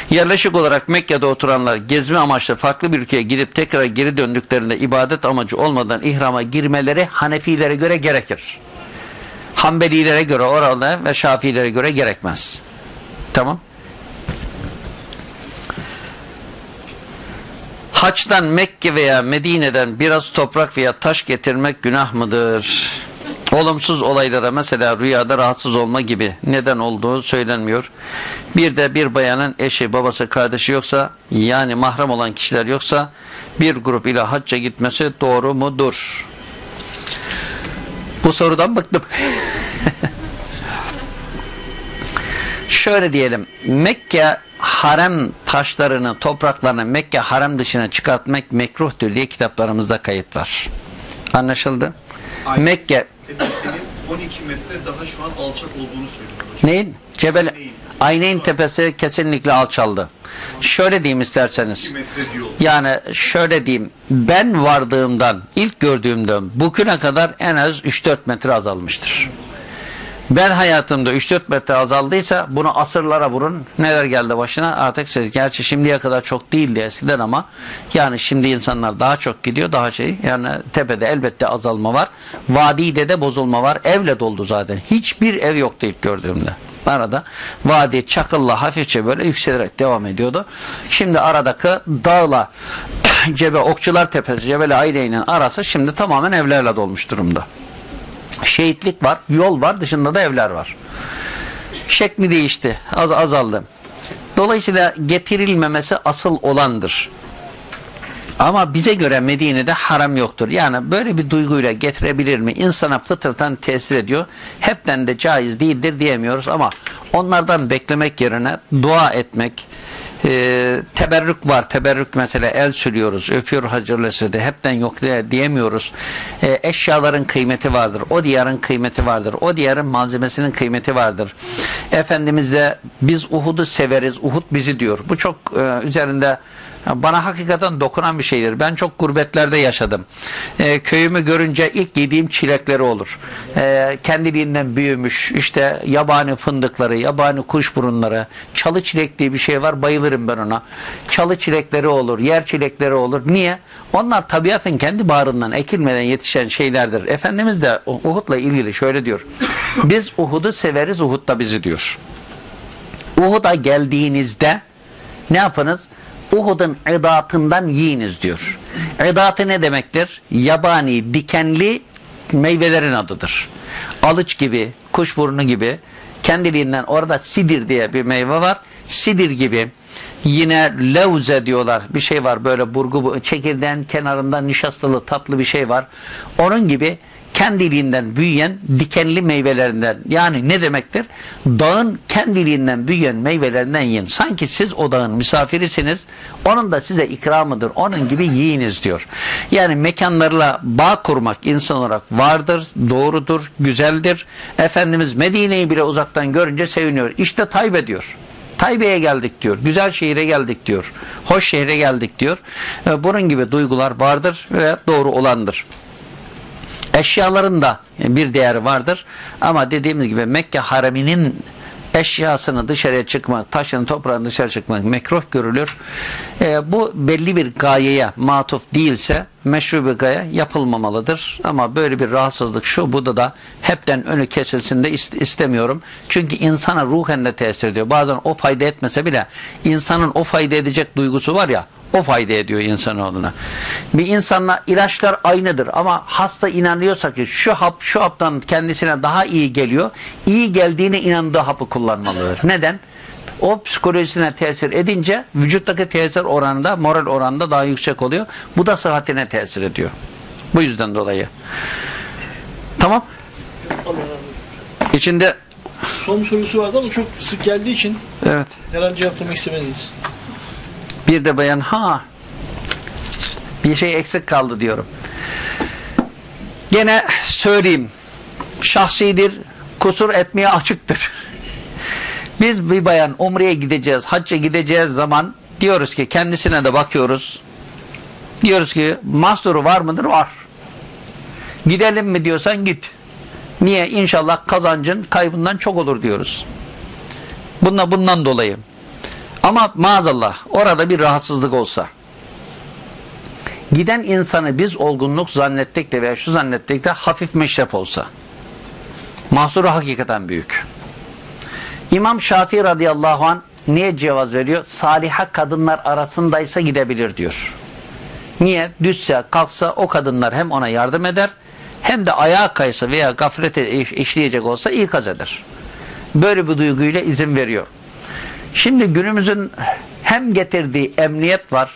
Yerleşik olarak Mekke'de oturanlar gezme amaçlı farklı bir ülkeye gidip tekrar geri döndüklerinde ibadet amacı olmadan ihrama girmeleri Hanefilere göre gerekir. Hanbelilere göre orada ve Şafilere göre gerekmez. Tamam. Haçtan Mekke veya Medine'den biraz toprak veya taş getirmek günah mıdır? Olumsuz olaylara mesela rüyada rahatsız olma gibi neden olduğu söylenmiyor. Bir de bir bayanın eşi, babası, kardeşi yoksa yani mahrem olan kişiler yoksa bir grup ile hacca gitmesi doğru mudur? Bu sorudan bıktım. Şöyle diyelim. Mekke harem taşlarını, topraklarını Mekke harem dışına çıkartmak mekruhtur diye kitaplarımızda kayıt var. Anlaşıldı? Aynen. Mekke Tepesinin 12 metre daha şu an alçak olduğunu söylüyor hocam. neyin? Cebel Ayneyn tepesi kesinlikle alçaldı. Şöyle diyeyim isterseniz. 2 metre diyor. Yani şöyle diyeyim. Ben vardığımdan, ilk gördüğümden bugüne kadar en az 3-4 metre azalmıştır. Ben hayatımda 3-4 metre azaldıysa bunu asırlara vurun. Neler geldi başına artık siz. Gerçi şimdiye kadar çok değildi eskiden ama yani şimdi insanlar daha çok gidiyor daha şey. Yani tepede elbette azalma var. Vadide de bozulma var. Evle doldu zaten. Hiçbir ev yoktu ilk gördüğümde. Arada vadi çakılla hafifçe böyle yükselerek devam ediyordu. Şimdi aradaki dağla Cebe Okçular Tepesi Cebel Ayreyn'in arası şimdi tamamen evlerle dolmuş durumda. Şehitlik var, yol var, dışında da evler var. Şekli değişti, az azaldı. Dolayısıyla getirilmemesi asıl olandır. Ama bize göre Medine'de haram yoktur. Yani böyle bir duyguyla getirebilir mi? İnsana fıtraten tesir ediyor. Hepten de caiz değildir diyemiyoruz ama onlardan beklemek yerine dua etmek, e, teberrük var. Teberrük mesela el sürüyoruz. Öpüyor Hacer de hepten yok diye, diyemiyoruz. E, eşyaların kıymeti vardır. O diyarın kıymeti vardır. O diyarın malzemesinin kıymeti vardır. Efendimiz de biz Uhud'u severiz. Uhud bizi diyor. Bu çok e, üzerinde bana hakikaten dokunan bir şeydir. Ben çok gurbetlerde yaşadım. E, köyümü görünce ilk yediğim çilekleri olur. E, kendiliğinden büyümüş, işte yabani fındıkları, yabani kuşburunları, çalı çilek diye bir şey var, bayılırım ben ona. Çalı çilekleri olur, yer çilekleri olur. Niye? Onlar tabiatın kendi bağrından ekilmeden yetişen şeylerdir. Efendimiz de Uhud'la ilgili şöyle diyor. Biz Uhud'u severiz, Uhud da bizi diyor. Uhud'a geldiğinizde ne yapınız? Uhud'un edatından yiyiniz diyor. Edatı ne demektir? Yabani, dikenli meyvelerin adıdır. Alıç gibi, kuşburnu gibi kendiliğinden orada sidir diye bir meyve var. Sidir gibi yine levze diyorlar. Bir şey var böyle burgu çekirdeğin kenarında nişastalı tatlı bir şey var. Onun gibi kendiliğinden büyüyen dikenli meyvelerinden yani ne demektir? Dağın kendiliğinden büyüyen meyvelerinden yiyin. Sanki siz o dağın misafirisiniz. Onun da size ikramıdır. Onun gibi yiyiniz diyor. Yani mekanlarla bağ kurmak insan olarak vardır, doğrudur, güzeldir. Efendimiz Medine'yi bile uzaktan görünce seviniyor. İşte Taybe diyor. Taybe'ye geldik diyor. Güzel şehire geldik diyor. Hoş şehre geldik diyor. Bunun gibi duygular vardır ve doğru olandır. Eşyaların da bir değeri vardır. Ama dediğimiz gibi Mekke hareminin eşyasını dışarıya çıkmak, taşın toprağın dışarı çıkmak mekruh görülür. E, bu belli bir gayeye matuf değilse meşru bir gaye yapılmamalıdır. Ama böyle bir rahatsızlık şu bu da da hepten önü kesilsin de istemiyorum. Çünkü insana ruhen de tesir ediyor. Bazen o fayda etmese bile insanın o fayda edecek duygusu var ya o fayda ediyor insanoğluna. Bir insanla ilaçlar aynıdır ama hasta inanıyorsa ki şu hap şu haptan kendisine daha iyi geliyor. iyi geldiğine inandığı hapı kullanmalıdır. Neden? O psikolojisine tesir edince vücuttaki tesir oranında, moral oranında daha yüksek oluyor. Bu da sıhhatine tesir ediyor. Bu yüzden dolayı. Tamam. İçinde son sorusu vardı ama çok sık geldiği için evet. herhalde cevaplamak istemediniz. Bir de bayan ha bir şey eksik kaldı diyorum. Gene söyleyeyim. Şahsidir, kusur etmeye açıktır. Biz bir bayan umreye gideceğiz, hacca gideceğiz zaman diyoruz ki kendisine de bakıyoruz. Diyoruz ki mahsuru var mıdır? Var. Gidelim mi diyorsan git. Niye? İnşallah kazancın kaybından çok olur diyoruz. Bundan bundan dolayı. Ama maazallah orada bir rahatsızlık olsa giden insanı biz olgunluk zannettik de veya şu zannettik de hafif meşrep olsa mahsuru hakikaten büyük. İmam Şafii radıyallahu an niye cevaz veriyor? Saliha kadınlar arasındaysa gidebilir diyor. Niye? Düşse, kalksa o kadınlar hem ona yardım eder hem de ayağa kaysa veya gaflete işleyecek olsa ikaz eder. Böyle bir duyguyla izin veriyor. Şimdi günümüzün hem getirdiği emniyet var,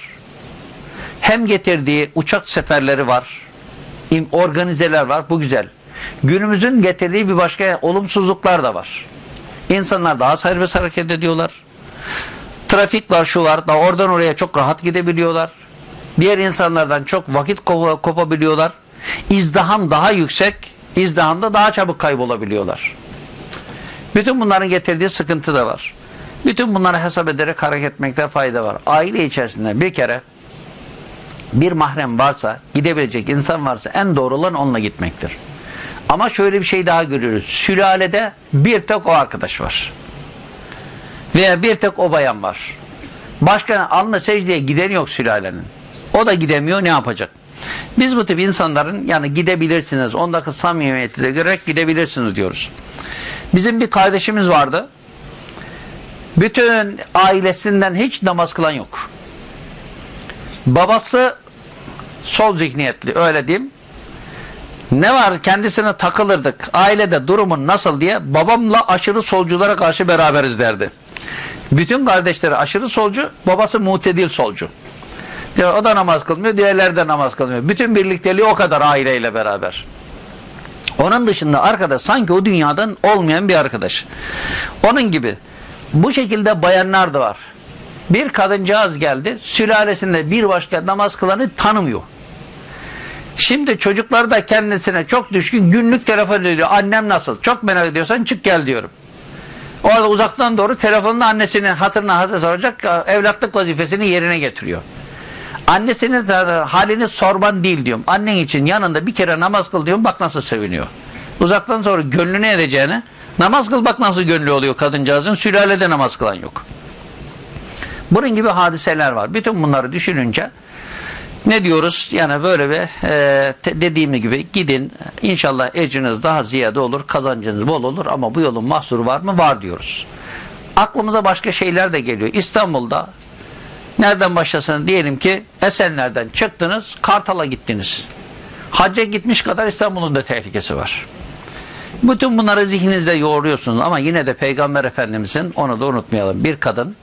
hem getirdiği uçak seferleri var, organizeler var, bu güzel. Günümüzün getirdiği bir başka olumsuzluklar da var. İnsanlar daha serbest hareket ediyorlar. Trafik var, şu var, da oradan oraya çok rahat gidebiliyorlar. Diğer insanlardan çok vakit kopabiliyorlar. İzdiham daha yüksek, izdihamda daha çabuk kaybolabiliyorlar. Bütün bunların getirdiği sıkıntı da var. Bütün bunları hesap ederek hareket etmekte fayda var. Aile içerisinde bir kere bir mahrem varsa, gidebilecek insan varsa en doğru olan onunla gitmektir. Ama şöyle bir şey daha görüyoruz. Sülalede bir tek o arkadaş var. Veya bir tek o bayan var. Başka alnı secdeye giden yok sülalenin. O da gidemiyor ne yapacak? Biz bu tip insanların yani gidebilirsiniz. Ondaki samimiyeti de görerek gidebilirsiniz diyoruz. Bizim bir kardeşimiz vardı. Bütün ailesinden hiç namaz kılan yok. Babası sol zihniyetli öyle diyeyim. Ne var kendisine takılırdık. Ailede durumun nasıl diye babamla aşırı solculara karşı beraberiz derdi. Bütün kardeşleri aşırı solcu, babası mutedil solcu. Diyor, o da namaz kılmıyor, diğerleri de namaz kılmıyor. Bütün birlikteliği o kadar aileyle beraber. Onun dışında arkadaş sanki o dünyadan olmayan bir arkadaş. Onun gibi bu şekilde bayanlar da var. Bir kadıncağız geldi, sülalesinde bir başka namaz kılanı tanımıyor. Şimdi çocuklar da kendisine çok düşkün günlük telefon ediyor. Annem nasıl? Çok merak ediyorsan çık gel diyorum. Orada uzaktan doğru telefonla annesinin hatırına hatır soracak evlatlık vazifesini yerine getiriyor. Annesinin halini sorman değil diyorum. Annen için yanında bir kere namaz kıl diyorum bak nasıl seviniyor. Uzaktan sonra gönlünü edeceğine namaz kıl bak nasıl gönlü oluyor kadıncağızın sülalede namaz kılan yok. Bunun gibi hadiseler var. Bütün bunları düşününce ne diyoruz? Yani böyle bir e, dediğim gibi gidin. İnşallah ecriniz daha ziyade olur, kazancınız bol olur ama bu yolun mahsuru var mı? Var diyoruz. Aklımıza başka şeyler de geliyor. İstanbul'da nereden başlasın diyelim ki Esenler'den çıktınız, Kartal'a gittiniz. Hacca gitmiş kadar İstanbul'un da tehlikesi var. Bütün bunları zihninizde yoğuruyorsunuz ama yine de Peygamber Efendimizin onu da unutmayalım. Bir kadın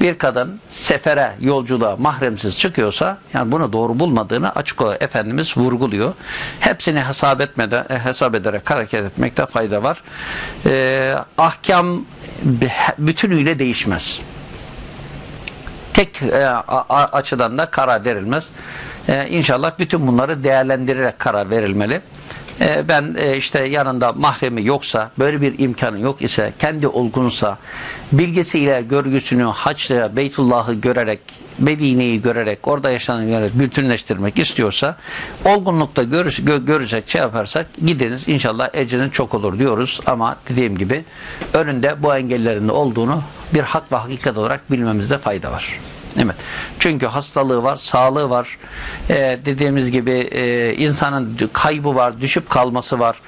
bir kadın sefere, yolculuğa mahremsiz çıkıyorsa yani bunu doğru bulmadığını açık olarak Efendimiz vurguluyor. Hepsini hesap etmeden, e, hesap ederek hareket etmekte fayda var. Ee, ahkam bütünüyle değişmez. Tek e, a- açıdan da karar verilmez. E, inşallah bütün bunları değerlendirerek karar verilmeli. E, ben e, işte yanında mahremi yoksa, böyle bir imkanı yok ise, kendi olgunsa, bilgisiyle, görgüsünü, haçla, Beytullah'ı görerek, Medine'yi görerek, orada yaşanan görerek bütünleştirmek istiyorsa, olgunlukta görüş, gö- görecek, şey yaparsak gidiniz. İnşallah ecrinin çok olur diyoruz. Ama dediğim gibi önünde bu engellerin de olduğunu bir hak ve hakikat olarak bilmemizde fayda var. Evet. Çünkü hastalığı var, sağlığı var. Ee, dediğimiz gibi e, insanın kaybı var, düşüp kalması var.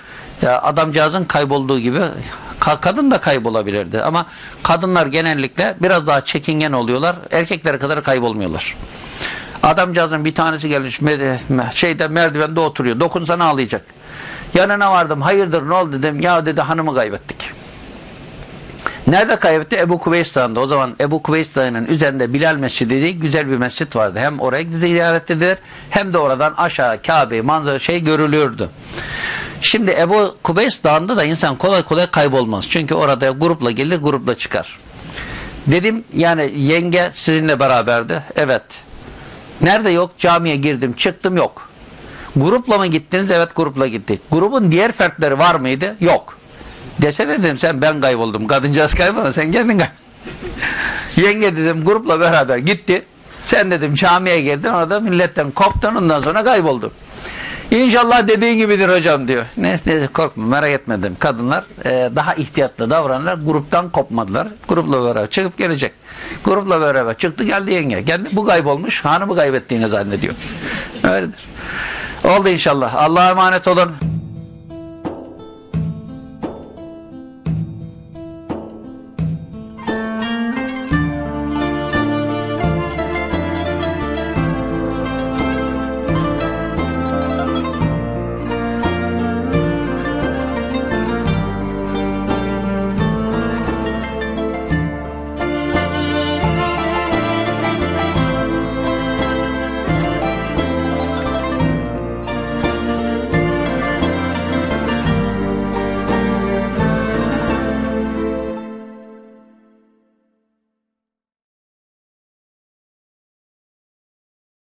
Ya adamcağızın kaybolduğu gibi ka- kadın da kaybolabilirdi. Ama kadınlar genellikle biraz daha çekingen oluyorlar. Erkeklere kadar kaybolmuyorlar. Adamcağızın bir tanesi gelmiş şeyde merdivende oturuyor. Dokunsana ağlayacak. Yanına vardım. Hayırdır ne oldu dedim. Ya dedi hanımı kaybettik. Nerede kaybetti? Ebu Kubeys Dağı'nda. O zaman Ebu Kubeys Dağı'nın üzerinde Bilal Mescidi diye güzel bir mescit vardı. Hem oraya ziyaret edilir hem de oradan aşağı Kabe manzara şey görülüyordu. Şimdi Ebu Kubeys Dağı'nda da insan kolay kolay kaybolmaz. Çünkü orada grupla gelir grupla çıkar. Dedim yani yenge sizinle beraberdi. Evet. Nerede yok? Camiye girdim çıktım yok. Grupla mı gittiniz? Evet grupla gittik. Grubun diğer fertleri var mıydı? Yok. Desene dedim sen ben kayboldum. Kadıncağız kayboldu. Sen kendin kayboldun. Yenge dedim grupla beraber gitti. Sen dedim camiye girdin orada milletten koptun ondan sonra kayboldun. İnşallah dediğin gibidir hocam diyor. Ne, ne korkma merak etmedim. Kadınlar e, daha ihtiyatlı davranırlar. Gruptan kopmadılar. Grupla beraber çıkıp gelecek. Grupla beraber çıktı geldi yenge. Kendi bu kaybolmuş. Hanımı kaybettiğini zannediyor. Öyledir. Oldu inşallah. Allah'a emanet olun.